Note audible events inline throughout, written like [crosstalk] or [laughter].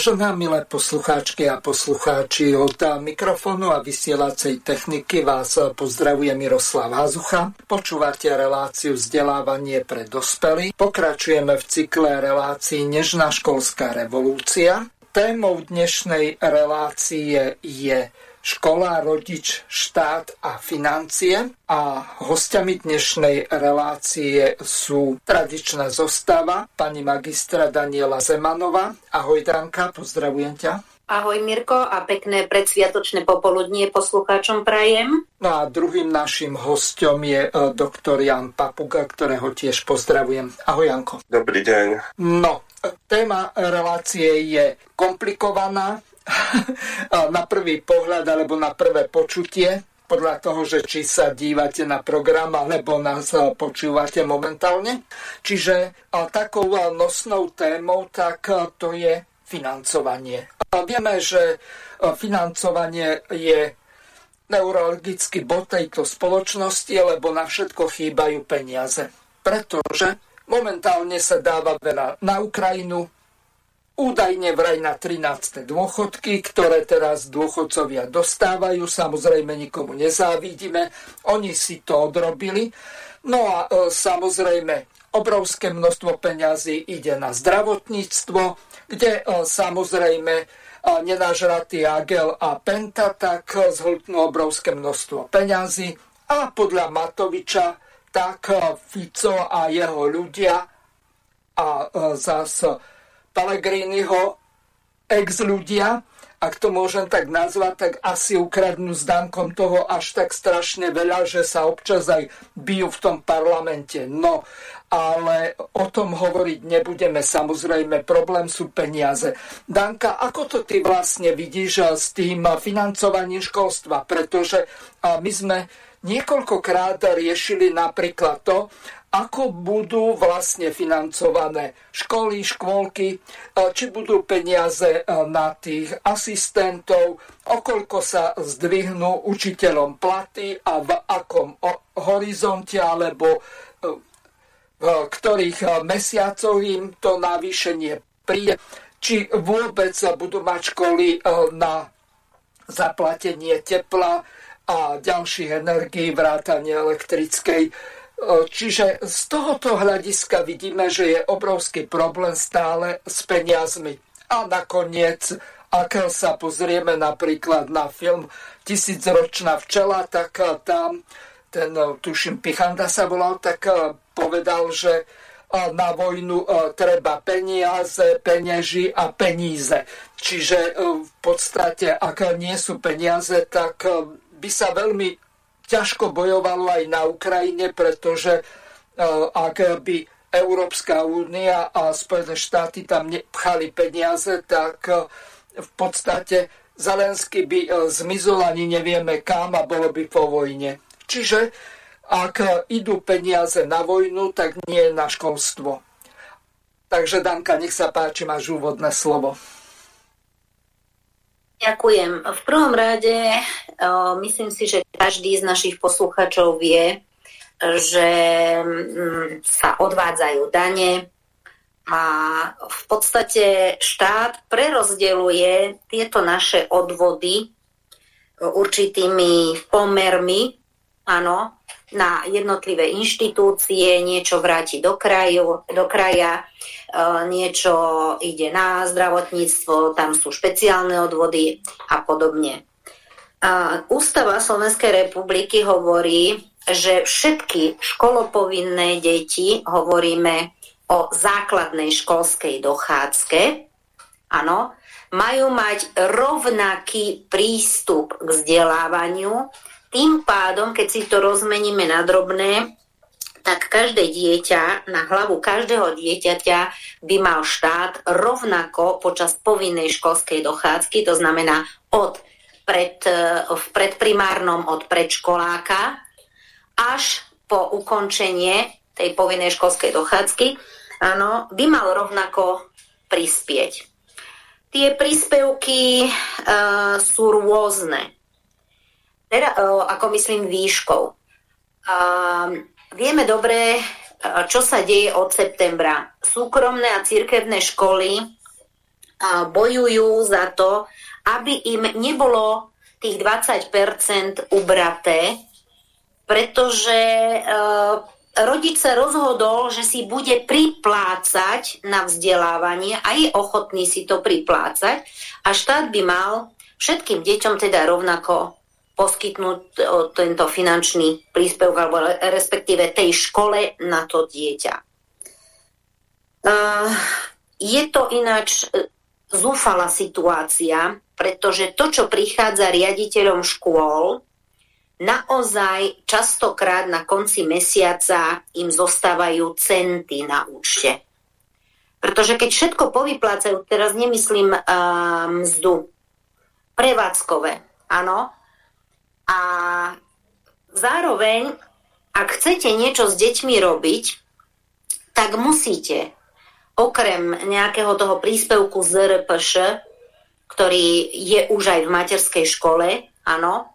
Vážená milé poslucháčky a poslucháči, od mikrofónu a vysielacej techniky vás pozdravuje Miroslav Hazucha. Počúvate reláciu vzdelávanie pre dospelých. Pokračujeme v cykle relácií Nežná školská revolúcia. Témou dnešnej relácie je škola, rodič, štát a financie. A hostiami dnešnej relácie sú tradičná zostava, pani magistra Daniela Zemanova. Ahoj Danka, pozdravujem ťa. Ahoj Mirko a pekné predsviatočné popoludnie poslucháčom prajem. No a druhým našim hostom je e, doktor Jan Papuga, ktorého tiež pozdravujem. Ahoj Janko. Dobrý deň. No, téma relácie je komplikovaná, na prvý pohľad alebo na prvé počutie, podľa toho, že či sa dívate na program alebo nás počúvate momentálne. Čiže takou nosnou témou tak to je financovanie. Vieme, že financovanie je neurologický bod tejto spoločnosti, lebo na všetko chýbajú peniaze. Pretože momentálne sa dáva veľa na Ukrajinu, údajne vraj na 13. dôchodky, ktoré teraz dôchodcovia dostávajú. Samozrejme nikomu nezávidíme, oni si to odrobili. No a e, samozrejme obrovské množstvo peňazí ide na zdravotníctvo, kde e, samozrejme e, nenažratý Agel a Penta tak zhltnú obrovské množstvo peňazí a podľa Matoviča tak Fico a jeho ľudia a zase Pelegriniho ex ľudia, ak to môžem tak nazvať, tak asi ukradnú s Dankom toho až tak strašne veľa, že sa občas aj bijú v tom parlamente. No, ale o tom hovoriť nebudeme. Samozrejme, problém sú peniaze. Danka, ako to ty vlastne vidíš s tým financovaním školstva? Pretože my sme niekoľkokrát riešili napríklad to, ako budú vlastne financované školy, škôlky, e, či budú peniaze e, na tých asistentov, okoľko sa zdvihnú učiteľom platy a v akom horizonte alebo e, v ktorých mesiacoch im to navýšenie príde, či vôbec budú mať školy na zaplatenie tepla a ďalších energií, vrátanie elektrickej Čiže z tohoto hľadiska vidíme, že je obrovský problém stále s peniazmi. A nakoniec, ak sa pozrieme napríklad na film Tisícročná včela, tak tam ten, tuším, Pichanda sa volal, tak povedal, že na vojnu treba peniaze, penieži a peníze. Čiže v podstate, ak nie sú peniaze, tak by sa veľmi ťažko bojovalo aj na Ukrajine, pretože e, ak by Európska únia a Spojené štáty tam pchali peniaze, tak e, v podstate Zelensky by e, zmizol ani nevieme kam a bolo by po vojne. Čiže ak idú peniaze na vojnu, tak nie na školstvo. Takže Danka, nech sa páči, máš úvodné slovo. Ďakujem. V prvom rade myslím si, že každý z našich posluchačov vie, že mm, sa odvádzajú dane a v podstate štát prerozdeluje tieto naše odvody určitými pomermi, áno, na jednotlivé inštitúcie, niečo vráti do, kraju, do kraja, e, niečo ide na zdravotníctvo, tam sú špeciálne odvody a podobne. Ústava Slovenskej republiky hovorí, že všetky školopovinné deti, hovoríme o základnej školskej dochádzke, áno, majú mať rovnaký prístup k vzdelávaniu tým pádom, keď si to rozmeníme na drobné, tak každé dieťa, na hlavu každého dieťaťa by mal štát rovnako počas povinnej školskej dochádzky, to znamená od pred, v predprimárnom od predškoláka až po ukončenie tej povinnej školskej dochádzky, áno, by mal rovnako prispieť. Tie príspevky uh, sú rôzne. Teda, uh, ako myslím, výškou. Uh, vieme dobre, uh, čo sa deje od septembra. Súkromné a cirkevné školy bojujú za to, aby im nebolo tých 20% ubraté, pretože rodič sa rozhodol, že si bude priplácať na vzdelávanie a je ochotný si to priplácať a štát by mal všetkým deťom teda rovnako poskytnúť tento finančný príspevok alebo respektíve tej škole na to dieťa. Je to ináč e, zúfala situácia, pretože to, čo prichádza riaditeľom škôl, naozaj častokrát na konci mesiaca im zostávajú centy na účte. Pretože keď všetko povyplácajú, teraz nemyslím uh, mzdu, prevádzkové, áno, a zároveň, ak chcete niečo s deťmi robiť, tak musíte okrem nejakého toho príspevku z RPŠ, ktorý je už aj v materskej škole, áno,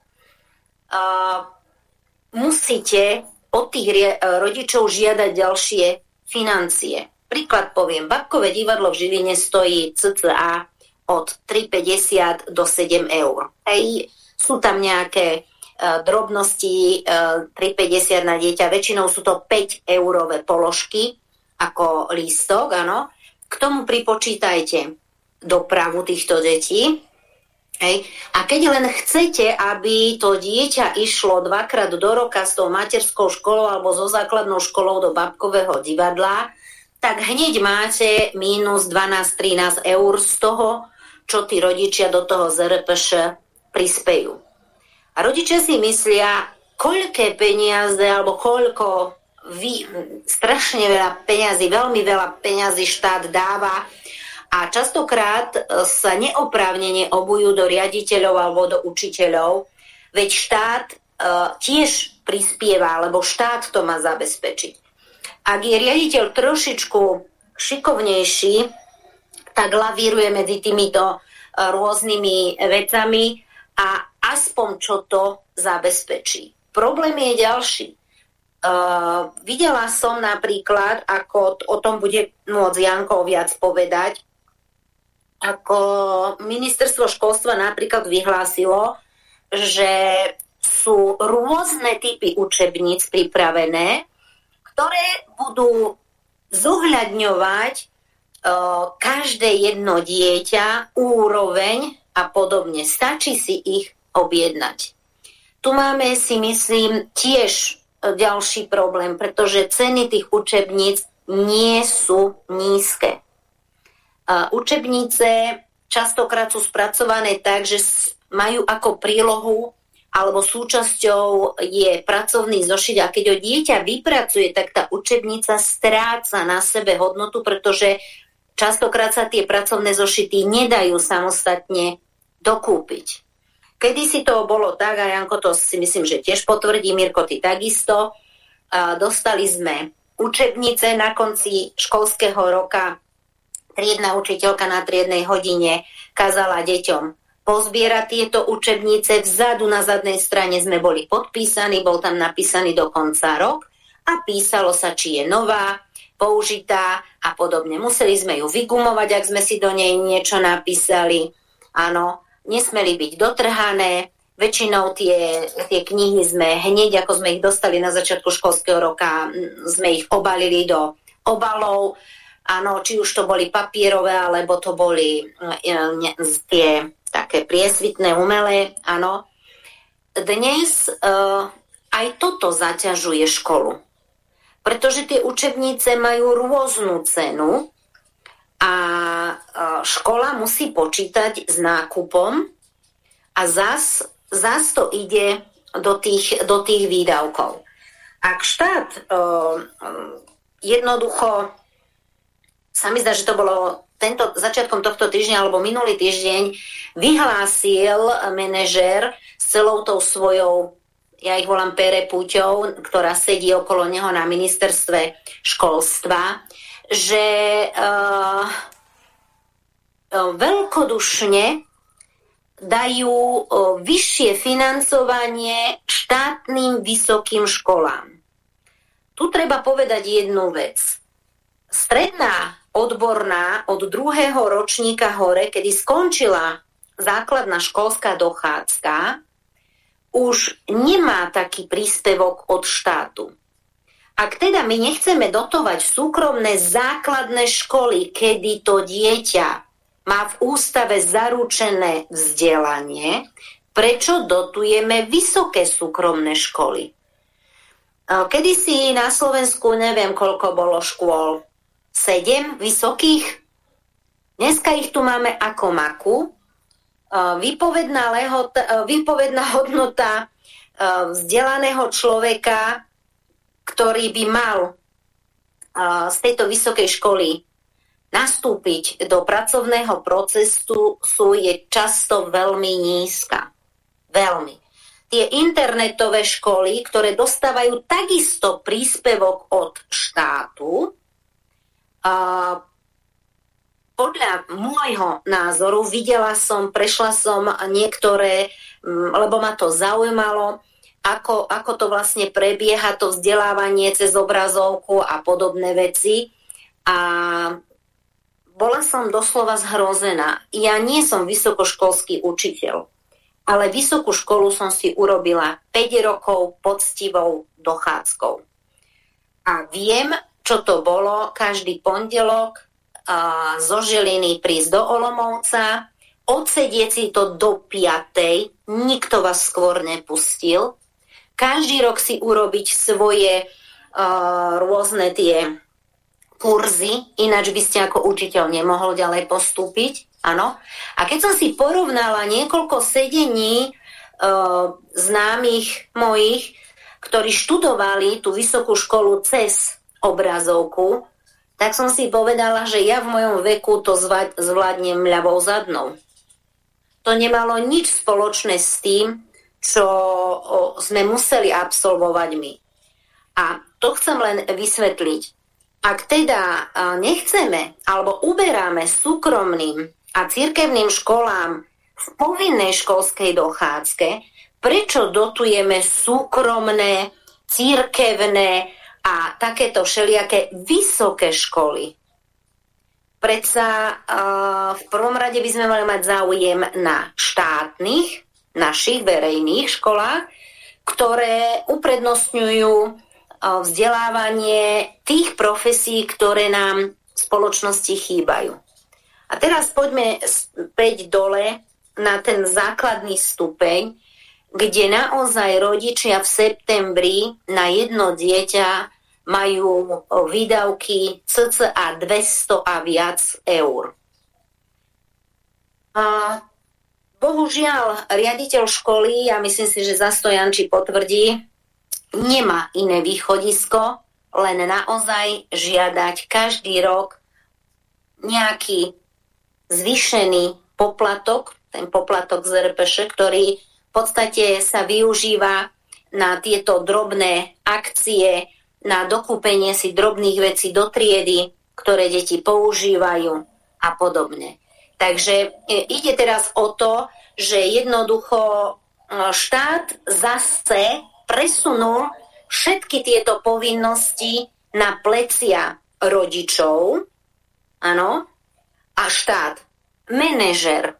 musíte od tých rodičov žiadať ďalšie financie. Príklad poviem, babkové divadlo v Žiline stojí cca od 3,50 do 7 eur. Hej, sú tam nejaké uh, drobnosti, uh, e, 3,50 na dieťa, väčšinou sú to 5 eurové položky ako lístok, áno. K tomu pripočítajte dopravu týchto detí, Hej. A keď len chcete, aby to dieťa išlo dvakrát do roka s tou materskou školou alebo so základnou školou do babkového divadla, tak hneď máte mínus 12-13 eur z toho, čo tí rodičia do toho ZRPŠ prispejú. A rodičia si myslia, koľké peniaze alebo koľko vy, strašne veľa peniazy, veľmi veľa peniazy štát dáva a častokrát e, sa neoprávnene obujú do riaditeľov alebo do učiteľov, veď štát uh, tiež prispieva, lebo štát to má zabezpečiť. Ak je riaditeľ trošičku šikovnejší, tak lavíruje medzi týmito uh, rôznymi vecami a aspoň čo to zabezpečí. Problém je ďalší. Uh, videla som napríklad, ako o tom bude môcť Janko viac povedať, ako ministerstvo školstva napríklad vyhlásilo, že sú rôzne typy učebníc pripravené, ktoré budú zohľadňovať uh, každé jedno dieťa, úroveň a podobne. Stačí si ich objednať. Tu máme si myslím tiež ďalší problém, pretože ceny tých učebníc nie sú nízke. Učebnice častokrát sú spracované tak, že majú ako prílohu alebo súčasťou je pracovný zošit a keď ho dieťa vypracuje, tak tá učebnica stráca na sebe hodnotu, pretože častokrát sa tie pracovné zošity nedajú samostatne dokúpiť. Kedy si to bolo tak, a Janko to si myslím, že tiež potvrdí, Mirko, ty takisto, a dostali sme učebnice na konci školského roka triedna učiteľka na triednej hodine kazala deťom pozbierať tieto učebnice. Vzadu na zadnej strane sme boli podpísaní, bol tam napísaný dokonca rok a písalo sa, či je nová, použitá a podobne. Museli sme ju vygumovať, ak sme si do nej niečo napísali. Áno, nesmeli byť dotrhané, väčšinou tie, tie knihy sme hneď, ako sme ich dostali na začiatku školského roka, sme ich obalili do obalov, Áno, či už to boli papierové, alebo to boli e, tie také priesvitné, umelé, áno. Dnes uh, aj toto zaťažuje školu. Pretože tie učebnice majú rôznu cenu a uh, škola musí počítať s nákupom a zas, zas to ide do tých, do tých výdavkov. ak štát uh, jednoducho sa mi zdá, že to bolo tento, začiatkom tohto týždňa alebo minulý týždeň vyhlásil manažér s celou tou svojou ja ich volám Pere Puťou, ktorá sedí okolo neho na ministerstve školstva, že uh, veľkodušne dajú uh, vyššie financovanie štátnym vysokým školám. Tu treba povedať jednu vec. Stredná odborná od druhého ročníka hore, kedy skončila základná školská dochádzka, už nemá taký príspevok od štátu. Ak teda my nechceme dotovať súkromné základné školy, kedy to dieťa má v ústave zaručené vzdelanie, prečo dotujeme vysoké súkromné školy? Kedy si na Slovensku neviem, koľko bolo škôl. Sedem vysokých? Dneska ich tu máme ako maku výpovedná, lehota, výpovedná hodnota vzdelaného človeka, ktorý by mal z tejto vysokej školy nastúpiť do pracovného procesu, sú je často veľmi nízka. Veľmi. Tie internetové školy, ktoré dostávajú takisto príspevok od štátu, podľa môjho názoru videla som, prešla som niektoré, mm, lebo ma to zaujímalo, ako, ako to vlastne prebieha, to vzdelávanie cez obrazovku a podobné veci. A bola som doslova zhrozená. Ja nie som vysokoškolský učiteľ, ale vysokú školu som si urobila 5 rokov poctivou dochádzkou. A viem, čo to bolo každý pondelok zo Žiliny prísť do Olomovca, odsedieť si to do piatej, nikto vás skôr nepustil. Každý rok si urobiť svoje uh, rôzne tie kurzy, ináč by ste ako učiteľ nemohol ďalej postúpiť. Áno. A keď som si porovnala niekoľko sedení uh, známych mojich, ktorí študovali tú vysokú školu cez obrazovku, tak som si povedala, že ja v mojom veku to zvládnem ľavou zadnou. To nemalo nič spoločné s tým, čo sme museli absolvovať my. A to chcem len vysvetliť. Ak teda nechceme alebo uberáme súkromným a cirkevným školám v povinnej školskej dochádzke, prečo dotujeme súkromné, církevné a takéto všelijaké vysoké školy. Predsa uh, v prvom rade by sme mali mať záujem na štátnych, našich verejných školách, ktoré uprednostňujú uh, vzdelávanie tých profesí, ktoré nám v spoločnosti chýbajú. A teraz poďme späť dole na ten základný stupeň, kde naozaj rodičia v septembri na jedno dieťa majú výdavky cca 200 a viac eur. A bohužiaľ, riaditeľ školy, ja myslím si, že Zastojanči potvrdí, nemá iné východisko, len naozaj žiadať každý rok nejaký zvýšený poplatok, ten poplatok z RPŠ, ktorý v podstate sa využíva na tieto drobné akcie, na dokúpenie si drobných vecí do triedy, ktoré deti používajú a podobne. Takže e, ide teraz o to, že jednoducho e, štát zase presunul všetky tieto povinnosti na plecia rodičov, áno, a štát, manažer,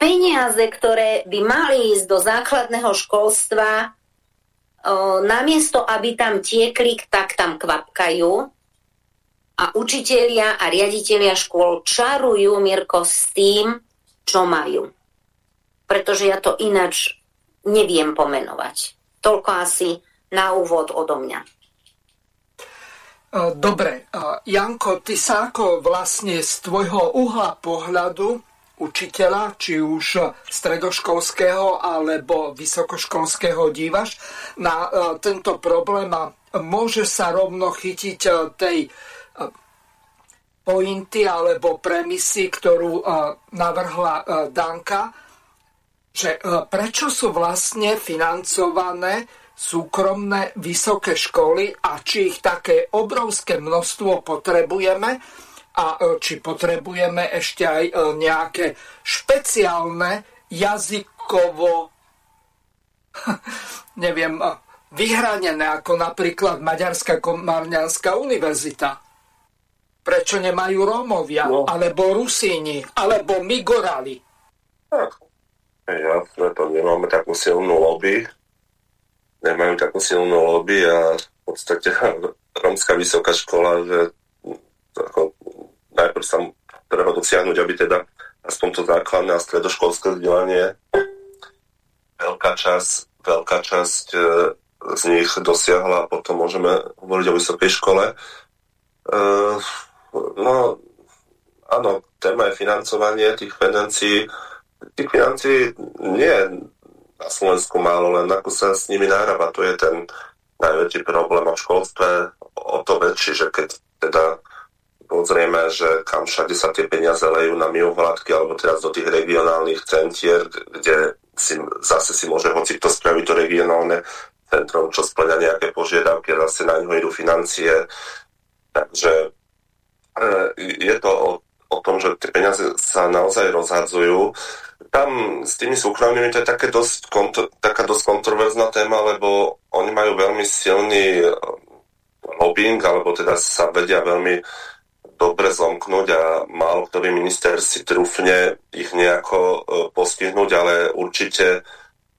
peniaze, ktoré by mali ísť do základného školstva, namiesto, aby tam tiekli, tak tam kvapkajú a učitelia a riaditeľia škôl čarujú, Mirko, s tým, čo majú. Pretože ja to ináč neviem pomenovať. Toľko asi na úvod odo mňa. Dobre, Janko, ty sa ako vlastne z tvojho uhla pohľadu učiteľa, či už stredoškolského alebo vysokoškolského dívaš na tento problém a môže sa rovno chytiť tej pointy alebo premisy, ktorú navrhla Danka, že prečo sú vlastne financované súkromné vysoké školy a či ich také obrovské množstvo potrebujeme a e, či potrebujeme ešte aj e, nejaké špeciálne jazykovo [laughs] neviem, e, vyhranené ako napríklad Maďarská Komárňanská univerzita. Prečo nemajú Rómovia, no. alebo Rusíni, alebo Migorali? Tak, jasné, to nemáme takú silnú lobby, nemajú takú silnú lobby a v podstate [laughs] rómska vysoká škola, že ako, najprv sa treba dosiahnuť, aby teda aspoň to základné a stredoškolské vzdelanie veľká časť, veľká časť e, z nich dosiahla a potom môžeme hovoriť o vysokej škole. E, no, áno, téma je financovanie tých financií. Tých financií nie na Slovensku málo, len ako sa s nimi narába, to je ten najväčší problém v školstve o to väčší, že keď teda pozrieme, že kam všade sa tie peniaze lejú na mimovládky alebo teraz do tých regionálnych centier, kde si, zase si môže hoci to spraviť to regionálne centrum, čo splňa nejaké požiadavky zase na ňo idú financie. Takže je to o, o tom, že tie peniaze sa naozaj rozhadzujú. Tam s tými súkromnými to je také dosť kontro, taká dosť kontroverzná téma, lebo oni majú veľmi silný eh, lobbying, alebo teda sa vedia veľmi dobre zomknúť a málo ktorý minister si trúfne ich nejako uh, postihnúť, ale určite,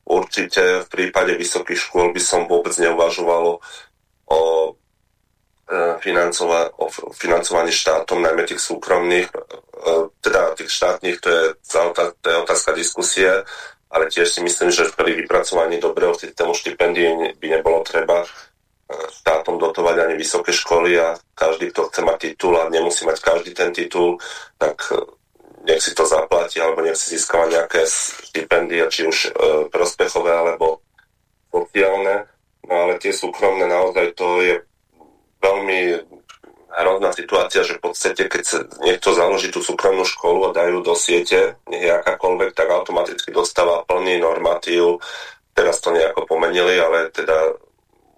určite v prípade vysokých škôl by som vôbec neuvažoval o E, financova- o financovaní štátom, najmä tých súkromných, e, teda tých štátnych, to je, to je otázka diskusie, ale tiež si myslím, že pri vypracovaní dobrého systému štipendií by nebolo treba e, štátom dotovať ani vysoké školy a každý, kto chce mať titul a nemusí mať každý ten titul, tak nech si to zaplatí alebo nech si získava nejaké štipendia, či už e, prospechové alebo sociálne. No ale tie súkromné naozaj to je veľmi hrozná situácia, že v podstate, keď niekto založí tú súkromnú školu a dajú do siete, nech akákoľvek, tak automaticky dostáva plný normatív. Teraz to nejako pomenili, ale teda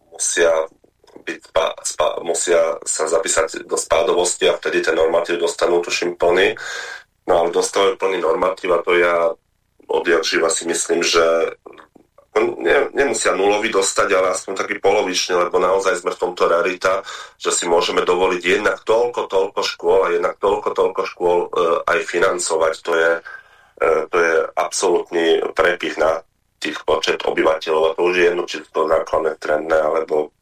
musia, byť spa, spa, musia sa zapísať do spádovosti a vtedy ten normatív dostanú, tuším, plný. No ale dostávajú plný normatív a to ja odjak si myslím, že ne, nemusia nulový dostať, ale aspoň taký polovičný, lebo naozaj sme v tomto rarita, že si môžeme dovoliť jednak toľko, toľko škôl a jednak toľko, toľko škôl e, aj financovať. To je, e, to je absolútny prepich na tých počet obyvateľov a to už je jedno, či to nákladné trendné alebo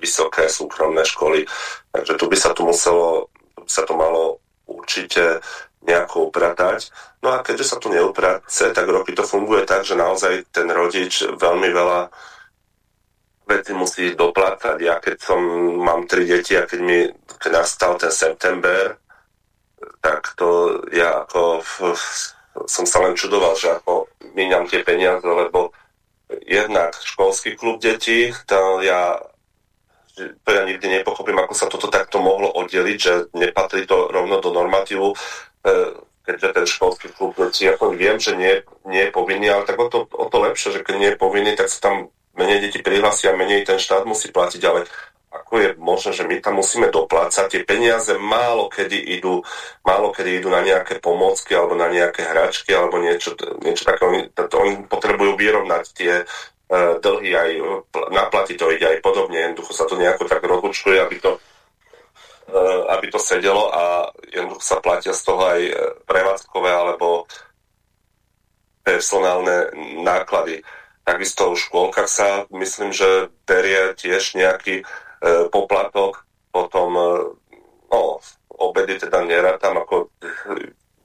vysoké súkromné školy. Takže tu by sa tu muselo, by sa to malo určite nejako upratať. No a keďže sa to neuprace, tak roky to funguje tak, že naozaj ten rodič veľmi veľa veci musí doplatať. Ja keď som, mám tri deti a keď mi keď nastal ten september, tak to ja ako som sa len čudoval, že ako míňam tie peniaze, lebo jednak školský klub detí, to ja to ja nikdy nepochopím, ako sa toto takto mohlo oddeliť, že nepatrí to rovno do normatívu E, keďže ten školský klub ako viem, že nie, nie je povinný, ale tak o to, o to lepšie, že keď nie je povinný, tak sa tam menej deti prihlásia, menej ten štát musí platiť, ale ako je možné, že my tam musíme doplácať, tie peniaze málo kedy idú, málo kedy idú na nejaké pomôcky alebo na nejaké hračky alebo niečo, niečo také, oni, oni potrebujú vyrovnať tie dlhy aj, naplatiť to ide aj podobne, jednoducho sa to nejako tak rozlučuje, aby to Eh, aby to sedelo a jednoducho sa platia z toho aj prevádzkové alebo personálne náklady. Takisto v škôlkach sa myslím, že berie tiež nejaký e, poplatok, potom e, no, obedy teda nerátam, ako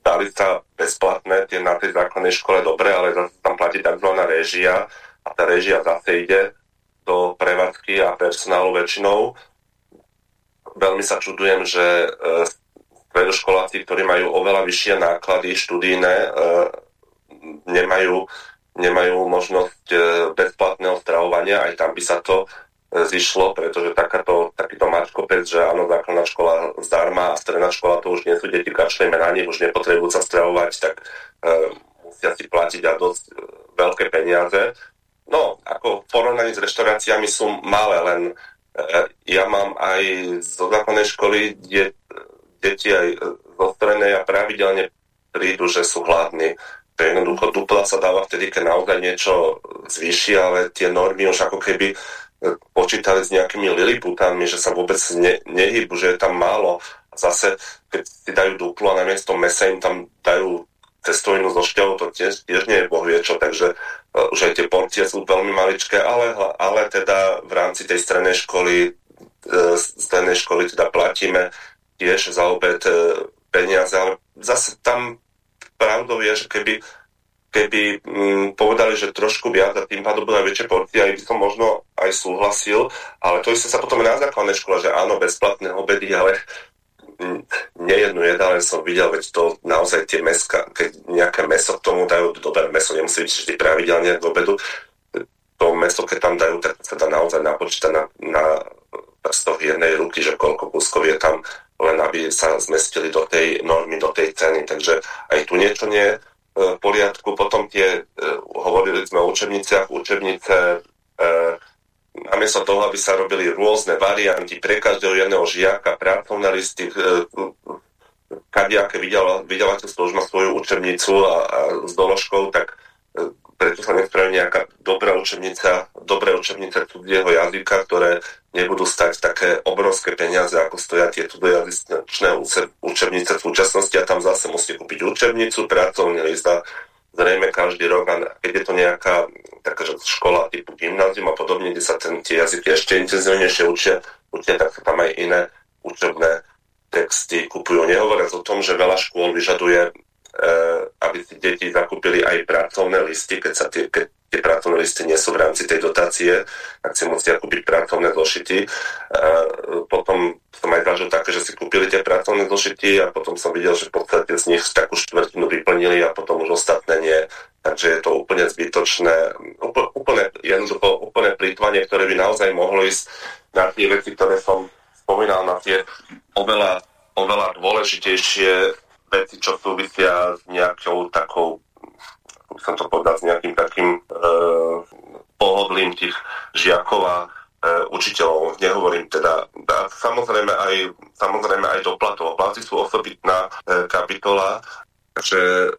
dali sa bezplatné tie na tej základnej škole dobre, ale zase tam platí tzv. režia a tá režia zase ide do prevádzky a personálu väčšinou veľmi sa čudujem, že e, stredoškoláci, ktorí majú oveľa vyššie náklady študijné, e, nemajú, nemajú možnosť e, bezplatného stravovania, aj tam by sa to zišlo, pretože takáto, takýto mačkopec, že áno, základná škola zdarma a stredná škola to už nie sú deti, na nich, už nepotrebujú sa stravovať, tak e, musia si platiť a dosť e, veľké peniaze. No, ako v porovnaní s reštauráciami sú malé, len e, ja mám aj zo základnej školy, kde deti aj zo strednej a pravidelne prídu, že sú hladní. To jednoducho dupla sa dáva vtedy, keď naozaj niečo zvýši, ale tie normy už ako keby počítali s nejakými liliputami, že sa vôbec ne, nehybu, že je tam málo. A zase, keď si dajú duplo a namiesto mesa im tam dajú cestovinu so šťavou, to tiež, tiež nie je bohvie čo, takže uh, už aj tie porcie sú veľmi maličké, ale, ale teda v rámci tej strednej školy uh, strednej školy teda platíme tiež za obed uh, peniaze, ale zase tam pravdou je, že keby keby mm, povedali, že trošku viac a tým pádom bude väčšie porcie, aj by som možno aj súhlasil, ale to isté sa potom na základnej škole, že áno, bezplatné obedy, ale nejednu jedálne som videl, veď to naozaj tie meska, keď nejaké meso k tomu dajú, dobré meso nemusí byť vždy pravidelne k obedu, to meso, keď tam dajú, tak sa dá naozaj napočítať na, na prstoch jednej ruky, že koľko kúskov je tam, len aby sa zmestili do tej normy, do tej ceny. Takže aj tu niečo nie v poriadku. Potom tie, e, hovorili sme o učebniciach, učebnice e, namiesto toho, aby sa robili rôzne varianty pre každého jedného žiaka, pracovné listy, e, kadiaké vydavateľstvo už má svoju učebnicu a, a s doložkou, tak preto sa nespraví nejaká dobrá učebnica, dobré učebnice cudzieho jazyka, ktoré nebudú stať také obrovské peniaze, ako stoja tie cudzojazyčné učebnice v súčasnosti a tam zase musíte kúpiť učebnicu, pracovný list a zrejme každý rok, a keď je to nejaká taká škola typu gymnázium a podobne, kde sa ten, tie jazyky ešte intenzívnejšie učia, učia, tak sa tam aj iné učebné texty kupujú. Nehovoriac o tom, že veľa škôl vyžaduje Eh, aby si deti zakúpili aj pracovné listy, keď, sa tie, keď tie pracovné listy nie sú v rámci tej dotácie, tak si musia kúpiť pracovné zošity. Eh, potom som aj zažil také, že si kúpili tie pracovné zošity a potom som videl, že v podstate z nich takú štvrtinu vyplnili a potom už ostatné nie. Takže je to úplne zbytočné, úplne, jednoducho úplne plýtvanie, ktoré by naozaj mohlo ísť na tie veci, ktoré som spomínal, na tie oveľa, oveľa dôležitejšie veci, čo súvisia s nejakou takou, som to povedal, s nejakým takým e, pohodlím tých žiakov a e, učiteľov. Nehovorím teda, a samozrejme aj, samozrejme aj do platov. Platy sú osobitná e, kapitola, takže e,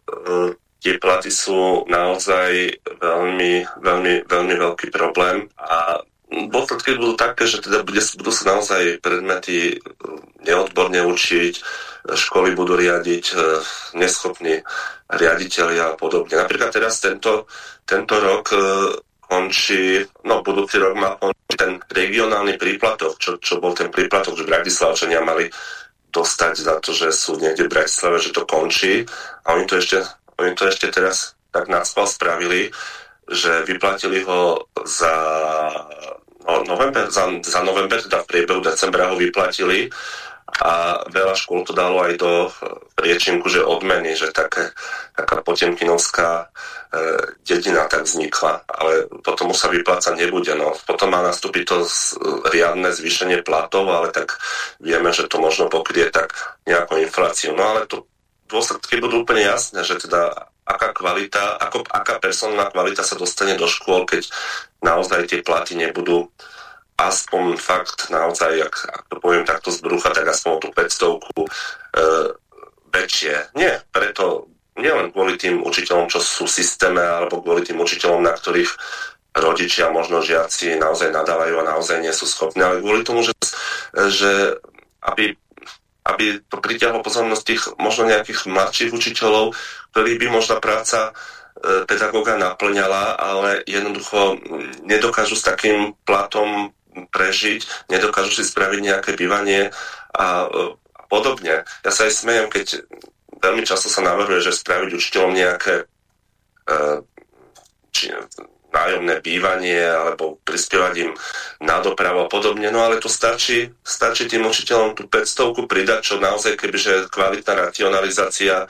tie platy sú naozaj veľmi, veľmi, veľmi veľký problém a dôsledky budú také, že teda bude, budú sa naozaj predmety neodborne učiť, školy budú riadiť e, neschopní riaditeľia a podobne. Napríklad teraz tento, tento rok e, končí, no budúci rok má končiť ten regionálny príplatok, čo, čo bol ten príplatok, že Bratislavčania mali dostať za to, že sú niekde v Bratislave, že to končí a oni to ešte, oni to ešte teraz tak náspal spravili, že vyplatili ho za no, november, za, za november, teda v priebehu decembra ho vyplatili a veľa škôl to dalo aj do riečinku, že odmeny, že také, taká potemkinovská e, dedina tak vznikla, ale potom už sa vyplácať nebude. No. Potom má nastúpiť to z, riadne zvýšenie platov, ale tak vieme, že to možno pokrie tak nejakú infláciu. No ale to dôsledky budú úplne jasné, že teda aká kvalita, ako, aká personálna kvalita sa dostane do škôl, keď naozaj tie platy nebudú aspoň fakt naozaj, ak, to poviem takto z brucha, tak aspoň tú 500 e, väčšie. Nie, preto nielen kvôli tým učiteľom, čo sú v systéme, alebo kvôli tým učiteľom, na ktorých rodičia, možno žiaci naozaj nadávajú a naozaj nie sú schopní, ale kvôli tomu, že, že aby aby to pritiahlo pozornosť tých možno nejakých mladších učiteľov, ktorých by možno práca e, pedagóga naplňala, ale jednoducho nedokážu s takým platom prežiť, nedokážu si spraviť nejaké bývanie a, e, a podobne. Ja sa aj smejem, keď veľmi často sa navrhuje, že spraviť učiteľom nejaké e, či, nájomné bývanie alebo prispievať im na dopravu a podobne, no ale to stačí, stačí tým učiteľom tú 500 pridať, čo naozaj kebyže kvalitná racionalizácia e,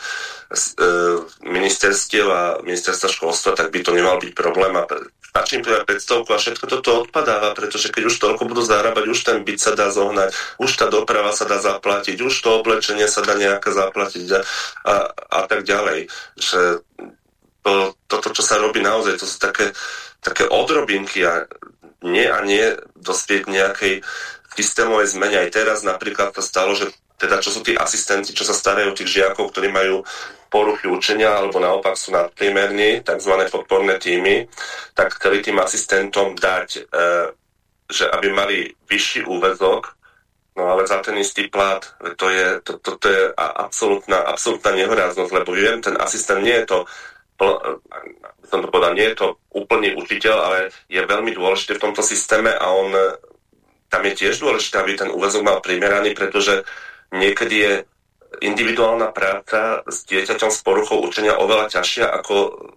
ministerstiev a ministerstva školstva, tak by to nemal byť problém a im pridať 500 a všetko toto odpadáva, pretože keď už toľko budú zarábať, už ten byt sa dá zohnať, už tá doprava sa dá zaplatiť, už to oblečenie sa dá nejaké zaplatiť a, a, a tak ďalej. Že to, toto, čo sa robí naozaj, to sú také, také odrobinky a nie a nie dospieť nejakej systémovej zmene. Aj teraz napríklad to stalo, že teda čo sú tí asistenti, čo sa starajú tých žiakov, ktorí majú poruchy učenia alebo naopak sú nadpriemerní, tzv. podporné týmy, tak chceli tým asistentom dať, e, že aby mali vyšší úvezok, no ale za ten istý plat, to je, to, to, to je absolútna, absolútna nehoráznosť, lebo viem, ten asistent nie je to som to povedal, nie je to úplný učiteľ, ale je veľmi dôležitý v tomto systéme a on tam je tiež dôležité, aby ten úvezok mal primeraný, pretože niekedy je individuálna práca s dieťaťom s poruchou učenia oveľa ťažšia ako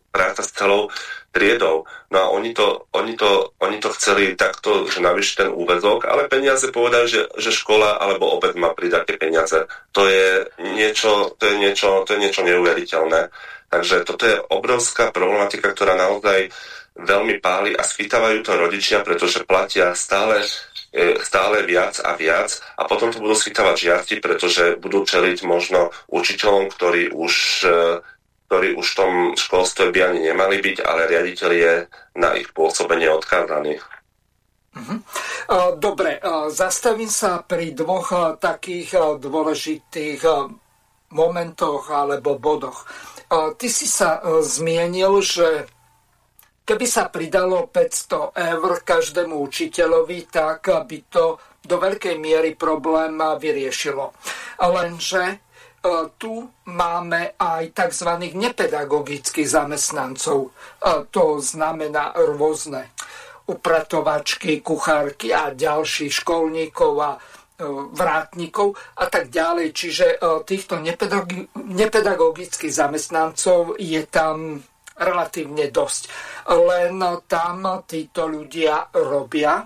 práca s celou triedou. No a oni to, oni to, oni to chceli takto, že navyšiť ten úvezok, ale peniaze povedali, že, že škola alebo obec má pridať tie peniaze. To je niečo, to je niečo, to je niečo neuveriteľné. Takže toto je obrovská problematika, ktorá naozaj veľmi páli a schytávajú to rodičia, pretože platia stále, stále viac a viac a potom to budú schytávať žiaci, pretože budú čeliť možno učiteľom, ktorí už, e, ktorí už v tom školstve by ani nemali byť, ale riaditeľ je na ich pôsobenie odkázaný. Mhm. Dobre, zastavím sa pri dvoch takých dôležitých momentoch alebo bodoch. Ty si sa e, zmienil, že keby sa pridalo 500 eur každému učiteľovi, tak by to do veľkej miery problém vyriešilo. Lenže e, tu máme aj tzv. nepedagogických zamestnancov. E, to znamená rôzne upratovačky, kuchárky a ďalších školníkov a E, vrátnikov a tak ďalej. Čiže týchto nepedagogických zamestnancov je tam relatívne dosť. Len tam títo ľudia robia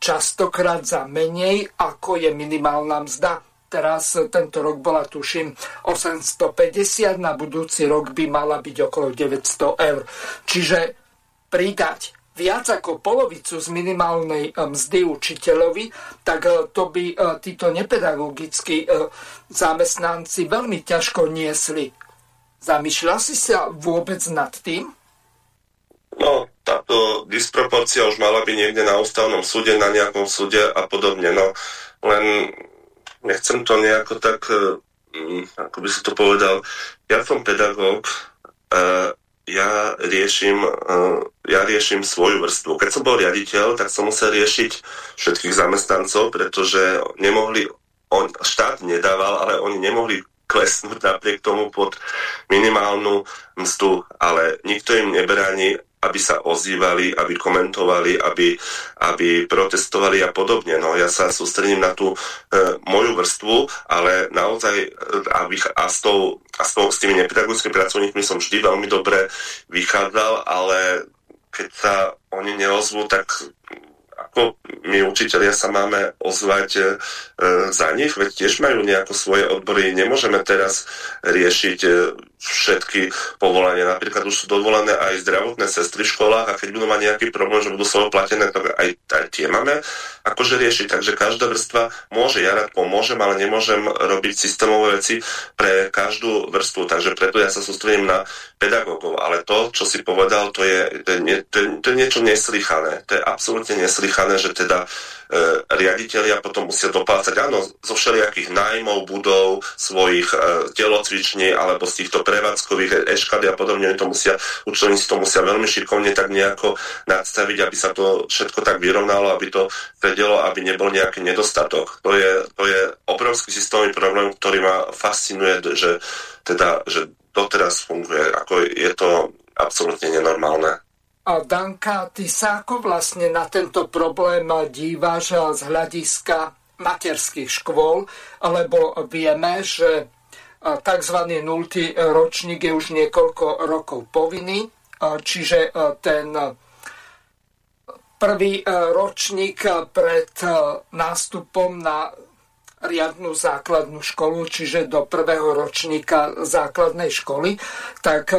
častokrát za menej, ako je minimálna mzda. Teraz tento rok bola, tuším, 850, na budúci rok by mala byť okolo 900 eur. Čiže pridať viac ako polovicu z minimálnej eh, mzdy učiteľovi, tak eh, to by eh, títo nepedagogickí zamestnanci veľmi ťažko niesli. Zamýšľa si sa vôbec nad tým? No, táto disproporcia už mala byť niekde na ústavnom súde, na nejakom súde a podobne. No, len nechcem to nejako tak, ako by si to povedal, ja som pedagóg, ja riešim, uh, ja riešim svoju vrstvu. Keď som bol riaditeľ, tak som musel riešiť všetkých zamestnancov, pretože nemohli, on, štát nedával, ale oni nemohli klesnúť napriek tomu pod minimálnu mzdu, ale nikto im nebráni aby sa ozývali, aby komentovali, aby, aby protestovali a podobne. No ja sa sústredím na tú e, moju vrstvu, ale naozaj e, aby, a, s, tou, a s, tou, s tými nepedagogickými pracovníkmi som vždy veľmi dobre vychádzal, ale keď sa oni neozvú, tak ako my učiteľia sa máme ozvať e, za nich, veď tiež majú nejako svoje odbory. Nemôžeme teraz riešiť e, všetky povolania. Napríklad už sú dovolené aj zdravotné sestry v školách a keď budú mať nejaký problém, že budú slovo platené, tak aj, aj tie máme akože riešiť. Takže každá vrstva môže, ja rád pomôžem, ale nemôžem robiť systémové veci pre každú vrstvu. Takže preto ja sa sústredím na pedagógov. Ale to, čo si povedal, to je, to je, to je, to je niečo neslychané. To je absolútne neslychané, že teda riaditeľia potom musia doplácať, áno, zo všelijakých nájmov budov, svojich e, telocviční alebo z týchto prevádzkových eškady a podobne, oni to musia, si to musia veľmi šikovne tak nejako nadstaviť, aby sa to všetko tak vyrovnalo, aby to vedelo, aby nebol nejaký nedostatok. To je, to je obrovský systémový problém, ktorý ma fascinuje, že teda, že doteraz funguje, ako je to absolútne nenormálne. Danka, ty sa ako vlastne na tento problém díváš z hľadiska materských škôl, lebo vieme, že tzv. 0. ročník je už niekoľko rokov povinný, čiže ten prvý ročník pred nástupom na riadnu základnú školu, čiže do prvého ročníka základnej školy, tak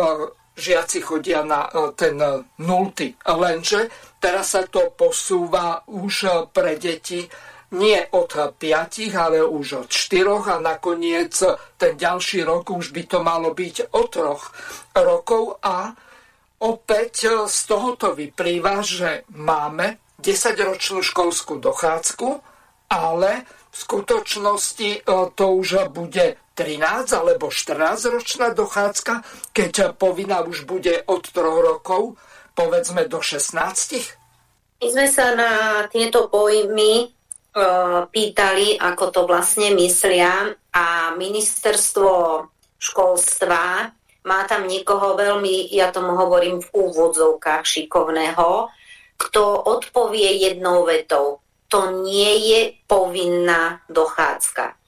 žiaci chodia na ten nulty. Lenže teraz sa to posúva už pre deti nie od 5, ale už od 4 a nakoniec ten ďalší rok už by to malo byť od 3 rokov a opäť z tohoto vyplýva, že máme 10-ročnú školskú dochádzku, ale v skutočnosti e, to už bude 13 alebo 14 ročná dochádzka, keď povinná už bude od 3 rokov, povedzme do 16? My sme sa na tieto pojmy E, pýtali, ako to vlastne myslia a ministerstvo školstva má tam niekoho veľmi, ja tomu hovorím v úvodzovkách šikovného, kto odpovie jednou vetou. To nie je povinná dochádzka.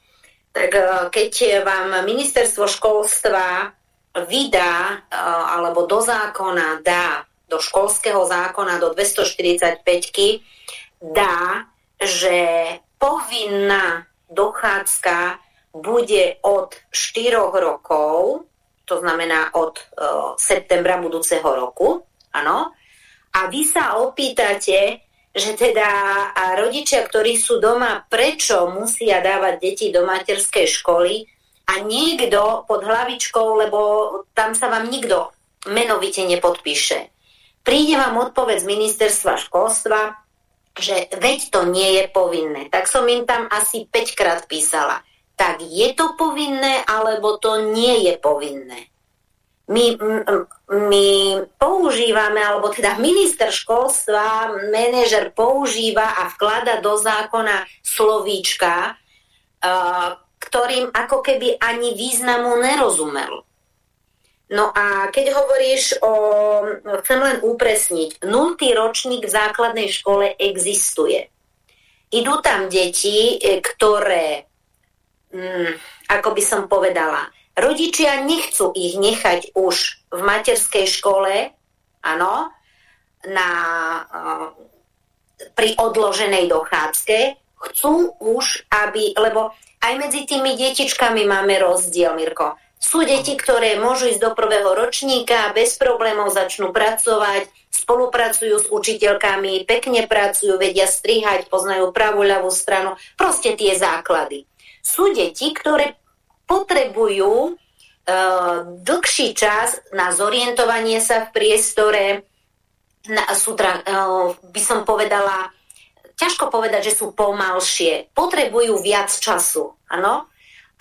Tak e, keď vám ministerstvo školstva vydá e, alebo do zákona dá, do školského zákona do 245 dá že povinná dochádzka bude od 4 rokov, to znamená od e, septembra budúceho roku, áno. A vy sa opýtate, že teda a rodičia, ktorí sú doma, prečo musia dávať deti do materskej školy a niekto pod hlavičkou, lebo tam sa vám nikto menovite nepodpíše. Príde vám odpoveď z ministerstva školstva, že veď to nie je povinné. Tak som im tam asi 5 krát písala. Tak je to povinné, alebo to nie je povinné. My, my používame, alebo teda minister školstva, manažer používa a vklada do zákona slovíčka, uh, ktorým ako keby ani významu nerozumel. No a keď hovoríš o, chcem len upresniť, nultý ročník v základnej škole existuje. Idú tam deti, e, ktoré, hm, ako by som povedala, rodičia nechcú ich nechať už v materskej škole, áno, na, uh, pri odloženej dochádzke, chcú už, aby, lebo aj medzi tými detičkami máme rozdiel, Mirko. Sú deti, ktoré môžu ísť do prvého ročníka bez problémov začnú pracovať, spolupracujú s učiteľkami, pekne pracujú, vedia strihať, poznajú pravú, ľavú stranu, proste tie základy. Sú deti, ktoré potrebujú e, dlhší čas na zorientovanie sa v priestore, na, sú, e, by som povedala, ťažko povedať, že sú pomalšie, potrebujú viac času, áno?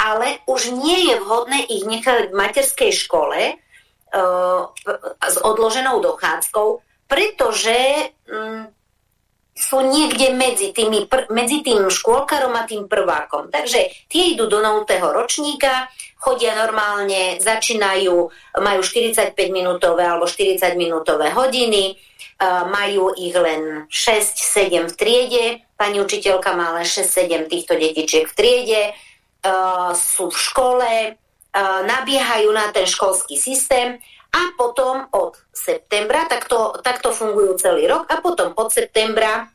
ale už nie je vhodné ich nechať v materskej škole uh, s odloženou dochádzkou, pretože um, sú niekde medzi, tými, medzi tým škôlkarom a tým prvákom. Takže tie idú do nového ročníka, chodia normálne, začínajú, majú 45 minútové alebo 40 minútové hodiny, majú ich len 6-7 v triede, pani učiteľka má len 6-7 týchto detičiek v triede, sú v škole, nabiehajú na ten školský systém a potom od septembra, takto, takto fungujú celý rok a potom od septembra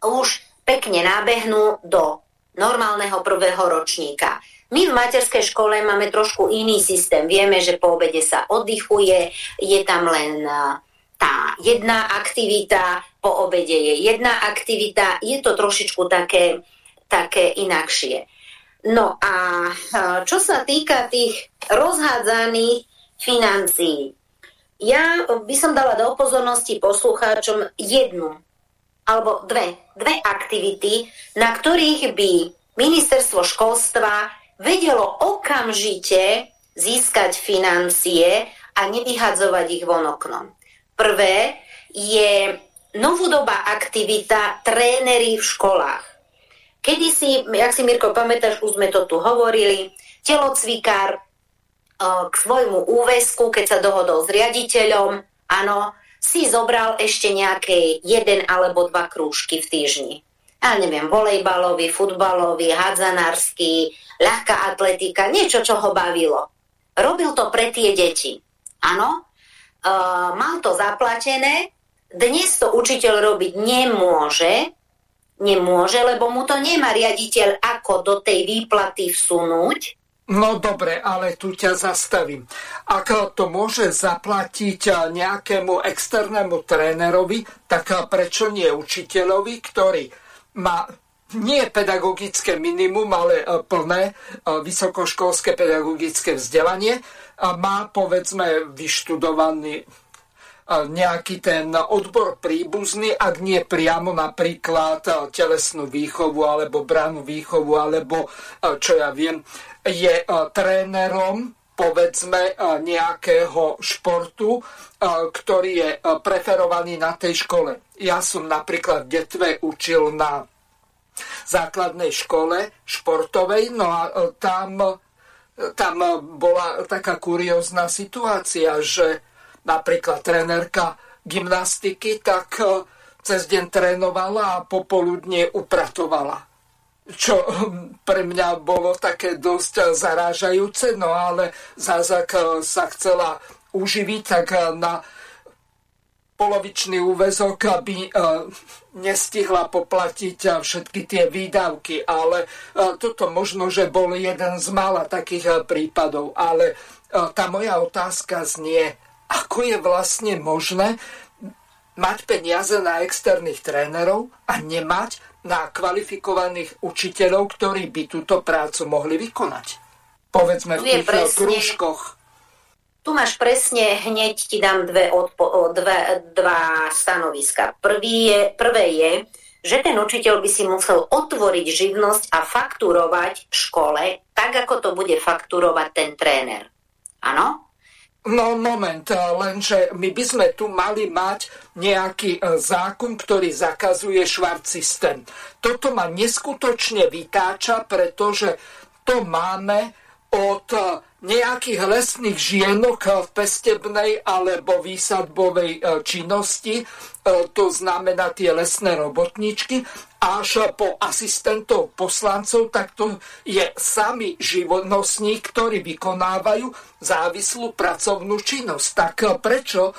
už pekne nábehnú do normálneho prvého ročníka. My v materskej škole máme trošku iný systém. Vieme, že po obede sa oddychuje, je tam len tá jedna aktivita, po obede je jedna aktivita, je to trošičku také, také inakšie. No a čo sa týka tých rozhádzaných financií, ja by som dala do pozornosti poslucháčom jednu alebo dve, dve aktivity, na ktorých by ministerstvo školstva vedelo okamžite získať financie a nevyhadzovať ich von oknom. Prvé je novodobá aktivita trénery v školách. Kedy si, jak si Mirko pamätáš, už sme to tu hovorili, telocvikár k svojmu úvesku, keď sa dohodol s riaditeľom, áno, si zobral ešte nejaké jeden alebo dva krúžky v týždni. Ja neviem, volejbalový, futbalový, hadzanársky, ľahká atletika, niečo, čo ho bavilo. Robil to pre tie deti. Áno, uh, mal to zaplatené, dnes to učiteľ robiť nemôže, nemôže, lebo mu to nemá riaditeľ ako do tej výplaty vsunúť. No dobre, ale tu ťa zastavím. Ak to môže zaplatiť nejakému externému trénerovi, tak prečo nie učiteľovi, ktorý má nie pedagogické minimum, ale plné vysokoškolské pedagogické vzdelanie, má povedzme vyštudovaný nejaký ten odbor príbuzný, ak nie priamo napríklad telesnú výchovu alebo branu výchovu, alebo čo ja viem, je eh, trénerom povedzme nejakého športu, ktorý je preferovaný na tej škole. Ja som napríklad v Detve učil na základnej škole športovej, no a tam, tam bola taká kuriózna situácia, že napríklad trenérka gymnastiky, tak e, cez deň trénovala a popoludne upratovala. Čo pre mňa bolo také dosť zarážajúce, no ale zázak e, sa chcela uživiť, tak e, na polovičný úvezok, aby nestihla poplatiť všetky tie výdavky. Ale toto možno, že bol jeden z mála takých prípadov. Ale tá moja otázka znie, ako je vlastne možné mať peniaze na externých trénerov a nemať na kvalifikovaných učiteľov, ktorí by túto prácu mohli vykonať. Povedzme v tých presne, krúžkoch. Tu máš presne, hneď ti dám dve, odpo, dve, dva stanoviska. Prvý je, prvé je, že ten učiteľ by si musel otvoriť živnosť a fakturovať škole, tak ako to bude fakturovať ten tréner. Áno? No moment, eh, lenže my by sme tu mali mať nejaký eh, zákon, ktorý zakazuje švart systém. Toto ma neskutočne vytáča, pretože to máme od eh, nejakých lesných žienok v pestebnej alebo výsadbovej činnosti, to znamená tie lesné robotničky, až po asistentov poslancov, tak to je sami životnosník, ktorí vykonávajú závislú pracovnú činnosť. Tak prečo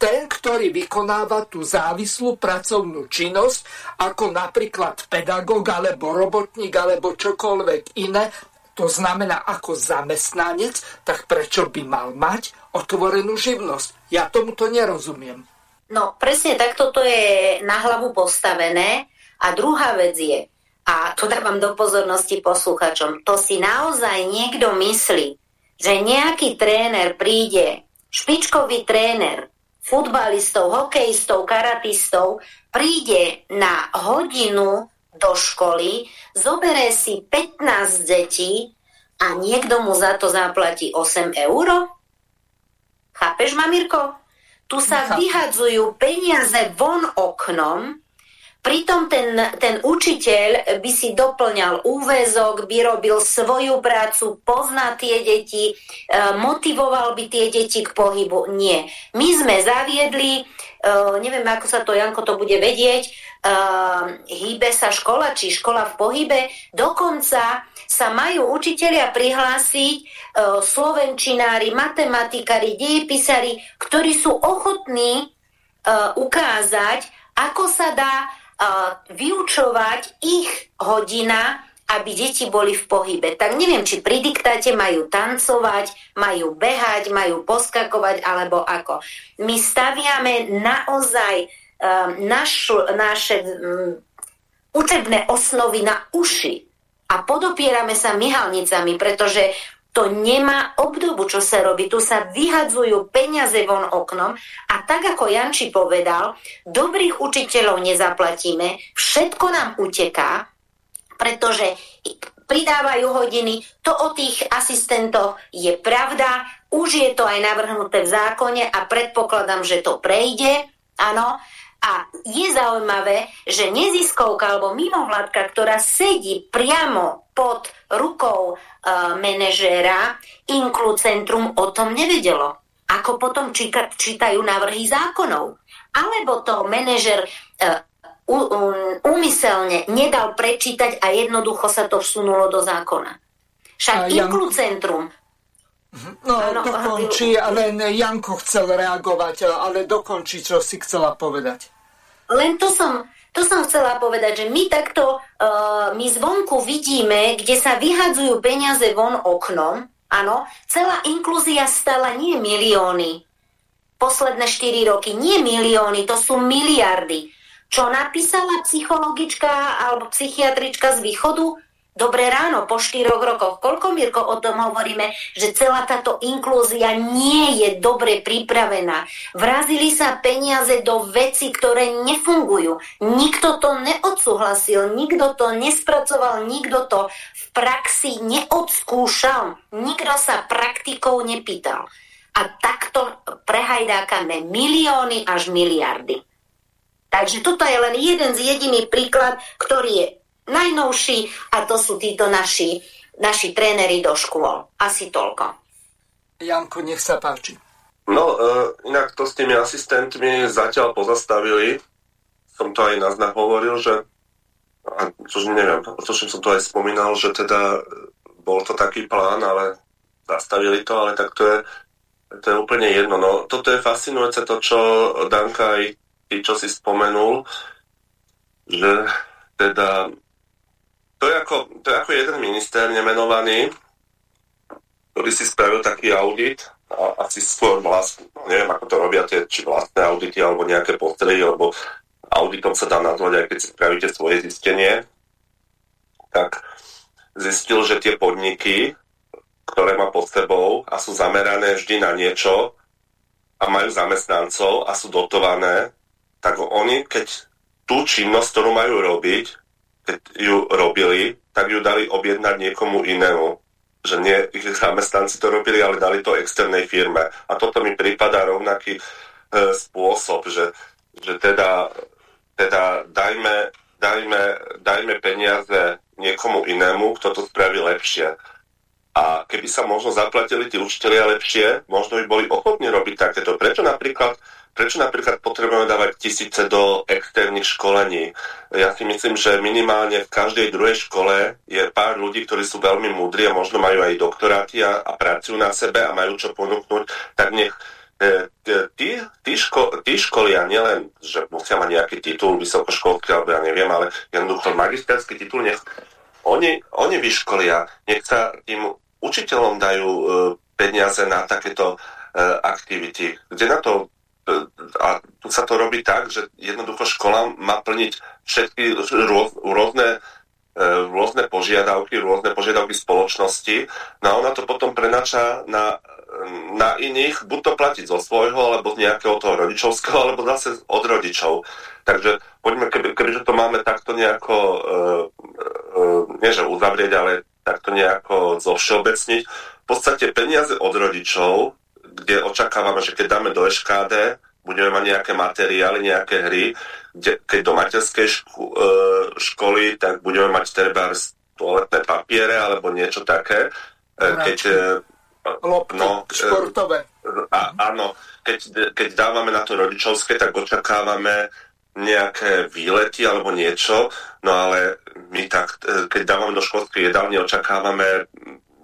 ten, ktorý vykonáva tú závislú pracovnú činnosť, ako napríklad pedagóg alebo robotník alebo čokoľvek iné, to znamená ako zamestnanec, tak prečo by mal mať otvorenú živnosť? Ja tomu to nerozumiem. No presne takto to je na hlavu postavené. A druhá vec je, a to dávam do pozornosti posluchačom, to si naozaj niekto myslí, že nejaký tréner príde, špičkový tréner, futbalistov, hokejistov, karatistov, príde na hodinu do školy, zoberie si 15 detí a niekto mu za to zaplatí 8 eur? Chápeš, Mamirko? Tu sa vyhadzujú peniaze von oknom, pritom ten, ten učiteľ by si doplňal úvezok, by robil svoju prácu, pozná tie deti, e, motivoval by tie deti k pohybu. Nie. My sme zaviedli, e, neviem, ako sa to Janko to bude vedieť, uh, hýbe sa škola, či škola v pohybe. Dokonca sa majú učitelia prihlásiť uh, slovenčinári, matematikári, dejepisári, ktorí sú ochotní uh, ukázať, ako sa dá uh, vyučovať ich hodina aby deti boli v pohybe. Tak neviem, či pri diktáte majú tancovať, majú behať, majú poskakovať, alebo ako. My staviame naozaj Ehm, našu, naše um, učebné osnovy na uši a podopierame sa myhalnicami, pretože to nemá obdobu, čo sa robí. Tu sa vyhadzujú peniaze von oknom. A tak, ako Janči povedal, dobrých učiteľov nezaplatíme, všetko nám uteká, pretože pridávajú hodiny, to o tých asistentoch je pravda, už je to aj navrhnuté v zákone a predpokladám, že to prejde, áno, a je zaujímavé, že neziskovka alebo mimovládka, ktorá sedí priamo pod rukou e, manažéra, Centrum o tom nevedelo. Ako potom číta, čítajú návrhy zákonov. Alebo to manažer e, úmyselne nedal prečítať a jednoducho sa to vsunulo do zákona. Však Jan... Centrum No, ano, dokončí, len Janko chcel reagovať, ale dokončí, čo si chcela povedať. Len to som, to som chcela povedať, že my takto, uh, my zvonku vidíme, kde sa vyhadzujú peniaze von oknom, áno, celá inklúzia stala nie milióny, posledné 4 roky, nie milióny, to sú miliardy. Čo napísala psychologička alebo psychiatrička z východu? Dobré ráno, po štyroch rokoch. Koľko, Mirko, o tom hovoríme, že celá táto inklúzia nie je dobre pripravená. Vrazili sa peniaze do veci, ktoré nefungujú. Nikto to neodsúhlasil, nikto to nespracoval, nikto to v praxi neodskúšal. Nikto sa praktikou nepýtal. A takto prehajdákame milióny až miliardy. Takže toto je len jeden z jediný príklad, ktorý je najnovší a to sú títo naši, naši tréneri do škôl. Asi toľko. Janko, nech sa páči. No, uh, inak to s tými asistentmi zatiaľ pozastavili. Som to aj na znak hovoril, že a čož neviem, pretože som to aj spomínal, že teda bol to taký plán, ale zastavili to, ale tak to je, to je úplne jedno. No, toto je fascinujúce to, čo Danka aj ty, čo si spomenul, že teda to je ako, to je ako jeden minister nemenovaný, ktorý si spravil taký audit a asi skôr vlastný, no neviem ako to robia tie, či vlastné audity alebo nejaké postredy, alebo auditom sa dá nazvať aj keď si spravíte svoje zistenie, tak zistil, že tie podniky, ktoré má pod sebou a sú zamerané vždy na niečo a majú zamestnancov a sú dotované, tak oni, keď tú činnosť, ktorú majú robiť, ju robili, tak ju dali objednať niekomu inému. Že nie ich zamestnanci to robili, ale dali to externej firme. A toto mi prípada rovnaký e, spôsob, že, že teda, teda dajme, dajme, dajme peniaze niekomu inému, kto to spraví lepšie. A keby sa možno zaplatili tí učiteľia lepšie, možno by boli ochotní robiť takéto. Prečo napríklad Prečo napríklad potrebujeme dávať tisíce do externých školení? Ja si myslím, že minimálne v každej druhej škole je pár ľudí, ktorí sú veľmi múdri a možno majú aj doktoráty a, a pracujú na sebe a majú čo ponúknuť, tak nech e, tí, tí, ško, tí školia nielen, že musia mať nejaký titul vysokoškolský, alebo ja neviem, ale jednoducho magisterský titul, nech oni, oni vyškolia, nech sa tým učiteľom dajú e, peniaze na takéto e, aktivity, kde na to a tu sa to robí tak, že jednoducho škola má plniť všetky rôz, rôzne e, rôzne požiadavky, rôzne požiadavky spoločnosti, no a ona to potom prenača na, na iných, buď to platiť zo svojho, alebo z nejakého toho rodičovského, alebo zase od rodičov. Takže poďme, keby, kebyže to máme takto nejako, uh, uh, nie že uzavrieť, ale takto nejako zovšeobecniť, v podstate peniaze od rodičov kde očakávame, že keď dáme do EŠKD, budeme mať nejaké materiály, nejaké hry, kde, keď do materskej ško e, školy, tak budeme mať treba toaletné papiere alebo niečo také. E, keď, e, Lopty, no, športové. A, áno, keď, keď dávame na to rodičovské, tak očakávame nejaké výlety alebo niečo, no ale my tak, keď dávame do školskej jedálne, očakávame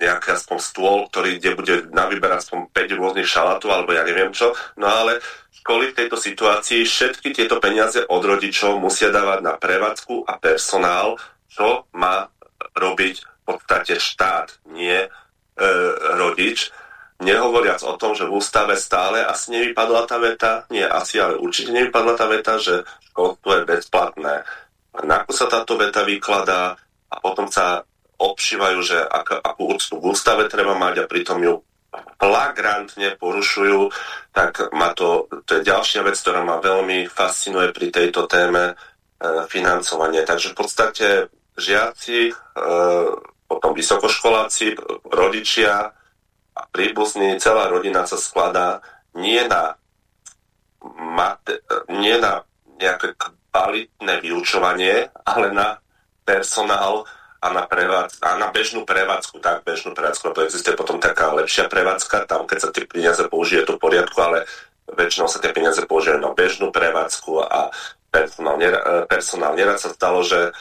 nejaký aspoň stôl, ktorý, kde bude na výber aspoň 5 rôznych šalátov, alebo ja neviem čo. No ale školy v tejto situácii všetky tieto peniaze od rodičov musia dávať na prevádzku a personál, čo má robiť v podstate štát, nie e, rodič. Nehovoriac o tom, že v ústave stále asi nevypadla tá veta, nie asi, ale určite nevypadla tá veta, že školstvo je bezplatné. Na ako sa táto veta vykladá a potom sa obšívajú, že ak, akú úctu v ústave treba mať a pritom ju flagrantne porušujú, tak ma to, to je ďalšia vec, ktorá ma veľmi fascinuje pri tejto téme e, financovanie. Takže v podstate žiaci, e, potom vysokoškoláci, rodičia a príbuzní, celá rodina sa skladá nie na, mate, nie na nejaké kvalitné vyučovanie, ale na personál, a na, prevádz, a na bežnú prevádzku, tak bežnú prevádzku, lebo existuje potom taká lepšia prevádzka, tam keď sa tie peniaze použije to v poriadku, ale väčšinou sa tie peniaze použijú na bežnú prevádzku a personál, e, personál. Nerad sa stalo, že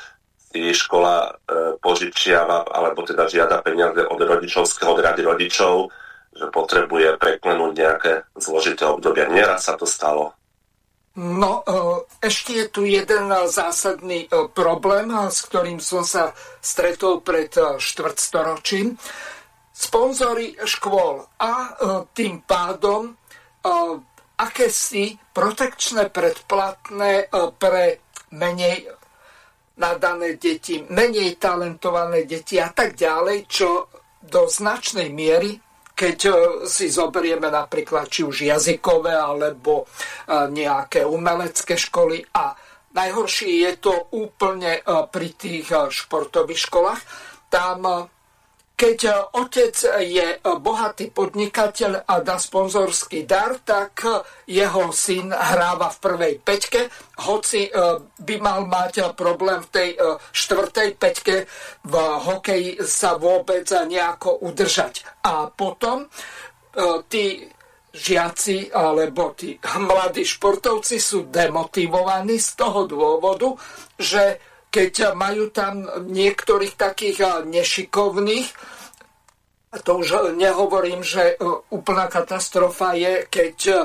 si škola e, požičiava, alebo teda žiada peniaze od rodičovského, od rady rodičov, že potrebuje preklenúť nejaké zložité obdobia. Nieraz sa to stalo. No, e, ešte je tu jeden zásadný e, problém, s ktorým som sa stretol pred štvrtstoročím. Sponzory škôl a tým pádom akési protekčné predplatné pre menej nadané deti, menej talentované deti a tak ďalej, čo do značnej miery keď e, si zoberieme napríklad či už jazykové alebo e, nejaké umelecké školy a najhoršie je to úplne e, pri tých športových školách. Tam keď e, otec je e, bohatý podnikateľ a dá sponzorský dar, tak e, jeho syn hráva v prvej peťke, hoci by mal mať problém v tej štvrtej peťke v hokeji sa vôbec nejako udržať. A potom tí žiaci alebo tí mladí športovci sú demotivovaní z toho dôvodu, že keď majú tam niektorých takých nešikovných, a to už nehovorím, že e, úplná katastrofa je, keď e,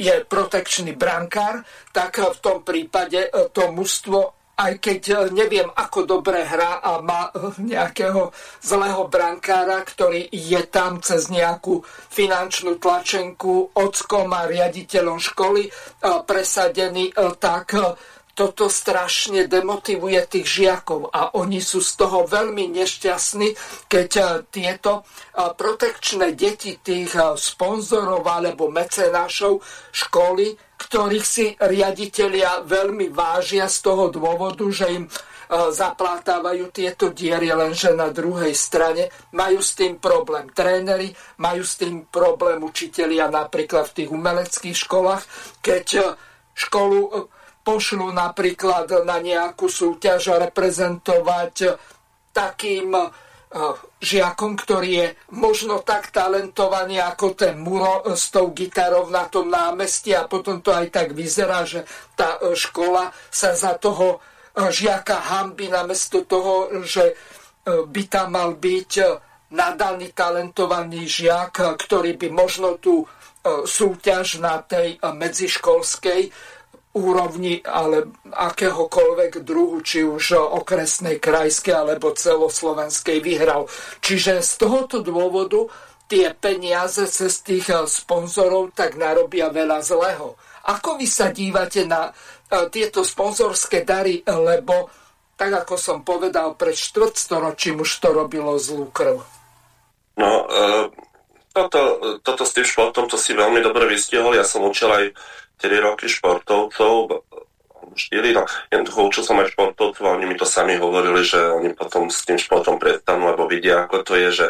je protekčný brankár, tak v tom prípade to mužstvo aj keď neviem, ako dobre hrá a má nejakého zlého brankára, ktorý je tam cez nejakú finančnú tlačenku ockom a riaditeľom školy presadený, tak toto strašne demotivuje tých žiakov a oni sú z toho veľmi nešťastní, keď eh, tieto eh, protekčné deti tých eh, sponzorov alebo mecenášov školy, ktorých si riaditeľia veľmi vážia z toho dôvodu, že im zaplátávajú tieto diery, lenže na druhej strane majú s tým problém tréneri, majú s tým problém učitelia napríklad v tých umeleckých školách, keď školu pošlu napríklad na nejakú súťaž reprezentovať takým eh, žiakom, ktorý je možno tak talentovaný ako ten Muro s tou gitarou na tom námestí a potom to aj tak vyzerá, že tá eh, škola sa za toho eh, žiaka hambi namiesto toho, že by tam mal byť nadaný talentovaný žiak, ktorý by možno tú súťaž na tej medziškolskej úrovni ale akéhokoľvek druhu, či už okresnej, krajskej alebo celoslovenskej vyhral. Čiže z tohoto dôvodu tie peniaze cez tých eh, sponzorov tak narobia veľa zlého. Ako vy sa dívate na eh, tieto sponzorské dary, lebo tak ako som povedal, pred štvrtstoročím už to robilo zlú krv. No, e, toto, toto s tým športom, to si veľmi dobre vystihol. Ja som učil aj 4 roky športovcov, 4, no jednoducho učil som aj športovcov a oni mi to sami hovorili, že oni potom s tým športom prestanú, lebo vidia, ako to je, že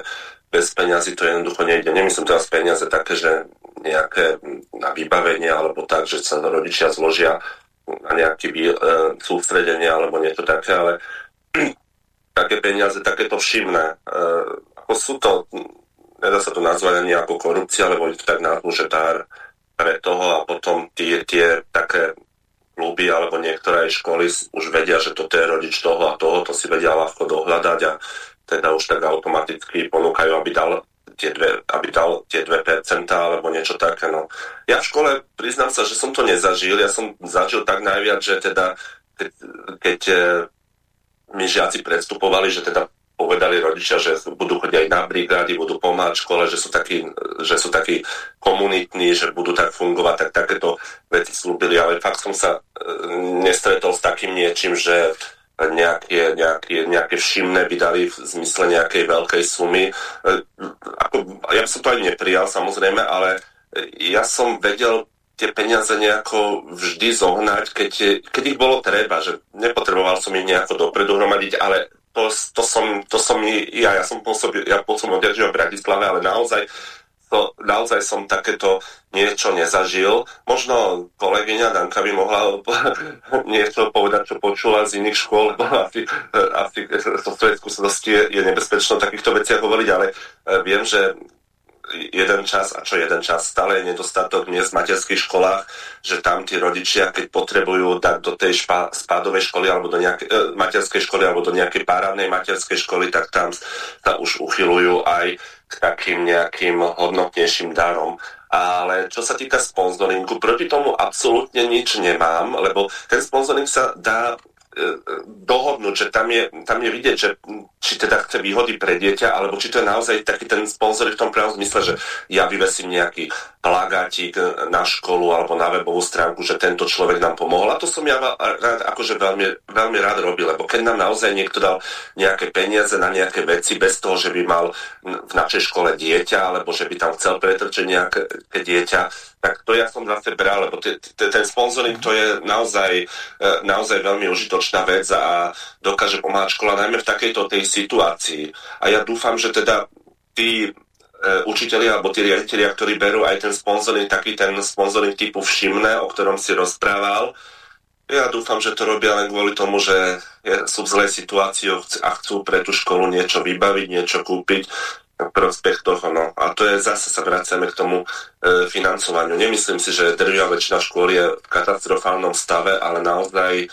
bez peňazí to jednoducho nejde. Nemyslím teraz peniaze také, že nejaké na vybavenie alebo tak, že sa rodičia zložia na nejaké e, sústredenie alebo niečo také, ale [clears throat] také peniaze, takéto všimné. E, ako sú to, nedá sa to nazvať ani ako korupcia, lebo je to tak nazvú, že dar, pre toho a potom tie, tie také kluby alebo niektoré školy už vedia, že toto je rodič toho a toho, to si vedia ľahko dohľadať a teda už tak automaticky ponúkajú, aby dal tie dve, aby dal tie 2% alebo niečo také. No. Ja v škole priznám sa, že som to nezažil. Ja som zažil tak najviac, že teda keď, keď eh, mi žiaci predstupovali, že teda povedali rodičia, že budú chodiť aj na brigády, budú pomáhať škole, že sú takí, že sú takí komunitní, že budú tak fungovať, tak takéto veci slúbili, ale fakt som sa e, nestretol s takým niečím, že nejaké, nejaké, nejaké všimné by dali v zmysle nejakej veľkej sumy. E, ako, ja som to aj neprijal samozrejme, ale ja som vedel tie peniaze nejako vždy zohnať, keď, keď ich bolo treba, že nepotreboval som ich nejako dopredu hromadiť, ale to, to, som, to som ja, ja som pôsobil, ja pôsobil v Bratislave, ale naozaj to, naozaj som takéto niečo nezažil. Možno kolegyňa Danka by mohla [laughs] niečo povedať, čo počula z iných škôl, lebo asi, asi to svoje skúsenosti je, je nebezpečné o takýchto veciach hovoriť, ale eh, viem, že jeden čas, a čo jeden čas, stále je nedostatok miest v materských školách, že tam tí rodičia, keď potrebujú dať do tej špa, spádovej školy alebo do nejakej e, materskej školy alebo do nejakej párávnej materskej školy, tak tam sa už uchylujú aj k takým nejakým hodnotnejším darom. Ale čo sa týka sponzoringu, proti tomu absolútne nič nemám, lebo ten sponzoring sa dá dohodnúť, že tam je, tam je vidieť, že či teda chce výhody pre dieťa, alebo či to je naozaj taký ten sponzor v tom pravom zmysle, že ja vyvesím nejaký plagátik na školu alebo na webovú stránku, že tento človek nám pomohol. A to som ja rád, akože veľmi, veľmi rád robil, lebo keď nám naozaj niekto dal nejaké peniaze na nejaké veci bez toho, že by mal v našej škole dieťa, alebo že by tam chcel pretrčiť nejaké dieťa, tak to ja som zase bral, lebo ten sponsoring to je naozaj, e, naozaj veľmi užitočná vec a dokáže pomáhať škola najmä v takejto tej situácii. A ja dúfam, že teda tí e, učiteľi alebo tí riaditeľia, ktorí berú aj ten sponsoring, taký ten sponsoring typu všimné, o ktorom si rozprával, ja dúfam, že to robia len kvôli tomu, že sú v zlej situácii a chcú pre tú školu niečo vybaviť, niečo kúpiť prospech toho. No. A to je zase sa vraciame k tomu e, financovaniu. Nemyslím si, že drvia väčšina škôl je v katastrofálnom stave, ale naozaj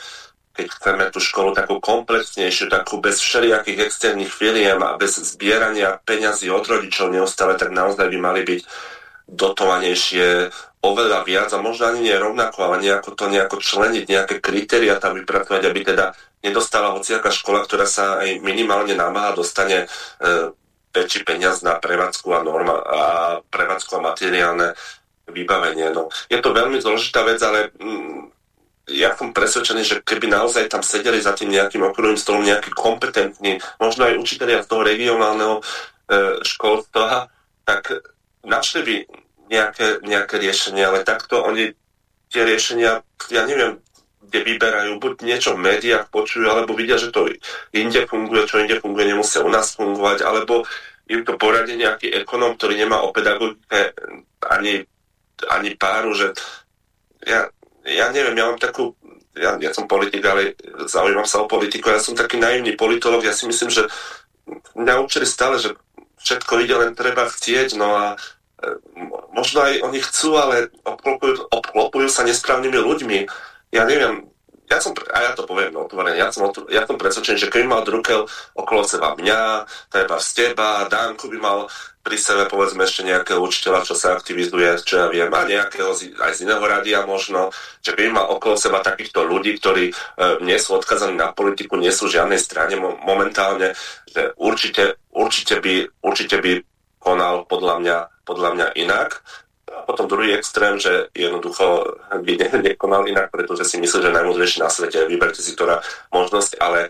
keď chceme tú školu takú komplexnejšiu, takú bez všelijakých externých firiem a bez zbierania peňazí od rodičov neustále, tak naozaj by mali byť dotovanejšie oveľa viac a možno ani nie rovnako, ale nejako to nejako členiť, nejaké kritéria tam vypracovať, aby teda nedostala hociaká škola, ktorá sa aj minimálne namáha, dostane e, väčší peniaz na prevádzku a, norma, a prevádzku a materiálne vybavenie. No, je to veľmi zložitá vec, ale mm, ja som presvedčený, že keby naozaj tam sedeli za tým nejakým okrúhlym stolom nejakí kompetentní, možno aj učiteľia z toho regionálneho e, školstva, tak našli by nejaké, nejaké riešenie, ale takto oni tie riešenia, ja neviem, kde vyberajú, buď niečo v médiách počujú, alebo vidia, že to inde funguje, čo inde funguje, nemusia u nás fungovať, alebo im to poradí nejaký ekonom, ktorý nemá o pedagogike ani, ani páru, že ja, ja neviem, ja mám takú, ja, ja som politik, ale zaujímam sa o politiku, ja som taký naivný politolog, ja si myslím, že mňa učili stále, že všetko ide, len treba chcieť, no a e, možno aj oni chcú, ale obklopujú, obklopujú sa nesprávnymi ľuďmi. Ja neviem, ja som, a ja to poviem otvorene, ja som, ja som presvedčený, že keby mal Drukel okolo seba mňa, treba z teba, Danku by mal pri sebe povedzme ešte nejakého učiteľa, čo sa aktivizuje, čo ja viem, a nejakého z, aj z iného radia možno, že by mal okolo seba takýchto ľudí, ktorí e, nie sú odkazaní na politiku, nie sú žiadnej strane mo- momentálne, že určite, určite, by, určite by konal podľa mňa, podľa mňa inak. A potom druhý extrém, že jednoducho by ne, nekonal inak, pretože si myslí, že najmudrejší na svete, vyberte si ktorá možnosť, ale e,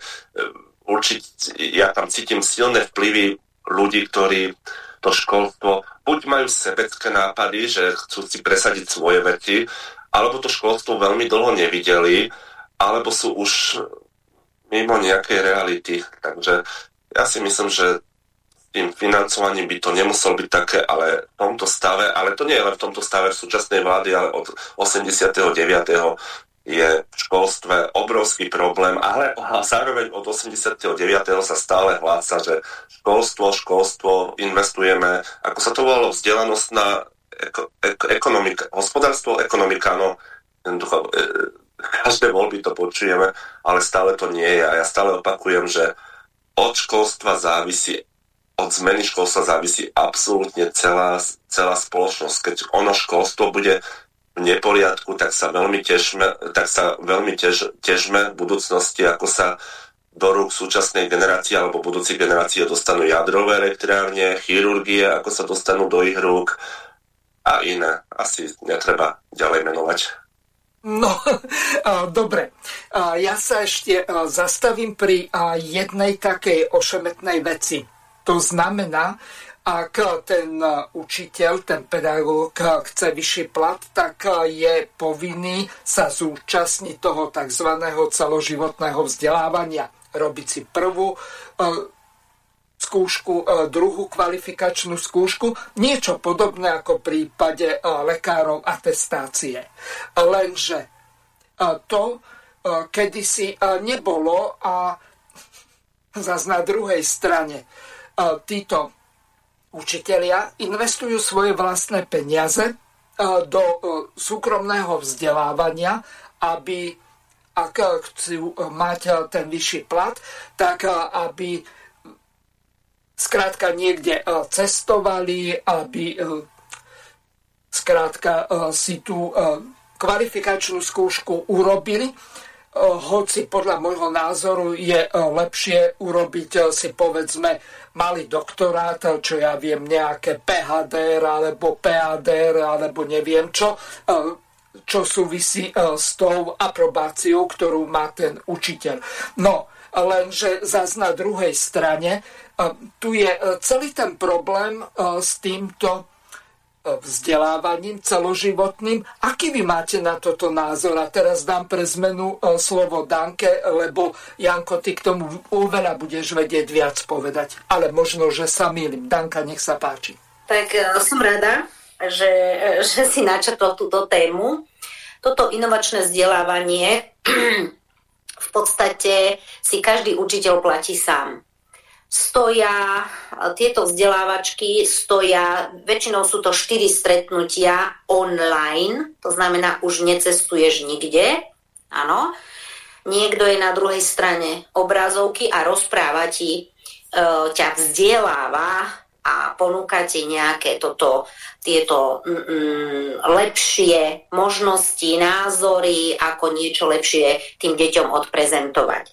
určite ja tam cítim silné vplyvy ľudí, ktorí to školstvo buď majú sebecké nápady, že chcú si presadiť svoje veci, alebo to školstvo veľmi dlho nevideli, alebo sú už mimo nejakej reality. Takže ja si myslím, že tým financovaním by to nemuselo byť také, ale v tomto stave, ale to nie je len v tomto stave v súčasnej vlády, ale od 89. je v školstve obrovský problém, ale zároveň od 89. sa stále hlása, že školstvo, školstvo, investujeme, ako sa to volalo, vzdelanosť na eko, eko, ekonomika, hospodárstvo, ekonomika, no jednoducho, e, každé voľby to počujeme, ale stále to nie je a ja stále opakujem, že od školstva závisí od zmeny školstva závisí absolútne celá, celá spoločnosť. Keď ono školstvo bude neporiadku, tak sa veľmi tešme, tak sa veľmi tež, težme v budúcnosti, ako sa do rúk súčasnej generácie alebo budúcej generácie dostanú jadrové elektrárne, chirurgie, ako sa dostanú do ich rúk a iné. Asi netreba ďalej menovať. No, [laughs] dobre. Ja sa ešte zastavím pri jednej takej ošemetnej veci. To znamená, ak ten učiteľ, ten pedagóg chce vyšší plat, tak je povinný sa zúčastniť toho tzv. celoživotného vzdelávania. Robiť si prvú e, skúšku, e, druhú kvalifikačnú skúšku, niečo podobné ako v prípade e, lekárov atestácie. Lenže to kedysi nebolo a zase na druhej strane títo učitelia investujú svoje vlastné peniaze do súkromného vzdelávania, aby ak chcú mať ten vyšší plat, tak aby skrátka niekde cestovali, aby skrátka si tú kvalifikačnú skúšku urobili. Hoci podľa môjho názoru je lepšie urobiť si povedzme malý doktorát, čo ja viem, nejaké PHDR alebo PADR alebo neviem čo, čo súvisí s tou aprobáciou, ktorú má ten učiteľ. No, lenže zase na druhej strane tu je celý ten problém s týmto vzdelávaním celoživotným. Aký vy máte na toto názor? A teraz dám pre zmenu e, slovo Danke, lebo Janko, ty k tomu oveľa budeš vedieť viac povedať. Ale možno, že sa milím. Danka, nech sa páči. Tak e, som rada, že, e, že si načrtol túto tému. Toto inovačné vzdelávanie [clears throat] v podstate si každý učiteľ platí sám stoja, tieto vzdelávačky stoja, väčšinou sú to 4 stretnutia online, to znamená, už necestuješ nikde, áno. Niekto je na druhej strane obrazovky a rozpráva ti, e, ťa vzdeláva a ponúka ti nejaké toto, tieto mm, mm, lepšie možnosti, názory, ako niečo lepšie tým deťom odprezentovať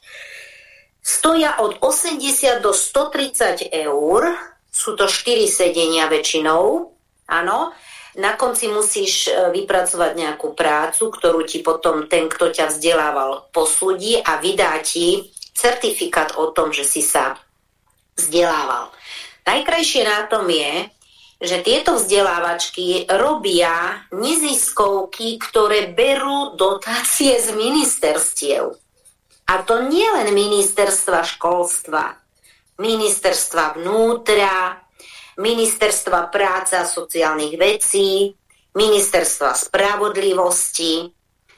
stoja od 80 do 130 eur, sú to 4 sedenia väčšinou, áno, na konci musíš e, vypracovať nejakú prácu, ktorú ti potom ten, kto ťa vzdelával, posúdi a vydá ti certifikát o tom, že si sa vzdelával. Najkrajšie na tom je, že tieto vzdelávačky robia neziskovky, ktoré berú dotácie z ministerstiev. A to nie len ministerstva školstva, ministerstva vnútra, ministerstva práce a sociálnych vecí, ministerstva spravodlivosti.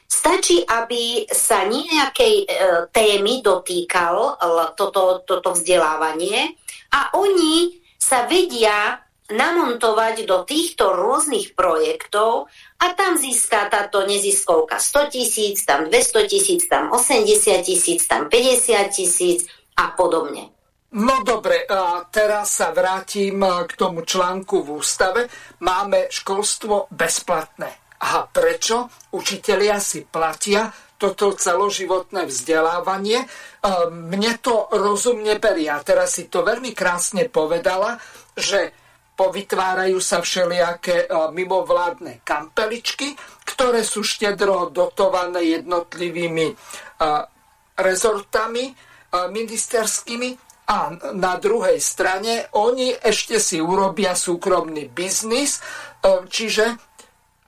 Stačí, aby sa nejakej e, témy dotýkal toto, toto vzdelávanie a oni sa vedia namontovať do týchto rôznych projektov a tam získa táto neziskovka 100 tisíc, tam 200 tisíc, tam 80 tisíc, tam 50 tisíc a podobne. No dobre, a teraz sa vrátim k tomu článku v ústave. Máme školstvo bezplatné. A prečo? Učitelia si platia toto celoživotné vzdelávanie. Mne to rozumne berie. A teraz si to veľmi krásne povedala, že povytvárajú sa všelijaké e, mimovládne kampeličky, ktoré sú štedro dotované jednotlivými e, rezortami e, ministerskými a na druhej strane oni ešte si urobia súkromný biznis, čiže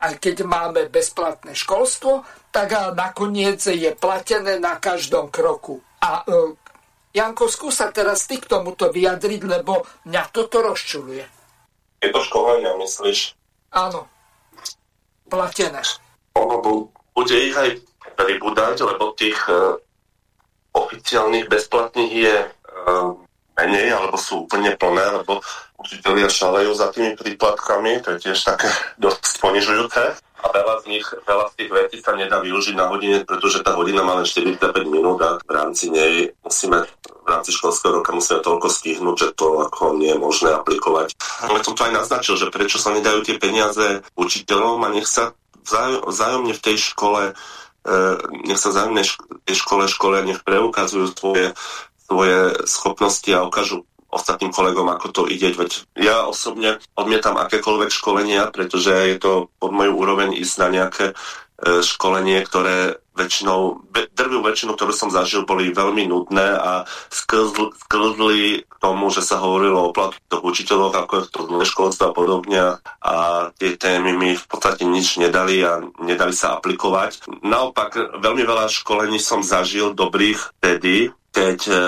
aj keď máme bezplatné školstvo, tak nakoniec je platené na každom kroku. A Janko, skúsa teraz ty k tomuto vyjadriť, lebo mňa toto rozčuluje. Tieto školenia, myslíš? Áno. Platené. Ono bude ich aj pribúdať, lebo tých uh, oficiálnych bezplatných je uh, menej, alebo sú úplne plné, lebo učiteľia šalejú za tými príplatkami, to je tiež také dosť ponižujúce a veľa z nich, veľa z tých vecí sa nedá využiť na hodine, pretože tá hodina má len 45 minút a v rámci nej musíme v rámci školského roka musíme toľko stihnúť, že to ako nie je možné aplikovať. Ale som to aj naznačil, že prečo sa nedajú tie peniaze učiteľom a nech sa vzájomne v tej škole e, nech sa vzájomne v tej škole škole nech preukazujú svoje, svoje schopnosti a ukážu ostatným kolegom, ako to ide. Veď ja osobne odmietam akékoľvek školenia, pretože je to pod moju úroveň ísť na nejaké e, školenie, ktoré väčšinou, drvú väčšinu, ktorú som zažil, boli veľmi nudné a sklzli k tomu, že sa hovorilo o platoch učiteľov, ako je to zlé školstvo a podobne a tie témy mi v podstate nič nedali a nedali sa aplikovať. Naopak, veľmi veľa školení som zažil dobrých vtedy, keď uh,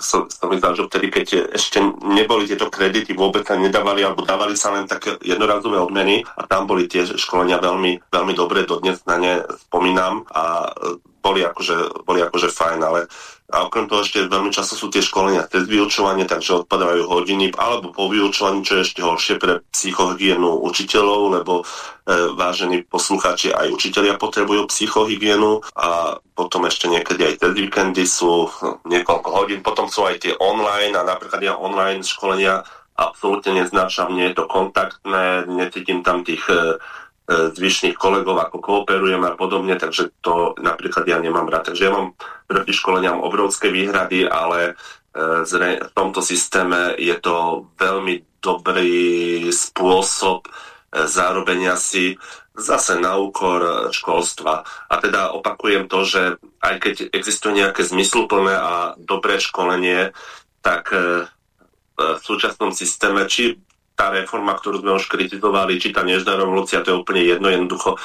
som, som mi zdal, že vtedy, keď ešte neboli tieto kredity, vôbec sa nedávali, alebo dávali sa len také jednorazové odmeny a tam boli tie školenia veľmi, veľmi dobré, dodnes na ne spomínam a boli akože, boli akože fajn, ale a okrem toho ešte veľmi často sú tie školenia cez vyučovanie, takže odpadávajú hodiny, alebo po vyučovaní, čo je ešte horšie pre psychohygienu učiteľov, lebo e, vážení poslucháči, aj učiteľia potrebujú psychohygienu a potom ešte niekedy aj cez víkendy sú niekoľko hodín, potom sú aj tie online a napríklad ja online školenia absolútne neznášam, nie je to kontaktné, necítim tam tých E, zvyšných kolegov, ako kooperujem a podobne, takže to napríklad ja nemám rád. Takže ja mám proti školeniam obrovské výhrady, ale e, v tomto systéme je to veľmi dobrý spôsob e, zárobenia si zase na úkor školstva. A teda opakujem to, že aj keď existuje nejaké zmysluplné a dobré školenie, tak v súčasnom systéme, či tá reforma, ktorú sme už kritizovali, či tá nežná revolúcia, to je úplne jedno, jednoducho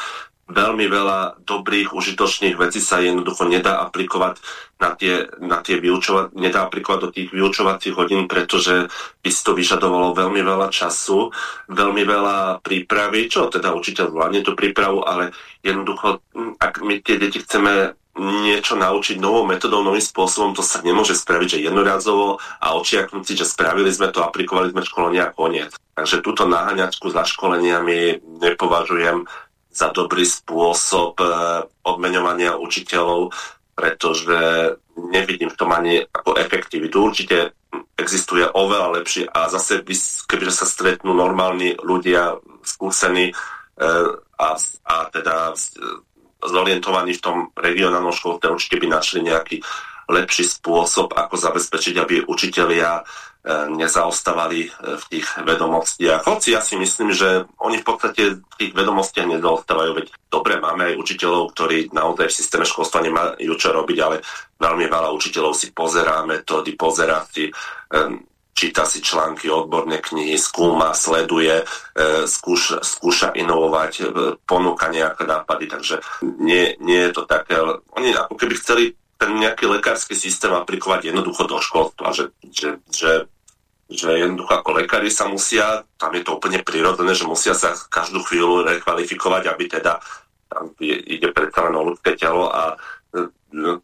veľmi veľa dobrých, užitočných vecí sa jednoducho nedá aplikovať na tie, na tie vyučova- nedá aplikovať do tých vyučovacích hodín, pretože by si to vyžadovalo veľmi veľa času, veľmi veľa prípravy, čo teda učiteľ zvládne tú prípravu, ale jednoducho, ak my tie deti chceme niečo naučiť novou metodou, novým spôsobom, to sa nemôže spraviť, že jednorazovo a očiaknúť si, že spravili sme to, aplikovali sme školenia a koniec. Takže túto naháňačku za školeniami nepovažujem za dobrý spôsob e, odmeňovania učiteľov, pretože nevidím v tom ani ako efektivitu. Určite existuje oveľa lepší a zase, kebyže sa stretnú normálni ľudia, skúsení e, a, a teda zorientovaní v tom regionálnom školstve určite by našli nejaký lepší spôsob, ako zabezpečiť, aby učitelia e, nezaostávali e, v tých vedomostiach. Hoci ja si myslím, že oni v podstate v tých vedomostiach nezaostávajú, veď dobre, máme aj učiteľov, ktorí naozaj v systéme školstva nemajú čo robiť, ale veľmi veľa učiteľov si pozerá metódy, pozerá si číta si články, odborné knihy, skúma, sleduje, e, skúša, skúša inovovať, e, ponúka nejaké nápady, takže nie, nie je to také, ale oni ako keby chceli ten nejaký lekársky systém aplikovať jednoducho do školstva, že, že, že, že jednoducho ako lekári sa musia, tam je to úplne prirodzené, že musia sa každú chvíľu rekvalifikovať, aby teda tam ide predsa len o ľudské telo a e,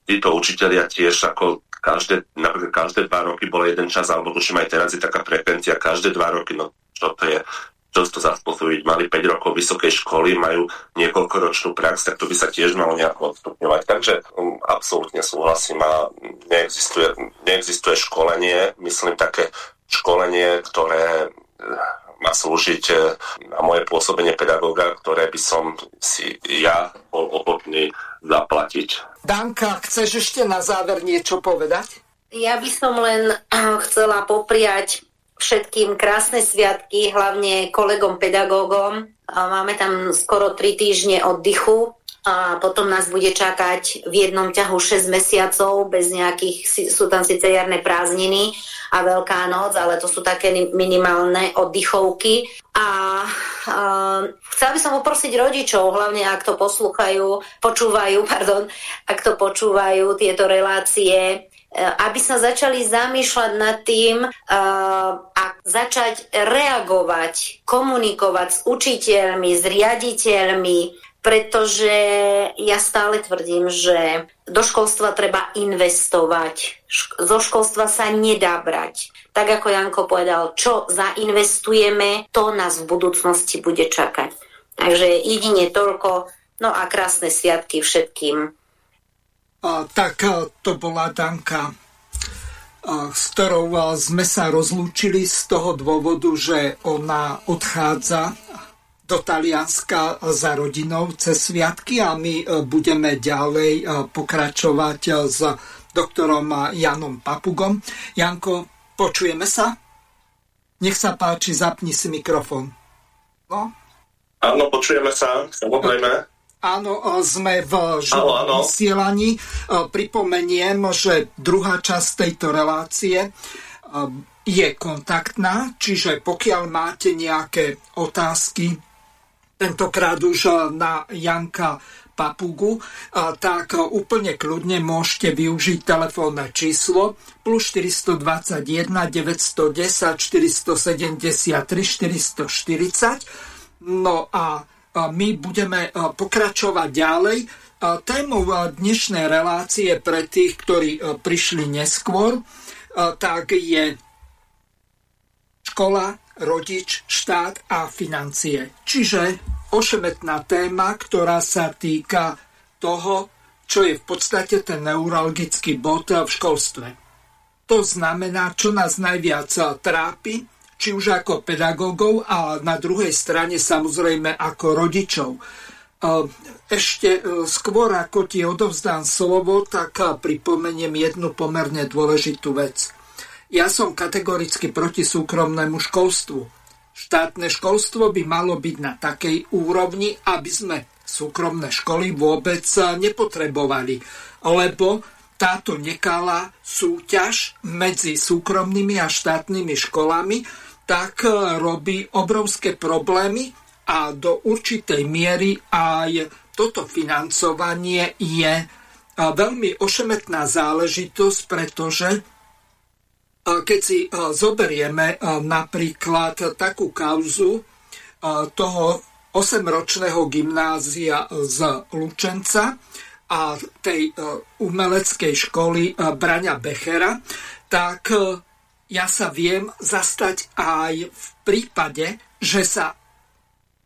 títo učiteľia tiež ako každé, napríklad každé dva roky bol jeden čas, alebo tuším aj teraz je taká frekvencia, každé dva roky, no čo to je, čo to za spôsobiť, mali 5 rokov vysokej školy, majú niekoľkoročnú prax, tak to by sa tiež malo nejako odstupňovať. Takže um, absolútne súhlasím a neexistuje, neexistuje školenie, myslím také školenie, ktoré eh, má slúžiť eh, na moje pôsobenie pedagóga, ktoré by som si ja bol ochotný zaplatiť. Danka, chceš ešte na záver niečo povedať? Ja by som len chcela popriať všetkým krásne sviatky, hlavne kolegom pedagógom. Máme tam skoro 3 týždne oddychu a potom nás bude čakať v jednom ťahu 6 mesiacov bez nejakých, sú tam síce jarné prázdniny a Veľká noc, ale to sú také minimálne oddychovky. A uh, chcela by som poprosiť rodičov, hlavne ak to poslúchajú, počúvajú, [laughs] pardon, ak to počúvajú tieto relácie, aby sa začali zamýšľať nad tým uh, a začať reagovať, komunikovať s učiteľmi, s riaditeľmi, pretože ja stále tvrdím, že do školstva treba investovať. Zo školstva sa nedá brať. Tak ako Janko povedal, čo zainvestujeme, to nás v budúcnosti bude čakať. Takže jedine toľko, no a krásne sviatky všetkým. A, tak to bola Danka, s ktorou sme sa rozlúčili z toho dôvodu, že ona odchádza do Talianska za rodinou cez sviatky a my e, budeme ďalej e, pokračovať e, s doktorom Janom Papugom. Janko, počujeme sa? Nech sa páči, zapni si mikrofón. No? Áno, počujeme sa, samozrejme. Áno, sme v živom vysielaní. Pripomeniem, že druhá časť tejto relácie je kontaktná, čiže pokiaľ máte nejaké otázky, tentokrát už eh, na Janka Papugu, tak úplne kľudne môžete využiť telefónne číslo plus 421 910 473 440. No a my budeme pokračovať ďalej. Témou dnešnej relácie pre tých, ktorí prišli neskôr, tak je škola, rodič, štát a financie. Čiže ošemetná téma, ktorá sa týka toho, čo je v podstate ten neurologický bod v školstve. To znamená, čo nás najviac trápi, či už ako pedagógov a na druhej strane samozrejme ako rodičov ešte e, skôr ako ti odovzdám slovo, tak pripomeniem jednu pomerne dôležitú vec. Ja som kategoricky proti súkromnému školstvu. Štátne školstvo by malo byť na takej úrovni, aby sme súkromné školy vôbec nepotrebovali, lebo táto nekalá súťaž medzi súkromnými a štátnymi školami tak e, robí obrovské problémy a do určitej miery aj toto financovanie je veľmi ošemetná záležitosť, pretože keď si zoberieme napríklad takú kauzu toho 8-ročného gymnázia z Lučenca a tej umeleckej školy Braňa Bechera, tak ja sa viem zastať aj v prípade, že sa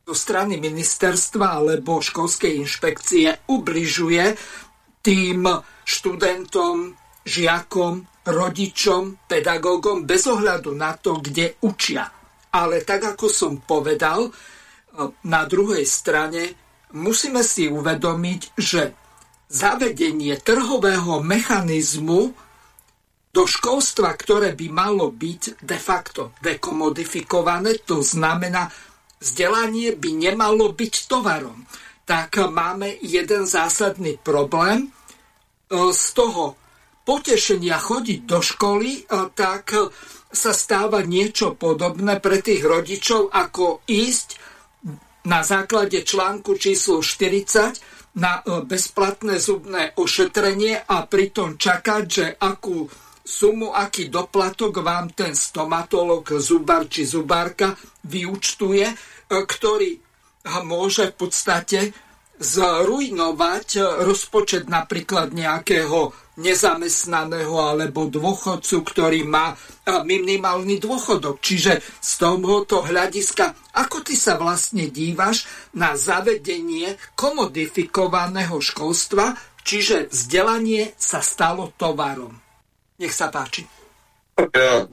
zo strany ministerstva alebo školskej inšpekcie ubližuje tým študentom, žiakom, rodičom, pedagógom bez ohľadu na to, kde učia. Ale tak, ako som povedal, na druhej strane musíme si uvedomiť, že zavedenie trhového mechanizmu do školstva, ktoré by malo byť de facto dekomodifikované, to znamená Vzdelanie by nemalo byť tovarom. Tak máme jeden zásadný problém. E, z toho potešenia chodiť do školy, e, tak sa stáva niečo podobné pre tých rodičov, ako ísť na základe článku číslo 40 na e, bezplatné zubné ošetrenie a pritom čakať, že akú sumu, aký doplatok vám ten stomatolog, zubar či zubárka vyučtuje, e, ktorý môže v podstate zrujnovať rozpočet napríklad nejakého nezamestnaného alebo dôchodcu, ktorý má e, minimálny dôchodok. Čiže z tohoto hľadiska, ako ty sa vlastne dívaš na zavedenie komodifikovaného školstva, čiže vzdelanie sa stalo tovarom? Nech sa páči. Ja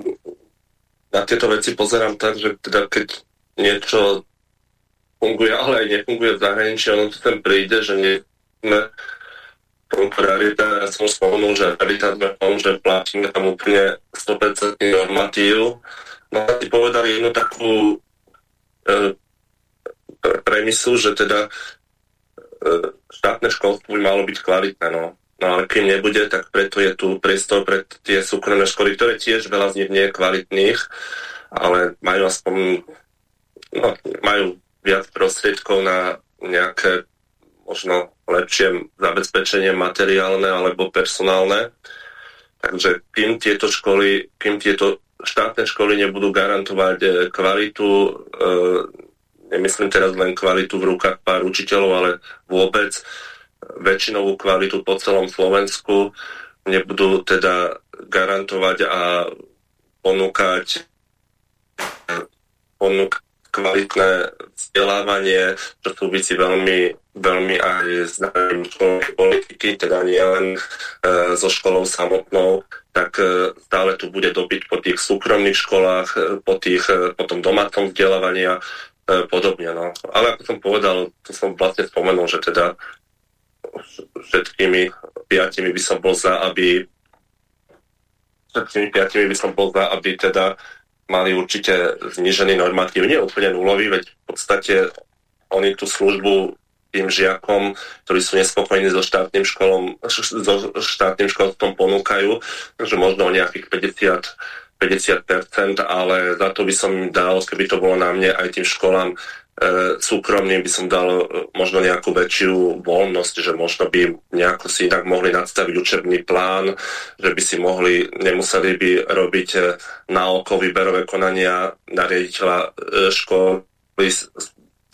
na tieto veci pozerám tak, že teda keď niečo funguje, ale aj nefunguje v zahraničí, ono to sem príde, že nie sme realita, ja som spomenul, že realita sme tom, že platíme tam úplne 100% normatív. No a ti povedali jednu takú e, premisu, že teda e, štátne školstvo by malo byť kvalitné. No. No ale kým nebude, tak preto je tu priestor pre tie súkromné školy, ktoré tiež veľa z nich nie je kvalitných, ale majú aspoň no, majú viac prostriedkov na nejaké možno lepšie zabezpečenie materiálne alebo personálne. Takže kým tieto školy, kým tieto štátne školy nebudú garantovať eh, kvalitu, e, nemyslím teraz len kvalitu v rukách pár učiteľov, ale vôbec, väčšinovú kvalitu po celom Slovensku, nebudú teda garantovať a ponúkať, ponúkať kvalitné vzdelávanie, čo súvisí veľmi, veľmi aj s školnej politiky, teda nie len e, so školou samotnou, tak e, stále tu bude dobyť po tých súkromných školách, e, po, tých, e, po tom domácom vzdelávaní a e, podobne. No. Ale ako som povedal, to som vlastne spomenul, že teda všetkými piatimi by som bol za, aby všetkými piatimi by som bol za, aby teda mali určite znižený normatív, nie úplne nulový, veď v podstate oni tú službu tým žiakom, ktorí sú nespokojní so štátnym, školom, so štátnym školstvom ponúkajú, že možno o nejakých 50 50%, ale za to by som im dal, keby to bolo na mne, aj tým školám súkromným by som dal e, možno nejakú väčšiu voľnosť, že možno by nejako si inak mohli nadstaviť učebný plán, že by si mohli, nemuseli by robiť e, na oko výberové konania na riaditeľa školy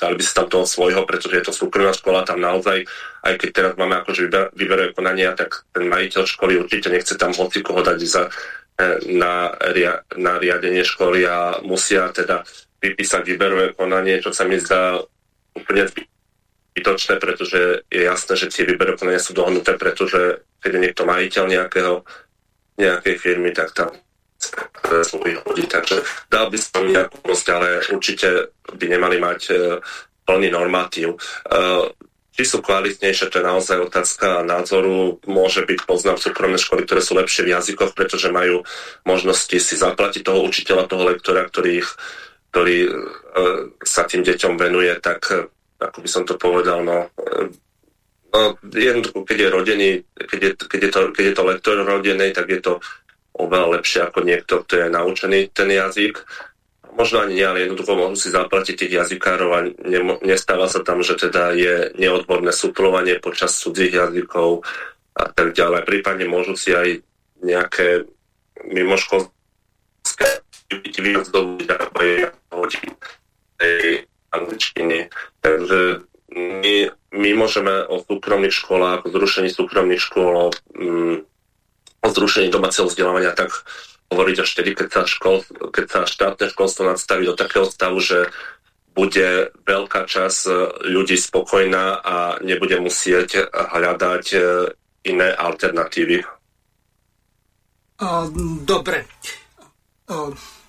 dali by si tam toho svojho, pretože je to súkromná škola, tam naozaj, aj keď teraz máme akože výber, výberové konania, tak ten majiteľ školy určite nechce tam hoci koho dať za, e, na, na riadenie školy a musia teda vypísať výberové konanie, čo sa mi zdá úplne zbytočné, pretože je jasné, že tie výberové konania sú dohodnuté, pretože keď je niekto majiteľ nejakého, nejakej firmy, tak tam svojich ľudí, takže dal by som nejakú možnosť, ale určite by nemali mať uh, plný normatív. Uh, či sú kvalitnejšie, to je naozaj otázka názoru. Môže byť, poznám súkromné školy, ktoré sú lepšie v jazykoch, pretože majú možnosti si zaplatiť toho učiteľa, toho lektora, ktorý, ich, ktorý uh, sa tým deťom venuje, tak uh, ako by som to povedal, no, uh, no jednoducho, keď je rodený, keď je, keď je, to, keď je to lektor rodený, tak je to oveľa lepšie ako niekto, kto je naučený ten jazyk. Možno ani nie, ale jednoducho môžu si zaplatiť tých jazykárov a ne, nestáva sa tam, že teda je neodborné suplovanie počas cudzích jazykov a tak ďalej. Prípadne môžu si aj nejaké mimoškolské vyzdobúť ako je tej angličtiny. Takže my, my môžeme o súkromných školách, o zrušení súkromných škôl, mm, o zrušení domáceho vzdelávania, tak hovoriť až vtedy, keď sa, škol, keď sa štátne školstvo nadstaví do takého stavu, že bude veľká časť e, ľudí spokojná a nebude musieť hľadať e, iné alternatívy. Dobre.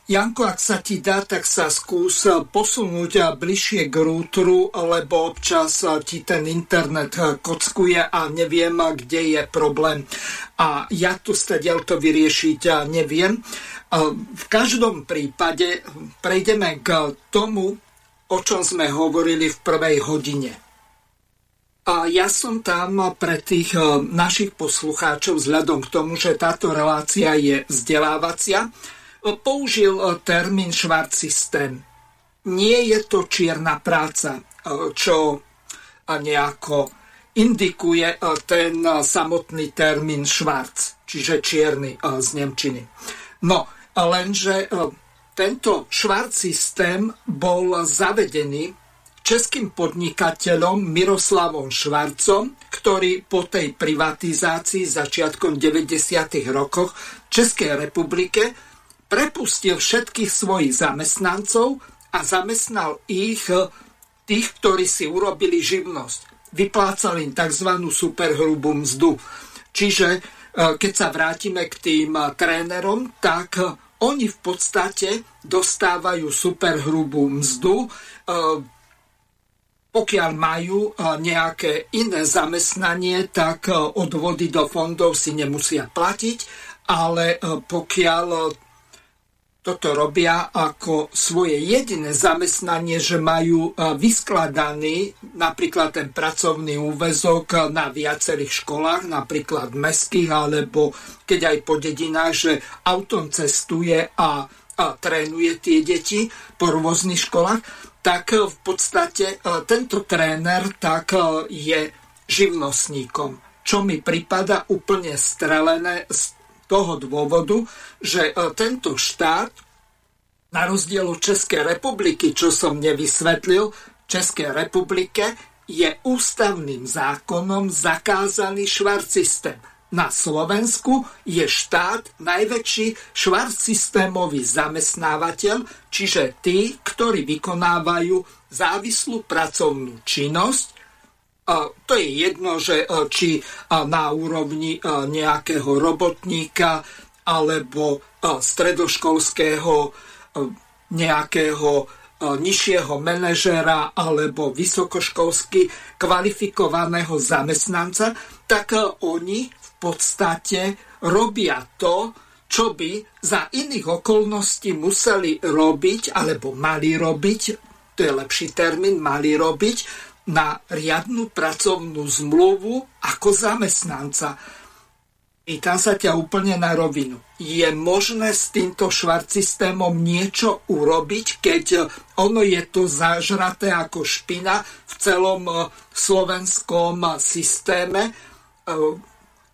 Janko, ak sa ti dá, tak sa skús posunúť bližšie k rútru, lebo občas ti ten internet kockuje a neviem, kde je problém. A ja tu stadiaľ to vyriešiť neviem. V každom prípade prejdeme k tomu, o čom sme hovorili v prvej hodine. A ja som tam pre tých našich poslucháčov vzhľadom k tomu, že táto relácia je vzdelávacia, použil e, termín švart systém. Nie je to čierna práca, e, čo nejako indikuje ten samotný termín švarc, čiže čierny z Nemčiny. No, lenže tento švart systém bol zavedený českým podnikateľom Miroslavom Švarcom, ktorý po tej privatizácii začiatkom 90. rokoch v Českej republike prepustil všetkých svojich zamestnancov a zamestnal ich eh, tých, ktorí si urobili živnosť. Vyplácal im tzv. superhrubú mzdu. Čiže eh, keď sa vrátime k tým eh, trénerom, tak oni v podstate dostávajú superhrubú mzdu, pokiaľ majú nejaké iné zamestnanie, tak odvody do fondov si nemusia platiť, ale pokiaľ toto robia ako svoje jediné zamestnanie, že majú e, vyskladaný napríklad ten pracovný úvezok na viacerých školách, napríklad mestských, alebo keď aj po dedinách, že autom cestuje a, a trénuje tie deti po rôznych školách, tak v podstate e, tento tréner tak e, je živnostníkom, čo mi prípada úplne strelené z toho dôvodu, že e, tento štát, na rozdiel od Českej republiky, čo som nevysvetlil, Českej republike je ústavným zákonom zakázaný švart systém. Na Slovensku je štát najväčší švartsystémový zamestnávateľ, čiže tí, ktorí vykonávajú závislú pracovnú činnosť to je jedno, že či na úrovni nejakého robotníka alebo stredoškolského nejakého nižšieho manažera alebo vysokoškolsky kvalifikovaného zamestnanca, tak oni v podstate robia to, čo by za iných okolností museli robiť alebo mali robiť, to je lepší termín, mali robiť na riadnu pracovnú zmluvu ako zamestnanca. Pýtam sa ťa úplne na rovinu. Je možné s týmto švart systémom niečo urobiť, keď ono je to zažraté ako špina v celom eh, slovenskom eh, systéme? Eh,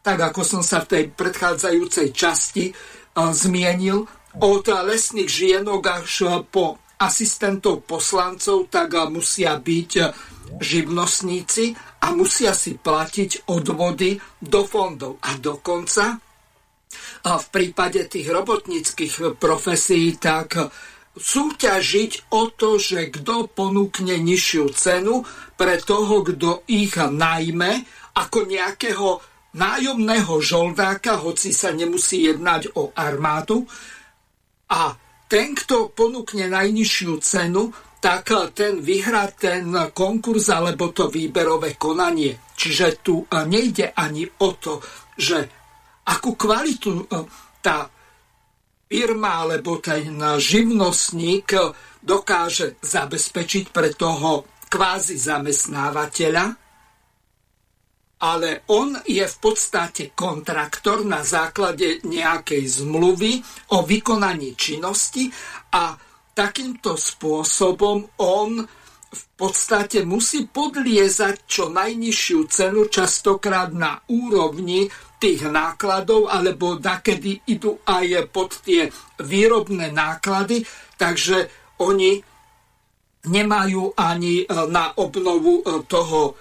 tak ako som sa v tej predchádzajúcej časti zmienil, od lesných žienok až po asistentov poslancov, tak musia byť živnostníci a musia si platiť odvody do fondov. A dokonca a v prípade tých robotníckých profesí tak súťažiť o to, že kto ponúkne nižšiu cenu pre toho, kto ich najme ako nejakého nájomného žoldáka, hoci sa nemusí jednať o armádu. A ten, kto ponúkne najnižšiu cenu, tak ten vyhrá ten konkurs alebo to výberové konanie. Čiže tu nejde ani o to, že akú kvalitu tá firma alebo ten živnostník dokáže zabezpečiť pre toho kvázi zamestnávateľa, ale on je v podstate kontraktor na základe nejakej zmluvy o vykonaní činnosti a takýmto spôsobom on v podstate musí podliezať čo najnižšiu cenu, častokrát na úrovni tých nákladov, alebo nakedy idú aj pod tie výrobné náklady, takže oni nemajú ani e, na obnovu e, toho e,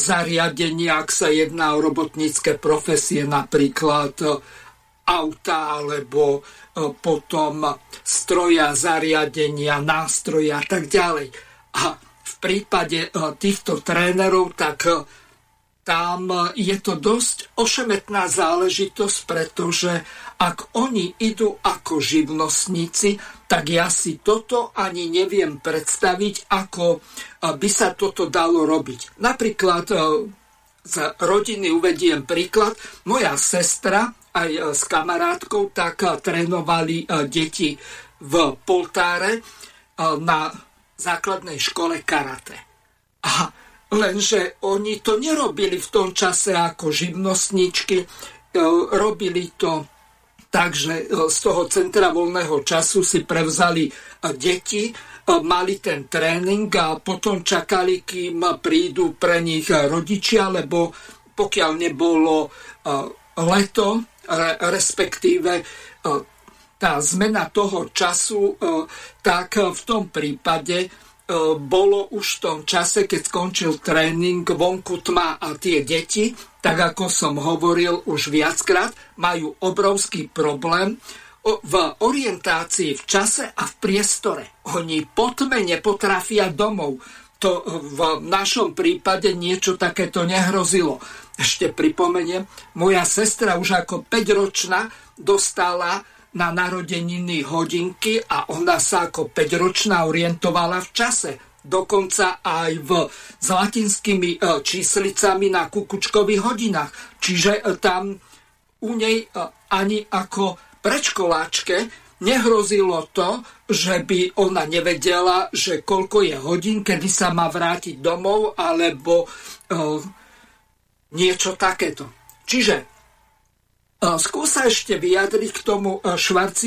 zariadenia, ak sa jedná o robotnícke profesie, napríklad auta alebo potom stroja, zariadenia, nástroja a tak ďalej. A v prípade týchto trénerov, tak tam je to dosť ošemetná záležitosť, pretože ak oni idú ako živnostníci, tak ja si toto ani neviem predstaviť, ako by sa toto dalo robiť. Napríklad e, z rodiny uvediem príklad. Moja sestra aj e, s kamarátkou tak e, trénovali deti v Poltáre na základnej škole karate. A Lenže oni to nerobili v tom čase ako živnostničky, e, robili to tak, že e, z toho centra voľného času si prevzali e, deti, mali ten tréning a potom čakali, kým prídu pre nich rodičia, lebo pokiaľ nebolo leto, respektíve tá zmena toho času, tak v tom prípade E, bolo už v tom čase, keď skončil tréning vonku tma a tie deti, tak ako som hovoril už viackrát, majú obrovský problém v orientácii v čase a v priestore. Oni po tme nepotrafia domov. To v našom prípade niečo takéto nehrozilo. Ešte pripomeniem, moja sestra už ako 5-ročná dostala na narodeniny hodinky a ona sa ako 5-ročná orientovala v čase. Dokonca aj v, s latinskými e, číslicami na kukučkových hodinách. Čiže e, tam u nej e, ani ako predškoláčke nehrozilo to, že by ona nevedela, že koľko je hodín, kedy sa má vrátiť domov, alebo niečo takéto. Čiže Skúsa ešte vyjadriť k tomu e, švart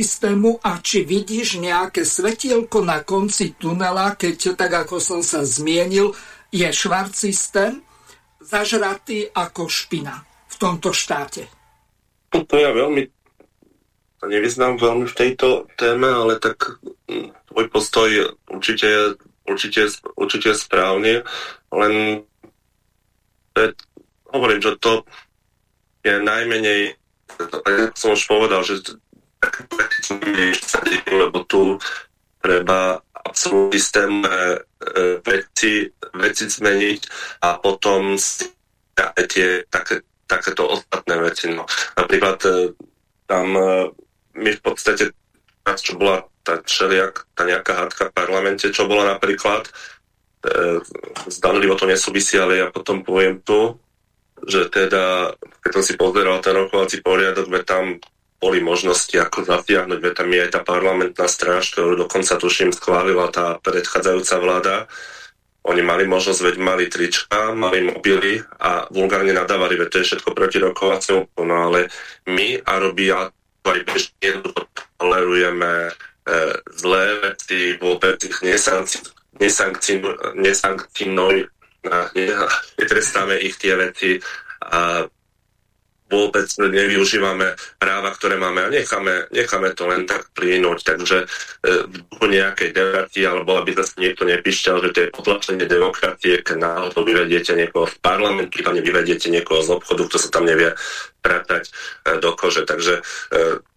a či vidíš nejaké svetielko na konci tunela, keď, tak ako som sa zmienil, je švart systém zažratý ako špina v tomto štáte. To ja veľmi nevyznám veľmi v tejto téme, ale tak hm, tvoj postoj určite, určite, určite správne, len hovorím, že to je najmenej som už povedal, že lebo tu treba absolútne systém e, veci, veci zmeniť a potom tie také, takéto ostatné veci. No. Napríklad e, tam e, my v podstate čo bola tá, čeliak, tá nejaká hádka v parlamente, čo bola napríklad, e, zdanlivo to nesúvisí, ale ja potom poviem tu, že teda, keď som si pozeral ten rokovací poriadok, veď tam boli možnosti, ako zatiahnuť, veď tam je aj tá parlamentná stráž, ktorú dokonca tuším schválila tá predchádzajúca vláda. Oni mali možnosť, veď mali trička, mali mobily a vulgárne nadávali, veď to je všetko proti rokovaciemu no ale my a robia aj bežne tolerujeme e, zlé veci, vôbec ich nesankcinujú, netrestáme ich tie veci a vôbec nevyužívame práva, ktoré máme a necháme, necháme to len tak plynúť. Takže e, v duchu nejakej debaty, alebo aby zase niekto nepíšťal, že to je potlačenie demokracie, keď náhodou vyvediete niekoho v parlamentu, prípadne vyvediete niekoho z obchodu, kto sa tam nevie pratať e, do kože. Takže e,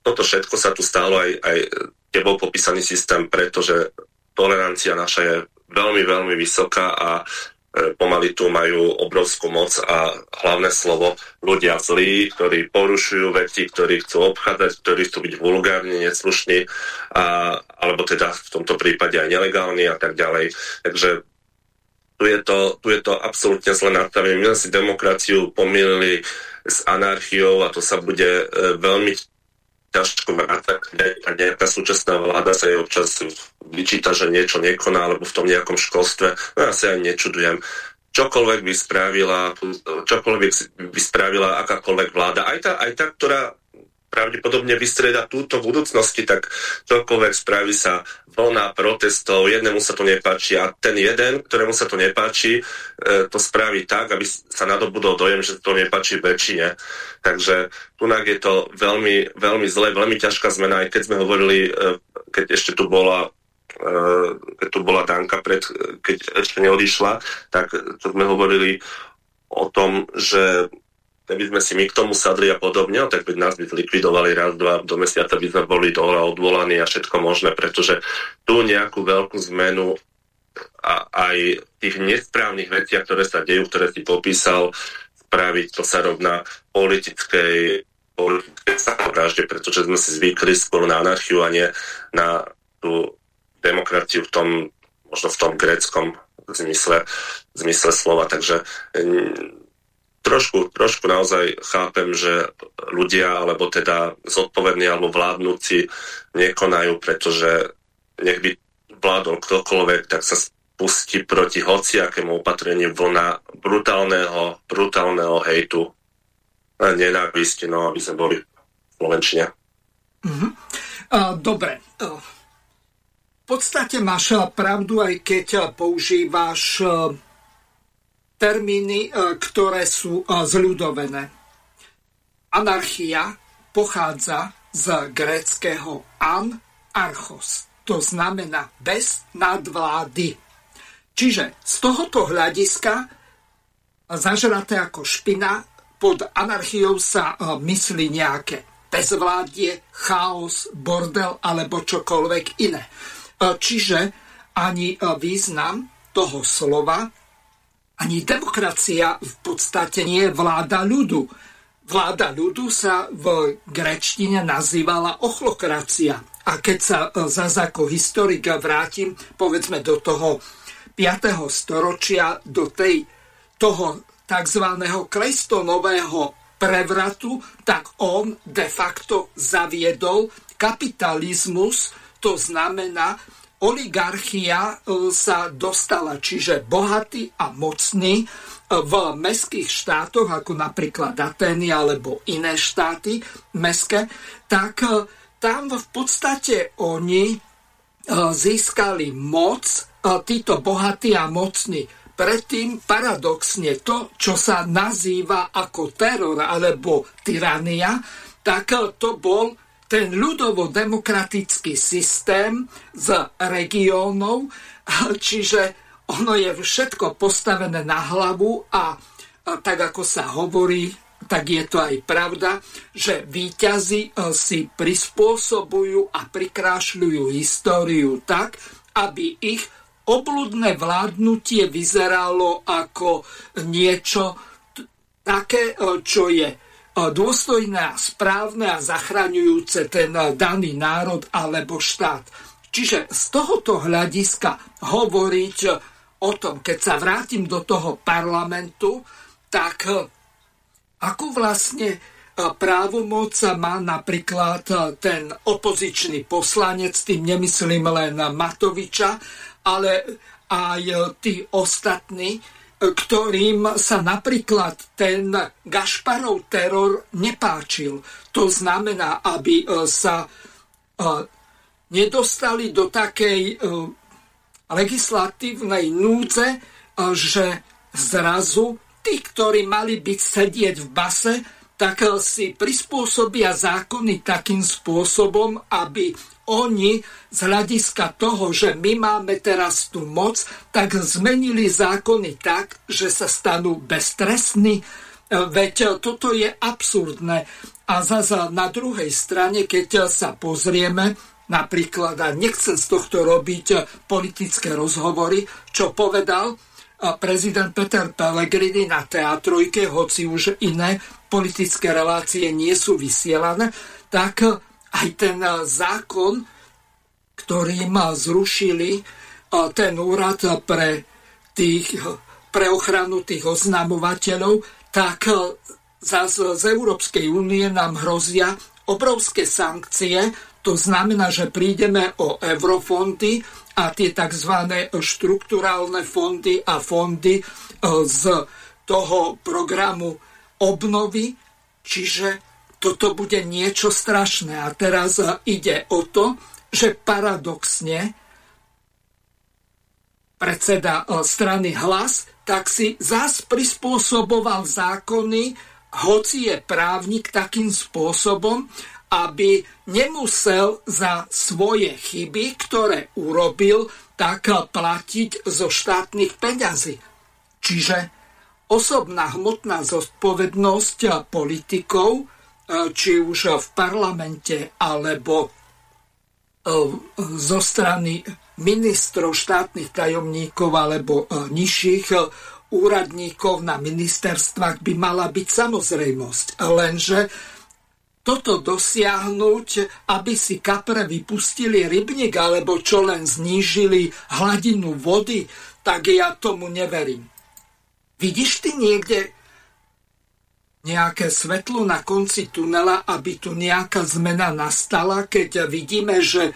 toto všetko sa tu stalo aj, aj tebou popísaný systém, pretože tolerancia naša je veľmi, veľmi vysoká a pomaly tu majú obrovskú moc a hlavné slovo ľudia zlí, ktorí porušujú veci, ktorí chcú obchádzať, ktorí chcú byť vulgárni, neslušní, a, alebo teda v tomto prípade aj nelegálni a tak ďalej. Takže tu je to, tu je to absolútne zle nastavenie. My si demokraciu pomýlili s anarchiou a to sa bude e, veľmi ťažko vrátať, a nejaká súčasná vláda sa jej občas vyčíta, že niečo nekoná, alebo v tom nejakom školstve. No ja sa aj nečudujem. Čokoľvek by spravila, čokoľvek by spravila akákoľvek vláda, aj tá, aj tá ktorá pravdepodobne vystrieda túto budúcnosti, tak čokoľvek spraví sa vlna protestov, jednému sa to nepáči a ten jeden, ktorému sa to nepáči, e, to spraví tak, aby sa nadobudol dojem, že to nepáči väčšine. Takže tunak je to veľmi, veľmi zlé, veľmi ťažká zmena, aj keď sme hovorili, e, keď ešte tu bola e, keď tu bola Danka, pred, keď ešte neodišla, tak sme hovorili o tom, že keby sme si my k tomu sadli a podobne, tak by nás by zlikvidovali raz, dva, do mesiaca by sme boli dole odvolaní a všetko možné, pretože tu nejakú veľkú zmenu a aj tých nesprávnych veciach, ktoré sa dejú, ktoré si popísal, spraviť, to sa rovná politickej, politickej samovražde, pretože sme si zvykli skôr na anarchiu a nie na tú demokraciu v tom, možno v tom gréckom zmysle, zmysle slova. Takže trošku, trošku naozaj chápem, že ľudia, alebo teda zodpovední alebo vládnúci nekonajú, pretože nech by vládol ktokoľvek, tak sa spustí proti hociakému opatreniu vlna brutálneho, brutálneho hejtu a nenávisti, no aby sme boli v Slovenčine. Mm-hmm. Uh, dobre. Uh, v podstate máš pravdu, aj keď používaš uh, termíny, e, ktoré sú e, zľudovené. Anarchia pochádza z gréckého an, archos, to znamená bez nadvlády. Čiže z tohoto hľadiska zažraté ako špina, pod anarchiou sa e, myslí nejaké bezvládie, chaos, bordel alebo čokoľvek iné. Čiže ani význam toho slova ani demokracia v podstate nie je vláda ľudu. Vláda ľudu sa v grečtine nazývala ochlokracia. A keď sa e, zase ako historik vrátim, povedzme do toho 5. storočia, do tej, toho tzv. klejstonového prevratu, tak on de facto zaviedol kapitalizmus, to znamená oligarchia e, sa dostala, čiže bohatí a mocní e, v mestských štátoch, ako napríklad Atény alebo iné štáty meské, tak e, tam v podstate oni získali moc, títo bohatí a mocní. Predtým paradoxne to, čo sa nazýva ako teror alebo tyrania, tak to bol ten ľudovo-demokratický systém z regiónov, čiže ono je všetko postavené na hlavu a tak ako sa hovorí, tak je to aj pravda, že výťazi e, si prispôsobujú a prikrášľujú históriu tak, aby ich obludné vládnutie vyzeralo ako niečo také, e, čo je dôstojné a správne a zachraňujúce ten daný národ alebo štát. Čiže z tohoto hľadiska hovoriť o tom, keď sa vrátim do toho parlamentu, tak ako vlastne právomoc má napríklad ten opozičný poslanec, tým nemyslím len Matoviča, ale aj tí ostatní, ktorým sa napríklad ten Gašparov teror nepáčil. To znamená, aby e, sa e, nedostali do takej e, legislatívnej núdze, že zrazu tí, ktorí mali byť sedieť v base, tak si prispôsobia zákony takým spôsobom, aby oni z hľadiska toho, že my máme teraz tú moc, tak zmenili zákony tak, že sa stanú beztrestní. Veď toto je absurdné. A zase na druhej strane, keď sa pozrieme, napríklad, a nechcem z tohto robiť politické rozhovory, čo povedal prezident Peter Pellegrini na teatrojke, hoci už iné politické relácie nie sú vysielané, tak aj ten eh, zákon, ktorým zrušili eh, ten úrad pre, tých, pre ochranu tých oznamovateľov, tak eh, zase z Európskej únie nám hrozia obrovské sankcie. To znamená, že prídeme o eurofondy a tie tzv. štruktúrálne fondy a fondy z toho programu obnovy, čiže toto bude niečo strašné. A teraz e, ide o to, že paradoxne predseda e, strany Hlas tak si zas prispôsoboval zákony, hoci je právnik takým spôsobom, aby nemusel za svoje chyby, ktoré urobil, tak platiť zo štátnych peňazí. Čiže osobná hmotná zodpovednosť politikov E, či už v parlamente alebo e, zo strany ministrov, štátnych tajomníkov alebo e, nižších úradníkov na ministerstvách by mala byť samozrejmosť. Lenže toto dosiahnuť, aby si kapre vypustili rybník alebo čo len znížili hladinu vody, tak ja tomu neverím. Vidíš ty niekde nejaké svetlo na konci tunela, aby tu nejaká zmena nastala, keď vidíme, že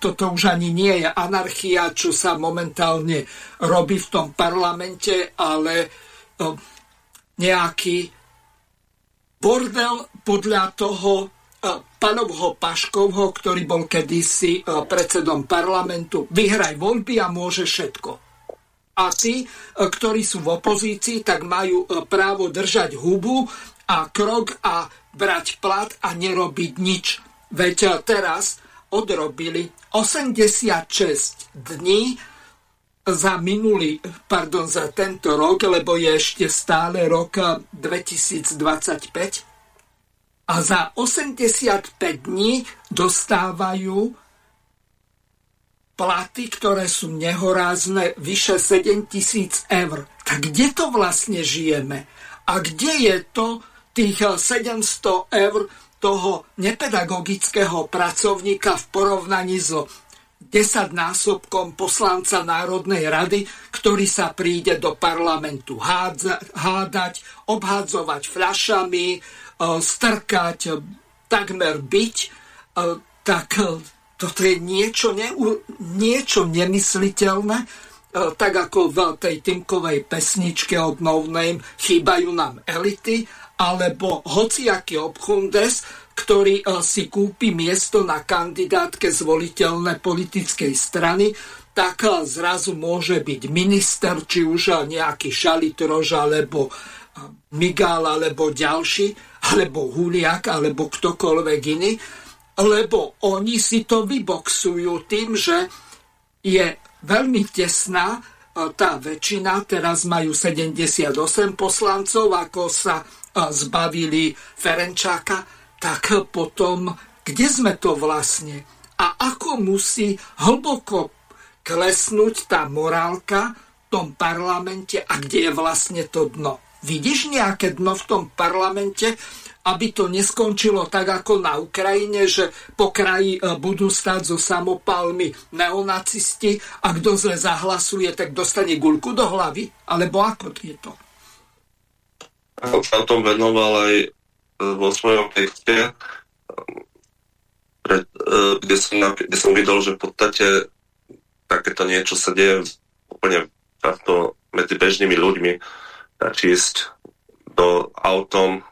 toto už ani nie je anarchia, čo sa momentálne robí v tom parlamente, ale nejaký bordel podľa toho panovho Paškovho, ktorý bol kedysi predsedom parlamentu. Vyhraj voľby a môže všetko a tí, e, ktorí sú v opozícii, tak majú e, právo držať hubu a krok a brať plat a nerobiť nič. Veď e, teraz odrobili 86 dní za minulý, pardon, za tento rok, lebo je ešte stále rok 2025. A za 85 dní dostávajú platy, ktoré sú nehorázne, vyše 7 tisíc eur. Tak kde to vlastne žijeme? A kde je to tých 700 eur toho nepedagogického pracovníka v porovnaní so 10 násobkom poslanca Národnej rady, ktorý sa príde do parlamentu hádať, obhádzovať fľašami, e, strkať, takmer byť, e, tak toto je niečo, ne, niečo nemysliteľné, e, tak ako v tej Timkovej pesničke od No Name chýbajú nám elity, alebo hociaký obchundes, ktorý e, si kúpi miesto na kandidátke zvoliteľné politickej strany, tak e, zrazu môže byť minister, či už nejaký šalitrož, alebo Migál, alebo ďalší, alebo Huliak, alebo ktokoľvek iný lebo oni si to vyboxujú tým, že je veľmi tesná e, tá väčšina, teraz majú 78 poslancov, ako sa e, zbavili Ferenčáka, tak potom, kde sme to vlastne? A ako musí hlboko klesnúť tá morálka v tom parlamente a kde je vlastne to dno? Vidíš nejaké dno v tom parlamente, aby to neskončilo tak ako na Ukrajine, že po kraji e, budú stáť zo samopalmi neonacisti a kto zle zahlasuje, tak dostane guľku do hlavy? Alebo ako je to? Ako sa tom venoval aj e, vo svojom texte, e, kde som, kde som videl, že v podstate takéto niečo sa deje úplne často medzi bežnými ľuďmi. Čísť do autom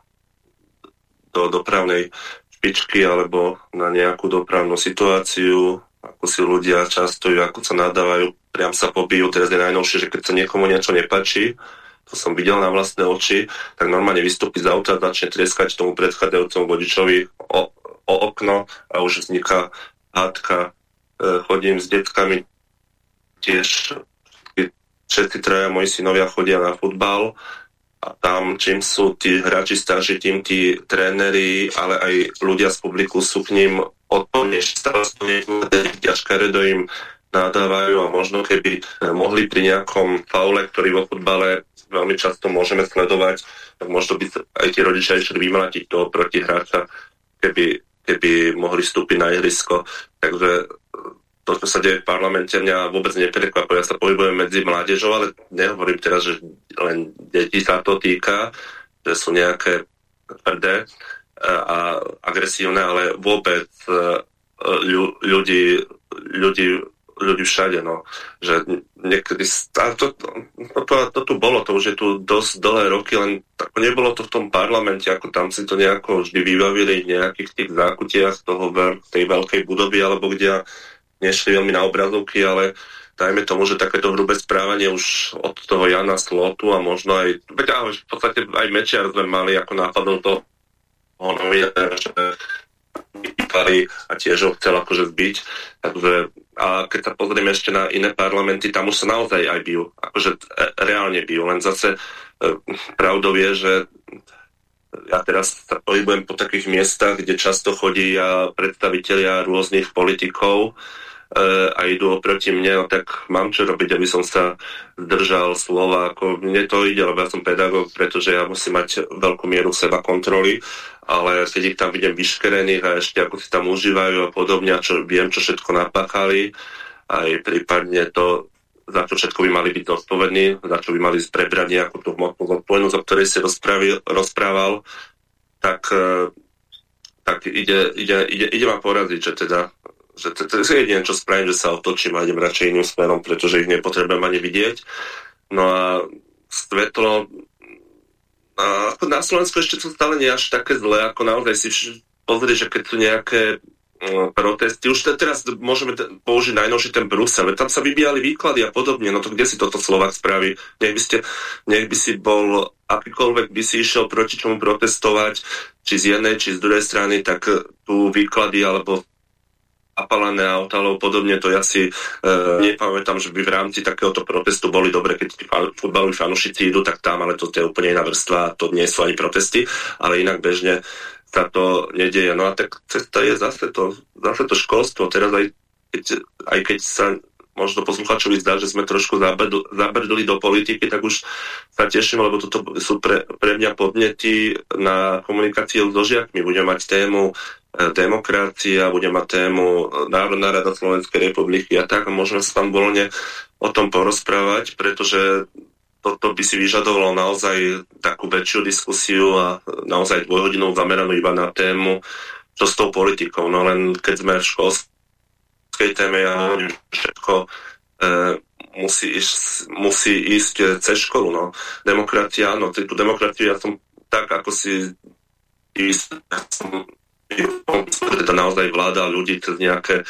do dopravnej špičky alebo na nejakú dopravnú situáciu, ako si ľudia často, ako sa nadávajú, priam sa pobijú. Teraz je najnovšie, že keď sa niekomu niečo nepačí, to som videl na vlastné oči, tak normálne vystúpi z auta, začne trieskať tomu predchádzajúcemu vodičovi o, o okno a už vzniká hádka. E, chodím s detkami tiež všetci traja moji synovia chodia na futbal a tam čím sú tí hráči starší, tým tí tréneri, ale aj ľudia z publiku sú k ním odporne ťažké im nadávajú a možno keby mohli pri nejakom faule, ktorý vo futbale veľmi často môžeme sledovať, tak možno by aj tí rodičia išli vymlatiť toho protihráča, keby, keby mohli vstúpiť na ihrisko. Takže to, čo sa deje v parlamente, mňa vôbec neprekvapuje. Ja sa pohybujem medzi mládežou, ale nehovorím teraz, že len deti sa to týka, že sú nejaké tvrdé e, a agresívne, ale vôbec e, ľudí, ľudí, ľudí všade, no. Že niekedy, to, to, to, to, to tu bolo, to už je tu dosť dlhé roky, len ako nebolo to v tom parlamente, ako tam si to nejako vždy vybavili v nejakých tých zákutiach toho, tej veľkej budovy, alebo kde nešli veľmi na obrazovky, ale dajme tomu, že takéto hrubé správanie už od toho Jana Slotu a možno aj, veď ale v podstate aj Mečiar sme mali ako nápadnú to novinára, že vypali a tiež ho chcel akože zbiť. Takže, a keď sa pozrieme ešte na iné parlamenty, tam už sa naozaj aj bijú. Akože e, reálne bijú. Len zase e, pravdou je, že ja teraz pohybujem po takých miestach, kde často chodí predstavitelia rôznych politikov, E, a idú oproti mne, no tak mám čo robiť, aby som sa zdržal slova. Ako mne to ide, lebo ja som pedagóg, pretože ja musím mať veľkú mieru seba kontroly, ale keď ich tam vidím vyškerených a ešte ako si tam užívajú a podobne, a čo, viem, čo všetko napáchali, aj prípadne to, za čo všetko by mali byť zodpovední, za čo by mali prebrať nejakú tú hmotnú zodpovednosť, o ktorej si rozprával, tak, e, tak ide, ide, ide, ide ma poraziť, že teda že to, to je jediné, čo spravím, že sa otočím a idem radšej iným smerom, pretože ich nepotrebujem ani vidieť. No a svetlo a na Slovensku ešte to stále nie až také zlé, ako naozaj si pozrieť, že keď sú nejaké protesty, už teraz môžeme použiť najnovšie ten Brusel, tam sa vybíjali výklady a podobne, no to kde si toto Slovak spraví? Nech by, ste, nech by si bol, akýkoľvek by si išiel proti čomu protestovať, či z jednej, či z druhej strany, tak tu výklady alebo zapálené auta alebo podobne, to ja si e, nepamätám, že by v rámci takéhoto protestu boli dobre, keď tí futbaloví fanúšici idú, tak tam, ale to je úplne iná vrstva, to nie sú ani protesty, ale inak bežne sa to nedieje. No a tak cesta je zase to, zase to školstvo. Teraz aj keď, aj keď sa možno posluchačovi zdá, že sme trošku zabrdli do politiky, tak už sa teším, lebo toto sú pre, pre mňa podnety na komunikáciu so žiakmi. Budeme mať tému demokracia, bude mať tému Národná rada Slovenskej republiky a tak a môžeme sa tam voľne o tom porozprávať, pretože toto by si vyžadovalo naozaj takú väčšiu diskusiu a naozaj dvojhodinovú zameranú iba na tému, čo s tou politikou. No len keď sme v školskej téme, ja hovorím, všetko e, musí, ísť, musí ísť cez školu. No. Demokratia, áno, tú demokraciu ja som tak, ako si ja som to naozaj vláda ľudí cez nejaké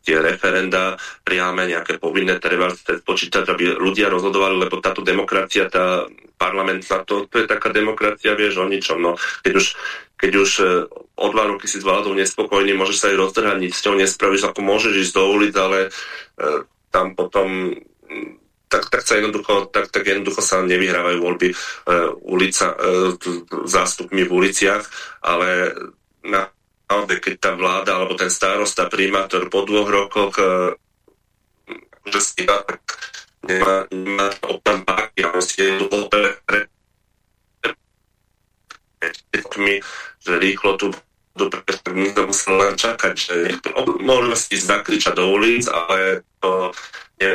tie referenda priame, nejaké povinné treba počítať, aby ľudia rozhodovali, lebo táto demokracia, tá parlamentná, to, to je taká demokracia, vieš, o ničom. No, keď už, keď už e, o dva roky si s vládou nespokojný, môžeš sa aj roztrhať, nič s ňou nespravíš, ako môžeš ísť do ulic, ale e, tam potom tak, tak sa jednoducho, tak, tak jednoducho sa nevyhrávajú voľby e, ulica, e, zástupmi v uliciach, ale na, naozaj, keď tá vláda alebo ten starosta, primátor po dvoch rokoch e, že si tak nemá, nemá tam páky, ale si je pre, že rýchlo tu my sme museli len čakať, že môžeme si zakričať do ulic, ale to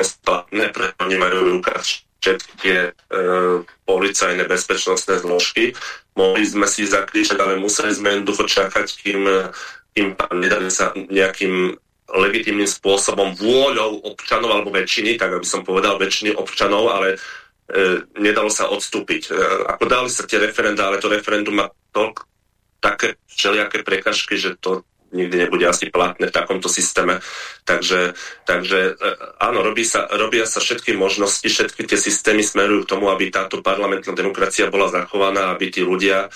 splatné, preto oni majú v rukách všetky tie e, policajné bezpečnostné zložky. Mohli sme si zakričať, ale museli sme jednoducho čakať, kým, kým nedali sa nejakým legitímnym spôsobom vôľou občanov alebo väčšiny, tak aby som povedal väčšiny občanov, ale e, nedalo sa odstúpiť. E, ako dali sa tie referenda, ale to referendum má toľko také všelijaké prekažky, že to nikdy nebude asi platné v takomto systéme. Takže, takže e, áno, robí sa, robia sa všetky možnosti, všetky tie systémy smerujú k tomu, aby táto parlamentná demokracia bola zachovaná, aby tí ľudia,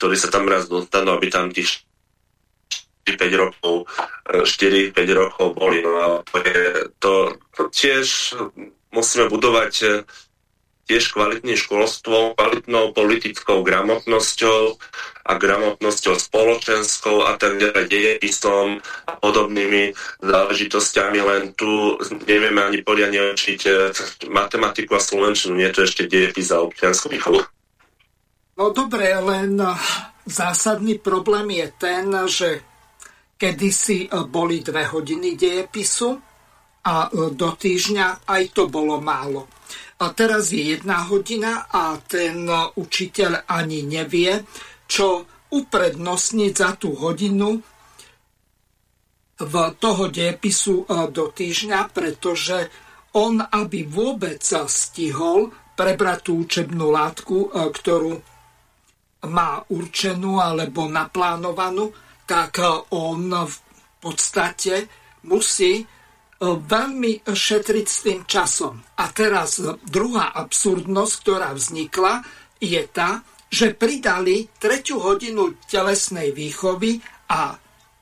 ktorí sa tam raz dostanú, aby tam tých 5 rokov, 4-5 e, rokov boli. No a to, to, tiež musíme budovať tiež kvalitným školstvom, kvalitnou politickou gramotnosťou a gramotnosťou spoločenskou a tak ďalej, dejepisom a podobnými záležitosťami, len tu nevieme ani poriadne učiť eh, matematiku a slovenčinu, nie to ešte dejepis a občianskú výchovu. No dobre, len eh, zásadný problém je ten, že kedysi eh, boli dve hodiny dejepisu a do týždňa aj to bolo málo a teraz je jedna hodina a ten učiteľ ani nevie, čo uprednostniť za tú hodinu v toho dejepisu e, do týždňa, pretože on, aby vôbec stihol prebrať tú učebnú látku, e, ktorú má určenú alebo naplánovanú, tak e, on v podstate musí veľmi šetriť s tým časom. A teraz druhá absurdnosť, ktorá vznikla, je tá, že pridali tretiu hodinu telesnej výchovy a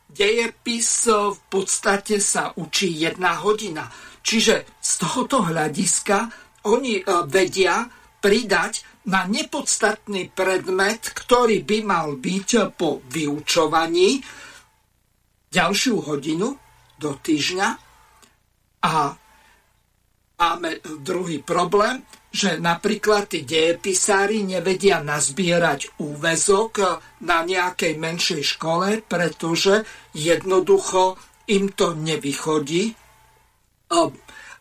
dejepis v podstate sa učí jedna hodina. Čiže z tohoto hľadiska oni e, vedia pridať na nepodstatný predmet, ktorý by mal byť po vyučovaní ďalšiu hodinu do týždňa a máme druhý problém, že napríklad tí dejepisári nevedia nazbierať úvezok na nejakej menšej škole, pretože jednoducho im to nevychodí.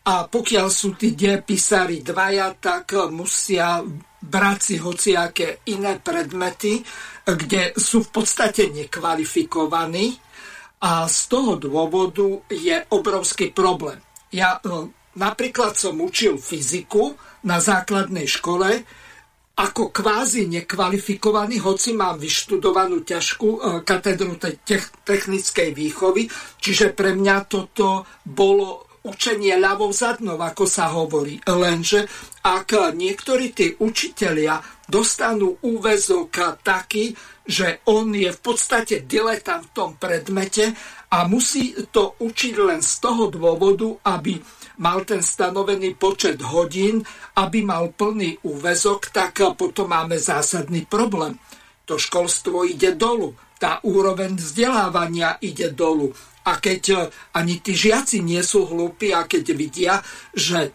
A pokiaľ sú tí dejepisári dvaja, tak musia brať si hociaké iné predmety, kde sú v podstate nekvalifikovaní. A z toho dôvodu je obrovský problém. Ja e, napríklad som učil fyziku na základnej škole ako kvázi nekvalifikovaný, hoci mám vyštudovanú ťažkú e, katedru technickej výchovy, čiže pre mňa toto bolo učenie ľavou zadnou, ako sa hovorí. Lenže ak niektorí tí učitelia dostanú úvezok taký, že on je v podstate diletant v tom predmete a musí to učiť len z toho dôvodu, aby mal ten stanovený počet hodín, aby mal plný úvezok, tak potom máme zásadný problém. To školstvo ide dolu, tá úroveň vzdelávania ide dolu. A keď ani tí žiaci nie sú hlúpi a keď vidia, že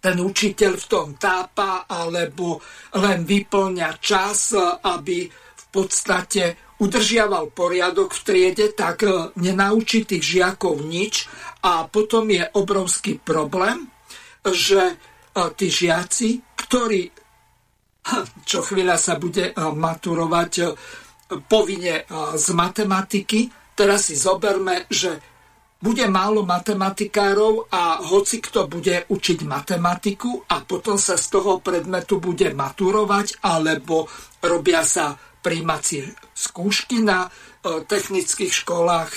ten učiteľ v tom tápa alebo len vyplňa čas, aby podstate udržiaval poriadok v triede, tak e, nenaučí tých žiakov nič. A potom je obrovský problém, že e, tí žiaci, ktorí čo chvíľa sa bude e, maturovať povinne z matematiky, teraz si zoberme, že bude málo matematikárov a hoci kto bude učiť matematiku a potom sa z toho predmetu bude maturovať, alebo robia sa príjmacie skúšky na e, technických školách.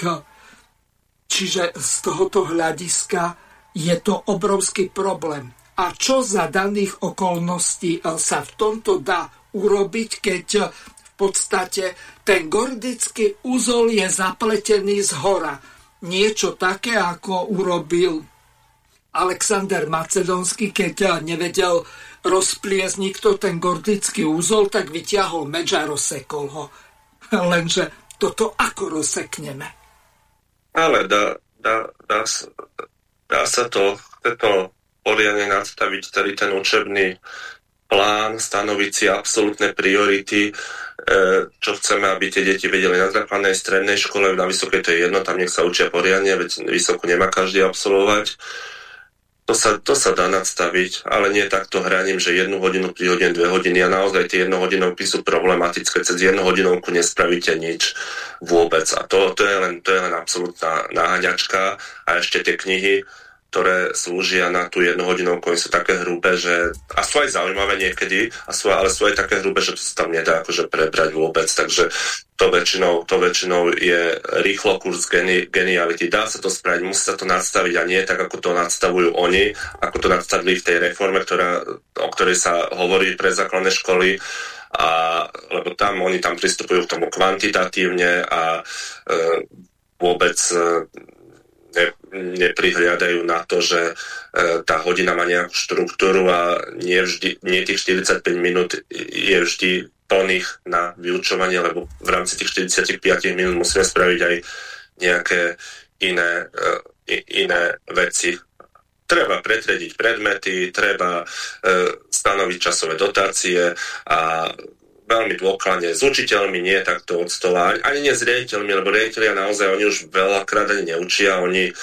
Čiže z tohoto hľadiska je to obrovský problém. A čo za daných okolností e, sa v tomto dá urobiť, keď e, v podstate ten gordický úzol je zapletený z hora. Niečo také, ako urobil Alexander Macedonský, keď nevedel rozpliesť nikto ten gordický úzol, tak vyťahol meč a rozsekol ho. Lenže toto ako rozsekneme? Ale dá, dá, dá, dá sa to, to poriadne nastaviť celý ten učebný plán, stanoviť si absolútne priority, e, čo chceme, aby tie deti vedeli na základnej strednej škole, na vysokej to je jedno, tam nech sa učia poriadne, veď vysoko nemá každý absolvovať to sa, to sa dá nadstaviť, ale nie takto hraním, že jednu hodinu prihodím dve hodiny a naozaj tie jednohodinovky sú problematické. Cez jednu hodinovku nespravíte nič vôbec. A to, to, je, len, to je len absolútna náhaďačka. A ešte tie knihy, ktoré slúžia na tú jednohodinovku, oni sú také hrubé, že a sú aj zaujímavé niekedy, a sú, ale sú aj také hrubé, že to sa tam nedá akože prebrať vôbec, takže to väčšinou, to väčšinou je rýchlo kurz geni, geniality. Dá sa to spraviť, musí sa to nadstaviť a nie tak, ako to nadstavujú oni, ako to nadstavili v tej reforme, ktorá, o ktorej sa hovorí pre základné školy, a, lebo tam oni tam pristupujú k tomu kvantitatívne a e, vôbec e, ne, neprihliadajú na to, že e, tá hodina má nejakú štruktúru a nie, vždy, nie tých 45 minút je vždy plných na vyučovanie, lebo v rámci tých 45 minút musíme spraviť aj nejaké iné, e, iné veci. Treba pretrediť predmety, treba e, stanoviť časové dotácie a veľmi dôkladne s učiteľmi, nie takto od stola, ani nie s riaditeľmi, lebo riaditeľia naozaj, oni už veľakrát ani neučia, oni e,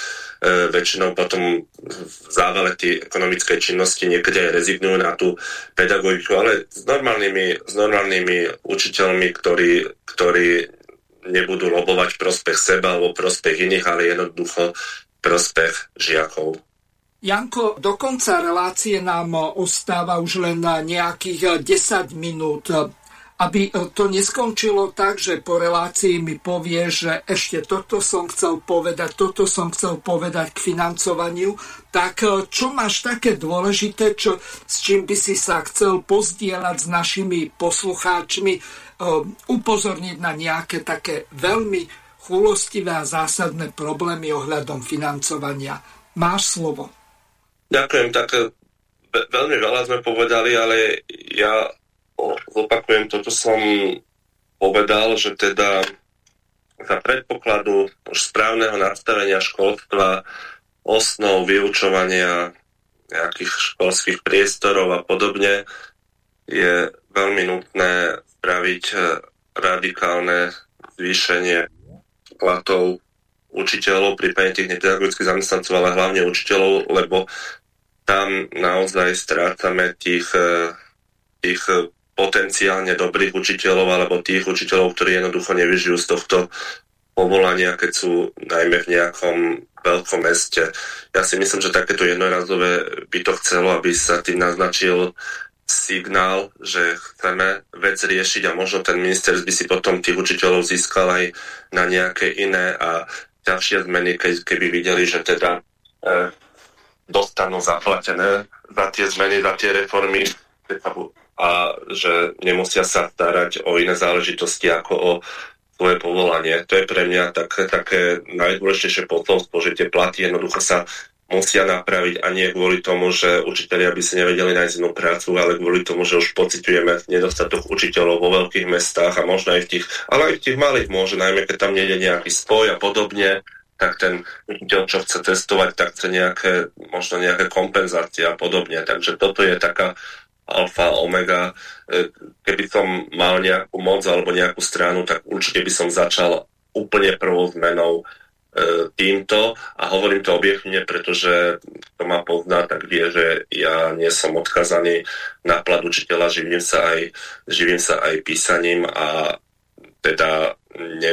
väčšinou potom v závale tej ekonomickej činnosti niekedy aj rezignujú na tú pedagogiku, ale s normálnymi, s normálnymi učiteľmi, ktorí, ktorí nebudú lobovať prospech seba alebo prospech iných, ale jednoducho prospech žiakov. Janko, do konca relácie nám ostáva už len nejakých 10 minút aby e, to neskončilo tak, že po relácii mi povie, že ešte toto som chcel povedať, toto som chcel povedať k financovaniu, tak e, čo máš také dôležité, čo, s čím by si sa chcel pozdieľať s našimi poslucháčmi, e, upozorniť na nejaké také veľmi chulostivé a zásadné problémy ohľadom financovania. Máš slovo. Ďakujem, tak veľmi veľa sme povedali, ale ja zopakujem to, čo som povedal, že teda za predpokladu správneho nastavenia školstva, osnov vyučovania nejakých školských priestorov a podobne je veľmi nutné spraviť eh, radikálne zvýšenie platov učiteľov, prípadne tých nepedagogických zamestnancov, ale hlavne učiteľov, lebo tam naozaj strácame tých, eh, tých potenciálne dobrých učiteľov alebo tých učiteľov, ktorí jednoducho nevyžijú z tohto povolania, keď sú najmä v nejakom veľkom meste. Ja si myslím, že takéto jednorazové by to chcelo, aby sa tým naznačil signál, že chceme vec riešiť a možno ten minister by si potom tých učiteľov získal aj na nejaké iné a ďalšie zmeny, keď, keby videli, že teda e, dostanú zaplatené za tie zmeny, za tie reformy, a že nemusia sa starať o iné záležitosti ako o svoje povolanie. To je pre mňa tak, také najdôležitejšie posolstvo, že tie platy jednoducho sa musia napraviť a nie kvôli tomu, že učiteľia by si nevedeli nájsť inú prácu, ale kvôli tomu, že už pociťujeme nedostatok učiteľov vo veľkých mestách a možno aj v tých, ale aj v tých malých môže, najmä keď tam nejde nejaký spoj a podobne, tak ten učiteľ, čo chce testovať, tak chce nejaké, možno nejaké kompenzácie a podobne. Takže toto je taká alfa, omega. E, keby som mal nejakú moc alebo nejakú stranu, tak určite by som začal úplne prvou zmenou e, týmto a hovorím to objektívne, pretože to ma pozná, tak vie, že ja nie som odkazaný na plat učiteľa, živím sa aj, živím sa aj písaním a teda ne,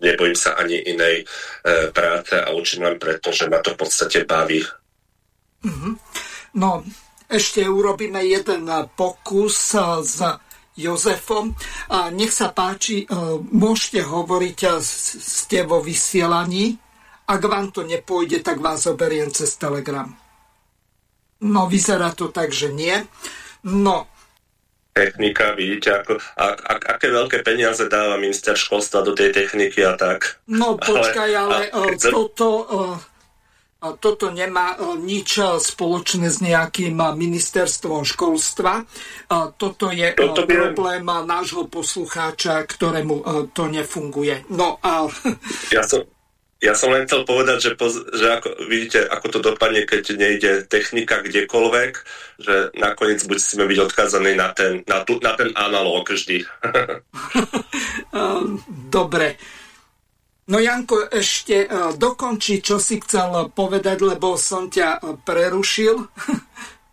nebojím sa ani inej e, práce a učím len preto, že ma to v podstate baví. Mm-hmm. No, ešte urobíme jeden pokus s Jozefom. A nech sa páči, e, môžete hovoriť, e, ste vo vysielaní. Ak vám to nepôjde, tak vás oberiem cez Telegram. No, vyzerá to tak, že nie. No, technika, vidíte, ako, ak, ak, aké veľké peniaze dáva minister školstva do tej techniky a tak. No počkaj, ale, ale a, toto toto nemá e, nič e, spoločné s nejakým e, ministerstvom školstva. Toto je toto problém nášho poslucháča, ktorému to nefunguje. No a... [laughs] Ja som, ja som len chcel povedať, že, poz, že ako, vidíte, ako to dopadne, keď nejde technika kdekoľvek, že nakoniec budeme byť odkázaní na ten, na, tu, na ten analóg vždy. [laughs] Dobre. No Janko, ešte uh, dokončí, čo si chcel povedať, lebo som ťa uh, prerušil.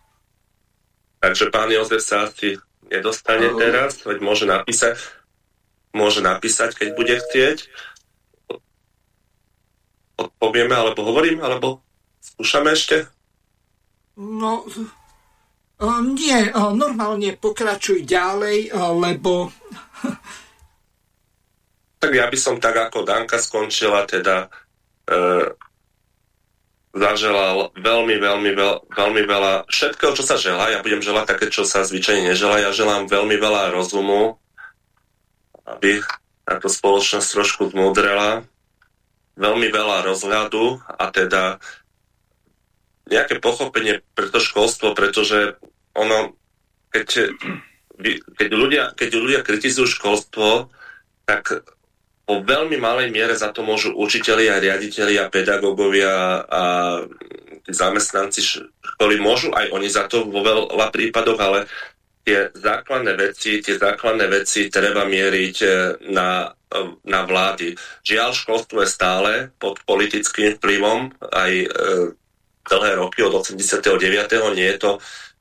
[laughs] Takže pán Jozef sa asi nedostane uh, teraz, veď môže napísať, môže napísať, keď bude chcieť. Odpovieme, alebo hovorím, alebo skúšame ešte? No, nie, normálne pokračuj ďalej, lebo... [laughs] Tak ja by som tak ako Danka skončila, teda e, zaželal veľmi, veľmi, veľ, veľmi veľa všetkého, čo sa želá. Ja budem želať také, čo sa zvyčajne neželá. Ja želám veľmi veľa rozumu, aby táto spoločnosť trošku zmudrela. Veľmi veľa rozhľadu a teda nejaké pochopenie pre to školstvo, pretože ono, keď, keď, ľudia, keď ľudia kritizujú školstvo, tak po veľmi malej miere za to môžu učiteľi a riaditeľi a pedagógovia a zamestnanci školy. Môžu aj oni za to vo veľa prípadoch, ale tie základné veci, tie základné veci treba mieriť e, na, e, na vlády. Žiaľ, školstvo je stále pod politickým vplyvom aj e, dlhé roky od 89. Nie je to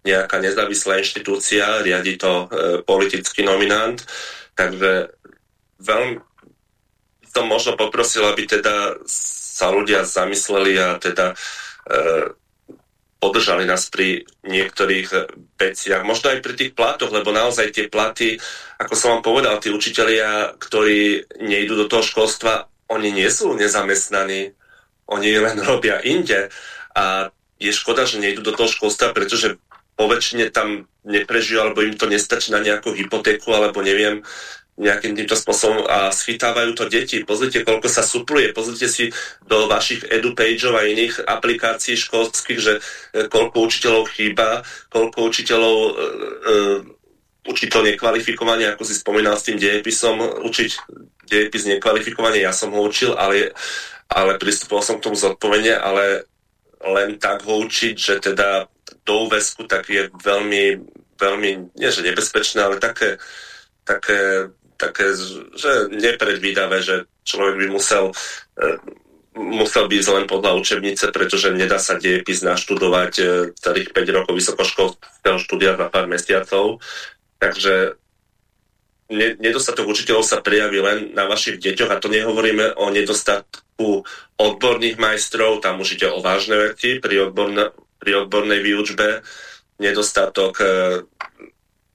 nejaká nezávislá inštitúcia, riadi to e, politický nominant, takže veľmi som možno poprosil, aby teda sa ľudia zamysleli a teda e, podržali nás pri niektorých veciach, možno aj pri tých platoch, lebo naozaj tie platy, ako som vám povedal, tí učitelia, ktorí nejdú do toho školstva, oni nie sú nezamestnaní, oni len robia inde. A je škoda, že nejdú do toho školstva, pretože po väčšine tam neprežijú, alebo im to nestačí na nejakú hypotéku, alebo neviem, nejakým týmto spôsobom a schytávajú to deti. Pozrite, koľko sa supluje. Pozrite si do vašich edupageov a iných aplikácií školských, že e, koľko učiteľov chýba, koľko učiteľov e, e, učiť to nekvalifikovanie, ako si spomínal s tým dejepisom, učiť dejepis nekvalifikovanie, ja som ho učil, ale, ale pristupoval som k tomu zodpovedne, ale len tak ho učiť, že teda do úvesku tak je veľmi, veľmi, nie že nebezpečné, ale také, také, také že nepredvídavé, že človek by musel e, musel byť len podľa učebnice, pretože nedá sa diepis naštudovať celých 5 rokov vysokoškolského štúdia za pár mesiacov. Takže nedostatok učiteľov sa prejaví len na vašich deťoch a to nehovoríme o nedostatku odborných majstrov, tam už ide o vážne veci pri, odborne, pri odbornej výučbe, nedostatok e,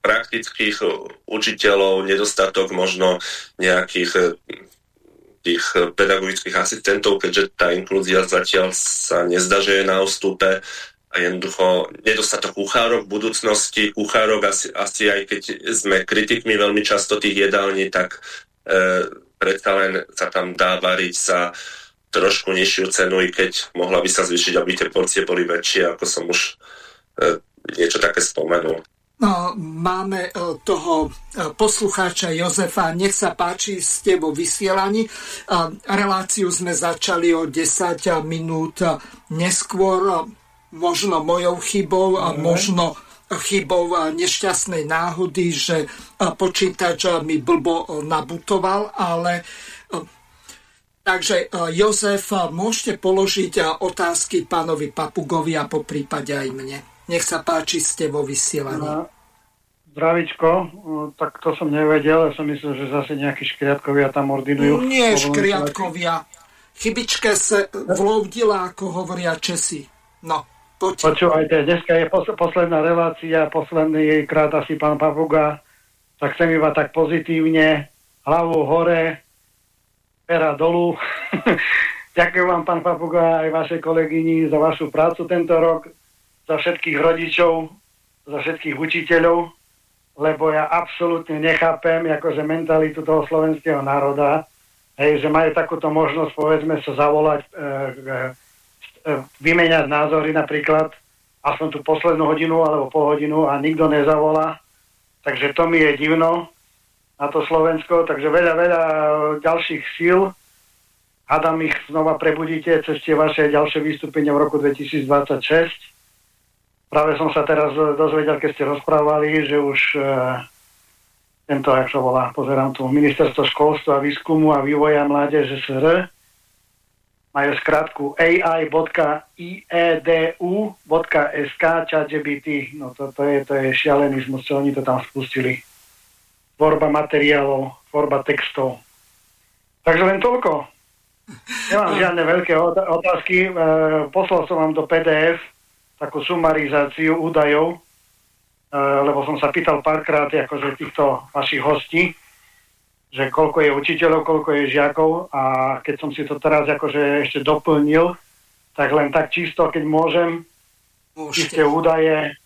praktických učiteľov, nedostatok možno nejakých e, tých pedagogických asistentov, keďže tá inklúzia zatiaľ sa nezdá, že je na ústupe a jednoducho nedostatok kuchárok v budúcnosti, kuchárok asi, asi aj keď sme kritikmi veľmi často tých jedální, tak e, predsa len sa tam dá variť za trošku nižšiu cenu, i keď mohla by sa zvýšiť, aby tie porcie boli väčšie, ako som už e, niečo také spomenul. No, máme e, toho e, poslucháča Jozefa. Nech sa páči, ste vo vysielaní. E, reláciu sme začali o 10 minút neskôr možno mojou chybou a možno chybou nešťastnej náhody, že počítač mi blbo nabutoval, ale takže Jozef, môžete položiť otázky pánovi Papugovi a po prípade aj mne. Nech sa páči, ste vo vysielaní. Zdravičko, tak to som nevedel, ja som myslel, že zase nejakí škriatkovia tam ordinujú. Nie škriatkovia. Chybičke sa vloudila, ako hovoria Česi. No. Poď. Počúvajte, dneska je pos- posledná relácia, posledný krát asi pán Papuga, tak chcem iba tak pozitívne, hlavu hore, pera dolu. [laughs] Ďakujem vám, pán Papuga, aj vašej kolegyni za vašu prácu tento rok, za všetkých rodičov, za všetkých učiteľov, lebo ja absolútne nechápem akože mentalitu toho slovenského národa, hej, že majú takúto možnosť, povedzme, sa zavolať e, e, E, vymeniať názory napríklad aspoň tú poslednú hodinu alebo pol hodinu a nikto nezavolá. Takže to mi je divno na to Slovensko. Takže veľa, veľa ďalších síl. Hádam ich znova prebudíte cez tie vaše ďalšie vystúpenia v roku 2026. Práve som sa teraz dozvedel, keď ste rozprávali, že už e, tento, jak sa volá, pozerám tu, Ministerstvo školstva, výskumu a vývoja mládeže SR, majú skratku ai.edu.sk ChatGPT. No to, to, je, to je šialenizmus, čo oni to tam spustili. Tvorba materiálov, tvorba textov. Takže len toľko. Nemám [laughs] žiadne veľké otázky. E, poslal som vám do PDF takú sumarizáciu údajov, e, lebo som sa pýtal párkrát akože týchto vašich hostí, že koľko je učiteľov, koľko je žiakov a keď som si to teraz akože ešte doplnil, tak len tak čisto, keď môžem, Môžete. údaje,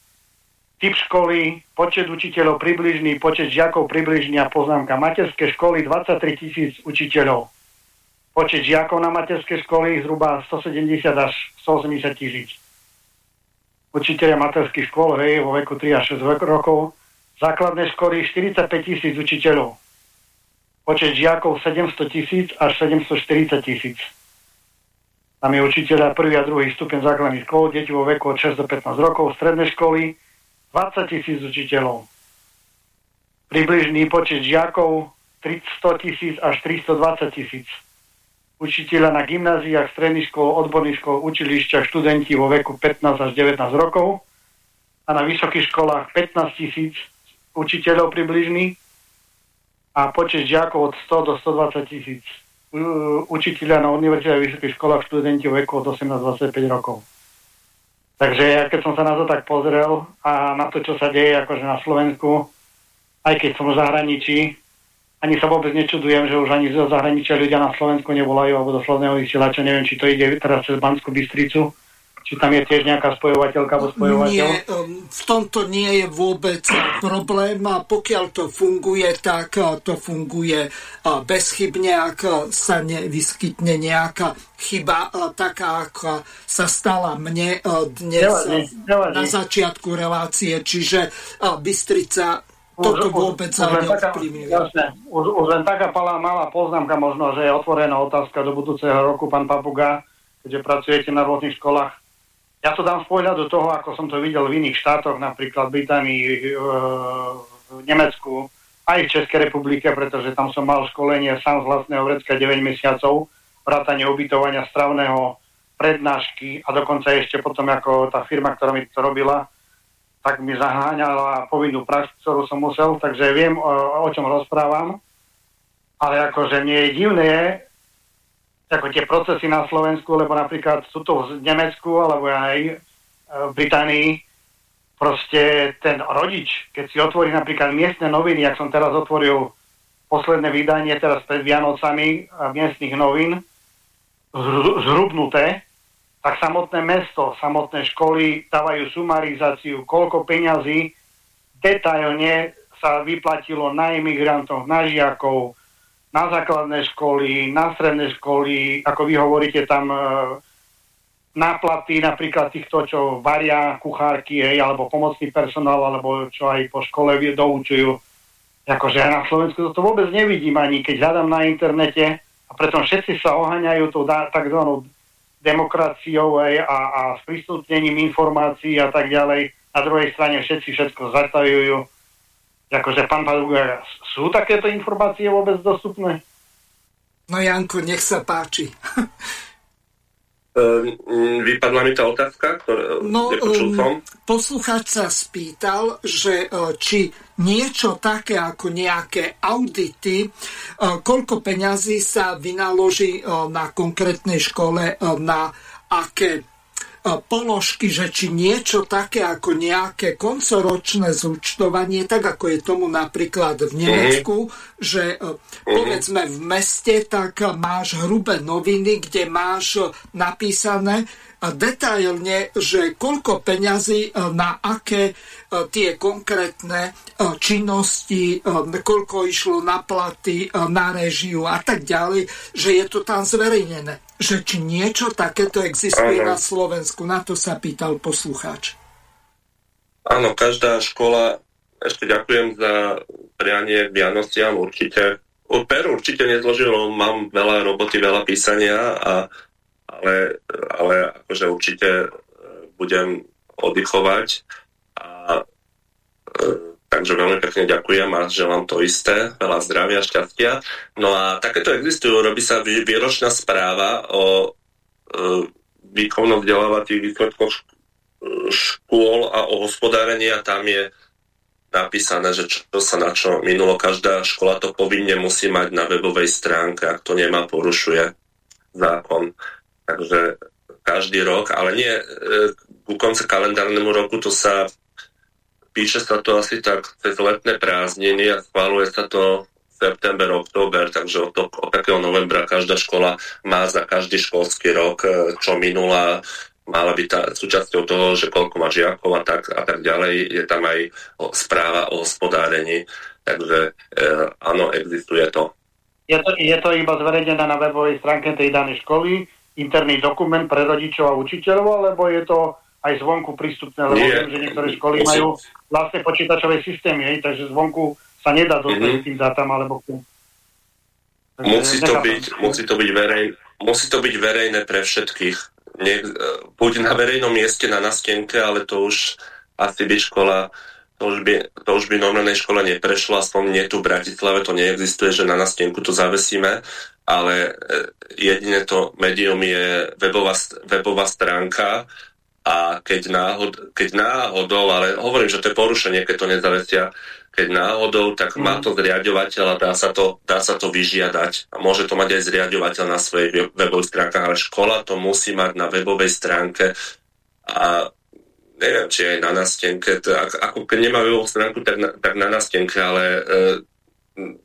typ školy, počet učiteľov približný, počet žiakov približný a poznámka. Materské školy 23 tisíc učiteľov. Počet žiakov na materské školy zhruba 170 až 180 tisíc. Učiteľia materských škôl, hej, vo veku 3 až 6 rokov. Základné školy 45 tisíc učiteľov. Počet žiakov 700 tisíc až 740 tisíc. Tam je učiteľa prvý a druhý stupeň základných škôl, deti vo veku od 6 do 15 rokov, stredné školy 20 tisíc učiteľov. Približný počet žiakov 300 tisíc až 320 tisíc. Učiteľa na gymnáziách, stredných škôl, odborných škôl, učilišťach, študenti vo veku 15 až 19 rokov a na vysokých školách 15 tisíc učiteľov približný a počet žiakov od 100 do 120 tisíc. Učiteľa na univerzitách a vysokých školách, študenti vo veku od 18-25 rokov. Takže ja keď som sa na to tak pozrel a na to, čo sa deje akože na Slovensku, aj keď som v zahraničí, ani sa vôbec nečudujem, že už ani zo zahraničia ľudia na Slovensku nevolajú alebo do slovného vysielača. Neviem, či to ide teraz cez Banskú Bystricu či tam je tiež nejaká spojovateľka alebo spojovateľ? Nie, um, v tomto nie je vôbec problém a pokiaľ to funguje, tak uh, to funguje uh, bezchybne, ak uh, sa nevyskytne nejaká chyba taká, ako sa stala mne dnes nevadí, nevadí. na začiatku relácie, čiže Bystrica toto už, vôbec už, neovplyvňuje. Už, už len taká malá poznámka možno, že je otvorená otázka do budúceho roku, pán Papuga, keďže pracujete na rôznych školách ja to dám z pohľadu toho, ako som to videl v iných štátoch, napríklad v Británii, e, v Nemecku, aj v Českej republike, pretože tam som mal školenie sám z vlastného vrecka 9 mesiacov, vrátanie ubytovania stravného, prednášky a dokonca ešte potom, ako tá firma, ktorá mi to robila, tak mi zaháňala povinnú prax, ktorú som musel, takže viem, o, o čom rozprávam. Ale akože mne je divné, ako tie procesy na Slovensku, lebo napríklad sú to v Nemecku alebo aj v Británii, proste ten rodič, keď si otvorí napríklad miestne noviny, ak som teraz otvoril posledné vydanie teraz pred Vianocami miestnych novín, zhrubnuté, tak samotné mesto, samotné školy dávajú sumarizáciu, koľko peňazí detailne sa vyplatilo na imigrantov, na žiakov, na základné školy, na stredné školy, ako vy hovoríte tam e, náplaty napríklad týchto, čo varia kuchárky, hej, alebo pomocný personál, alebo čo aj po škole doučujú. Akože ja na Slovensku to vôbec nevidím ani keď hľadám na internete a preto všetci sa oháňajú tou tzv. Demokraciou aj, a, a sprístupnením informácií a tak ďalej. Na druhej strane všetci všetko zatajujú Akože, pán Paduga, sú takéto informácie vôbec dostupné? No Janko, nech sa páči. [laughs] Ehm, vypadla mi tá otázka, ktorá no, um, som. Poslucháč sa spýtal, že e, či niečo také ako nejaké audity, e, koľko peňazí sa vynaloží e, na konkrétnej škole, na aké položky, že či niečo také ako nejaké koncoročné zúčtovanie, tak ako je tomu napríklad v Nemecku, mm-hmm. že mm-hmm. povedzme v meste, tak máš hrubé noviny, kde máš napísané detailne, že koľko peňazí na aké tie konkrétne činnosti, koľko išlo na platy, na režiu a tak ďalej, že je to tam zverejnené že či niečo takéto existuje ano. na Slovensku. Na to sa pýtal poslucháč. Áno, každá škola, ešte ďakujem za prianie Vianociam, určite. Per určite nezložilo, mám veľa roboty, veľa písania, a, ale, ale akože určite e, budem oddychovať a e, Takže veľmi pekne ďakujem a želám to isté, veľa zdravia, šťastia. No a takéto existujú, robí sa výročná správa o e, výkonno vzdelávacích výsledkoch škôl a o hospodárení a tam je napísané, že čo sa na čo minulo. Každá škola to povinne musí mať na webovej stránke, ak to nemá, porušuje. zákon. Takže každý rok, ale nie e, ku koncu kalendárnemu roku, to sa píše sa to asi tak cez letné prázdniny a schváluje sa to september, október, takže od, to, od takého novembra každá škola má za každý školský rok, e, čo minula, mala byť súčasťou toho, že koľko má žiakov a tak, a tak ďalej. Je tam aj o, správa o hospodárení, takže e, áno, existuje to. Je to, je to iba zverejnené na webovej stránke tej danej školy, interný dokument pre rodičov a učiteľov, alebo je to aj zvonku prístupné, lebo Nie. viem, že niektoré školy Musím. majú vlastné počítačové systémy, hej, takže zvonku sa nedá dostať mm-hmm. tým dátam alebo k tým. Musí to, byť, musí, to byť verej, musí to byť verejné pre všetkých. Nie, buď na verejnom mieste na nastenke, ale to už asi by škola to už by, to už by normálnej škole neprešlo, aspoň nie tu v Bratislave, to neexistuje, že na nastenku to zavesíme, ale e, jediné to médium je webová, webová stránka a keď, náhod, keď náhodou, ale hovorím, že to je porušenie, keď to nezavesia, keď náhodou, tak má mhm. to zriadovateľ a dá sa to, dá sa to vyžiadať. A môže to mať aj zriadovateľ na svojej webovej stránke, ale škola to musí mať na webovej stránke a neviem, či aj na nástenke, ako keď nemá webovú stránku, tak na, tak na nástenke, ale e,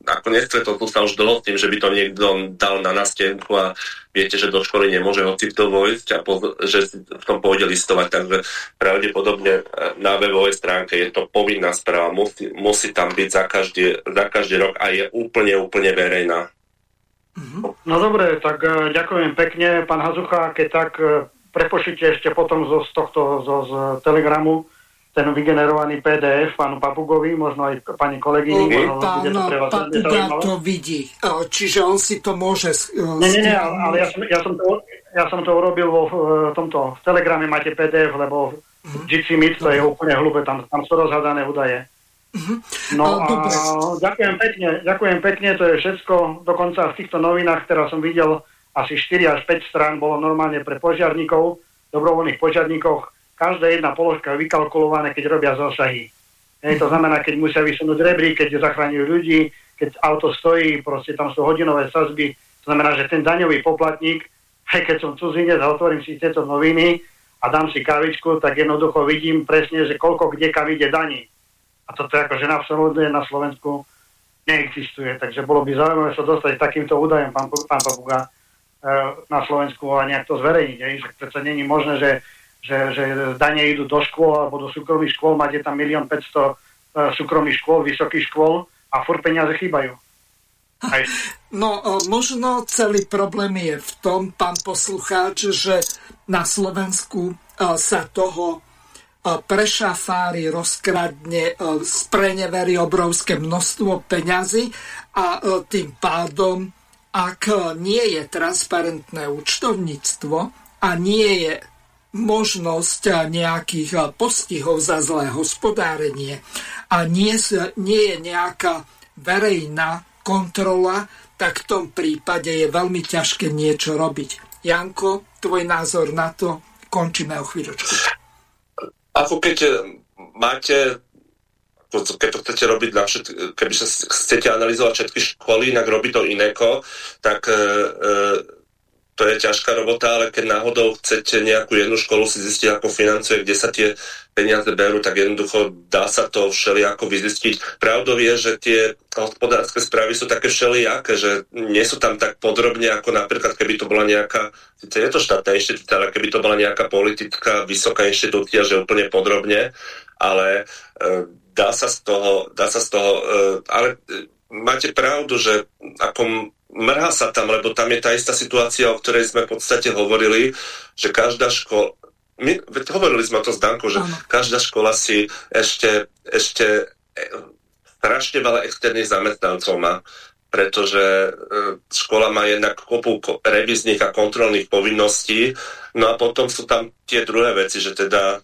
ako nestretol som sa už dlho s tým, že by to niekto dal na nastenku a viete, že do školy nemôže hoci kto vojsť a poz- že v tom pôjde listovať, takže pravdepodobne e, na webovej stránke je to povinná správa, musí, musí tam byť za každý, za každý rok a je úplne, úplne verejná. No dobre, tak uh, ďakujem pekne, pán Hazucha, keď tak uh, prepošlite ešte potom zo, z tohto zo, z telegramu ten vygenerovaný PDF pánu Papugovi, možno aj pani kolegyni. O, pán Papuga to vidí, čiže on si to môže... Nie, nie, nie, ale ja som, ja som, to, ja som to urobil vo v tomto, v Telegrame máte PDF, lebo uh-huh. Jitsi Meet to je úplne hlúbe, tam, tam sú rozhadané údaje. Uh-huh. No a ďakujem pekne, ďakujem pekne, to je všetko. Dokonca v týchto novinách, ktoré som videl, asi 4 až 5 strán bolo normálne pre požiarníkov, dobrovoľných požiarníkov, každá jedna položka je vykalkulované, keď robia zásahy. Hej, to znamená, keď musia vysunúť rebrí, keď zachraňujú ľudí, keď auto stojí, proste tam sú hodinové sazby. To znamená, že ten daňový poplatník, [laughs] hej, keď som cudzinec a otvorím si tieto noviny a dám si kavičku, tak jednoducho vidím presne, že koľko kde kam ide daní. A toto akože absolútne na Slovensku neexistuje. Takže bolo by zaujímavé sa dostať takýmto údajom, pán, pán Papuga, e, na Slovensku a nejak to zverejniť. Že predsa není možné, že že, že dane idú do škôl alebo do súkromných škôl, máte tam 1 500 uh, súkromných škôl, vysokých škôl a furt peniaze chýbajú. Aj. No, možno celý problém je v tom, pán poslucháč, že na Slovensku sa toho prešafári, rozkradne, spreneverí obrovské množstvo peňazí a tým pádom, ak nie je transparentné účtovníctvo a nie je možnosť nejakých postihov za zlé hospodárenie a nie, nie je nejaká verejná kontrola, tak v tom prípade je veľmi ťažké niečo robiť. Janko, tvoj názor na to? Končíme o chvíľočku. Ako keď eh, máte keď to chcete robiť na všetky, keby sa chcete analyzovať všetky školy, inak robí to ineko, tak e, to je ťažká robota, ale keď náhodou chcete nejakú jednu školu si zistiť, ako financuje, kde sa tie peniaze berú, tak jednoducho dá sa to všelijako vyzistiť. Pravdou je, že tie hospodárske správy sú také všelijaké, že nie sú tam tak podrobne, ako napríklad, keby to bola nejaká, síce je to štátna inštitúcia, ale keby to bola nejaká politická vysoká inštitúcia, že úplne podrobne, ale e, dá sa z toho, dá sa z toho, e, ale e, máte pravdu, že ako mrhá sa tam, lebo tam je tá istá situácia, o ktorej sme v podstate hovorili, že každá škola, my veď hovorili sme to s Dankou, že Aha. každá škola si ešte, ešte e, strašne veľa externých zamestnancov má, pretože e, škola má jednak kopu revizných a kontrolných povinností, no a potom sú tam tie druhé veci, že teda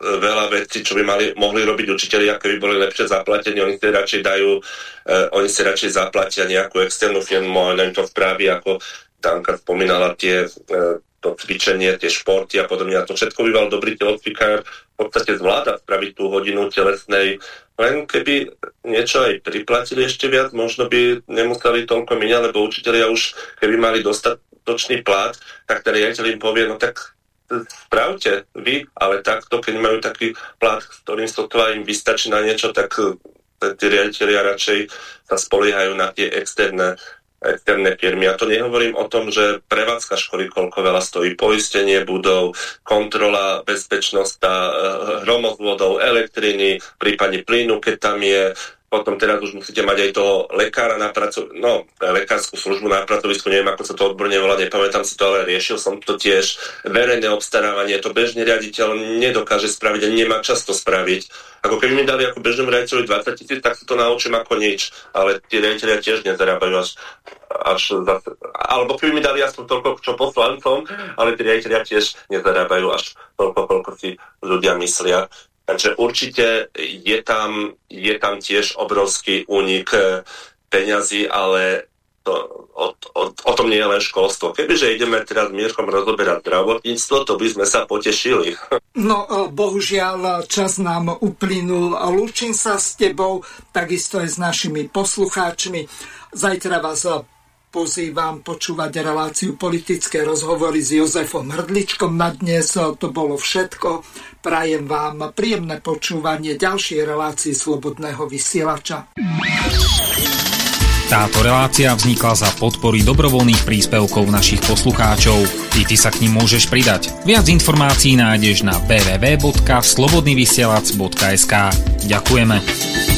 veľa vecí, čo by mali, mohli robiť učiteľi, ako by boli lepšie zaplatení, oni si radšej dajú, uh, oni si radšej zaplatia nejakú externú firmu a im to spraví, ako Danka spomínala tie, to to cvičenie, tie športy a podobne. A to všetko by mal dobrý telocvikár v podstate zvláda spraviť tú hodinu telesnej. Len keby niečo aj priplatili ešte viac, možno by nemuseli toľko miniať, lebo učiteľia už keby mali dostatočný plat, tak ten riaditeľ im povie, no tak spravte vy, ale takto, keď majú taký plat, ktorým sotva im vystačí na niečo, tak tí riaditeľia radšej sa spoliehajú na tie externé externé firmy. A to nehovorím o tom, že prevádzka školy koľko veľa stojí, poistenie budov, kontrola, bezpečnosť, eh, hromozvodov, elektriny, prípadne plynu, keď tam je, potom teraz už musíte mať aj toho lekára na pracov... no, lekárskú službu na pracovisku, neviem, ako sa to odborne volá, nepamätám si to, ale riešil som to tiež. Verejné obstarávanie, to bežný riaditeľ nedokáže spraviť a nemá často spraviť. Ako keby mi dali ako bežnému riaditeľovi 20 tisíc, tak sa to naučím ako nič. Ale tie riaditeľia tiež nezarábajú až, až zase. Alebo keby mi dali aspoň toľko, čo poslancom, ale tie riaditeľia tiež nezarábajú až toľko, koľko si ľudia myslia. Takže určite je tam, je tam tiež obrovský únik eh, peňazí, ale to, o, o, o tom nie je len školstvo. Kebyže ideme teraz Mírkom rozoberať zdravotníctvo, to by sme sa potešili. [laughs] No, eh, bohužiaľ, čas nám uplynul. Lúčim sa s tebou, takisto aj s našimi poslucháčmi. Zajtra vás eh, pozývam počúvať reláciu politické rozhovory s Jozefom Hrdličkom. Na dnes to bolo všetko. Prajem vám príjemné počúvanie ďalšej relácii Slobodného vysielača. Táto relácia vznikla za podpory dobrovoľných príspevkov našich poslucháčov. I ty sa k ním môžeš pridať. Viac informácií nájdeš na www.slobodnyvysielac.sk Ďakujeme.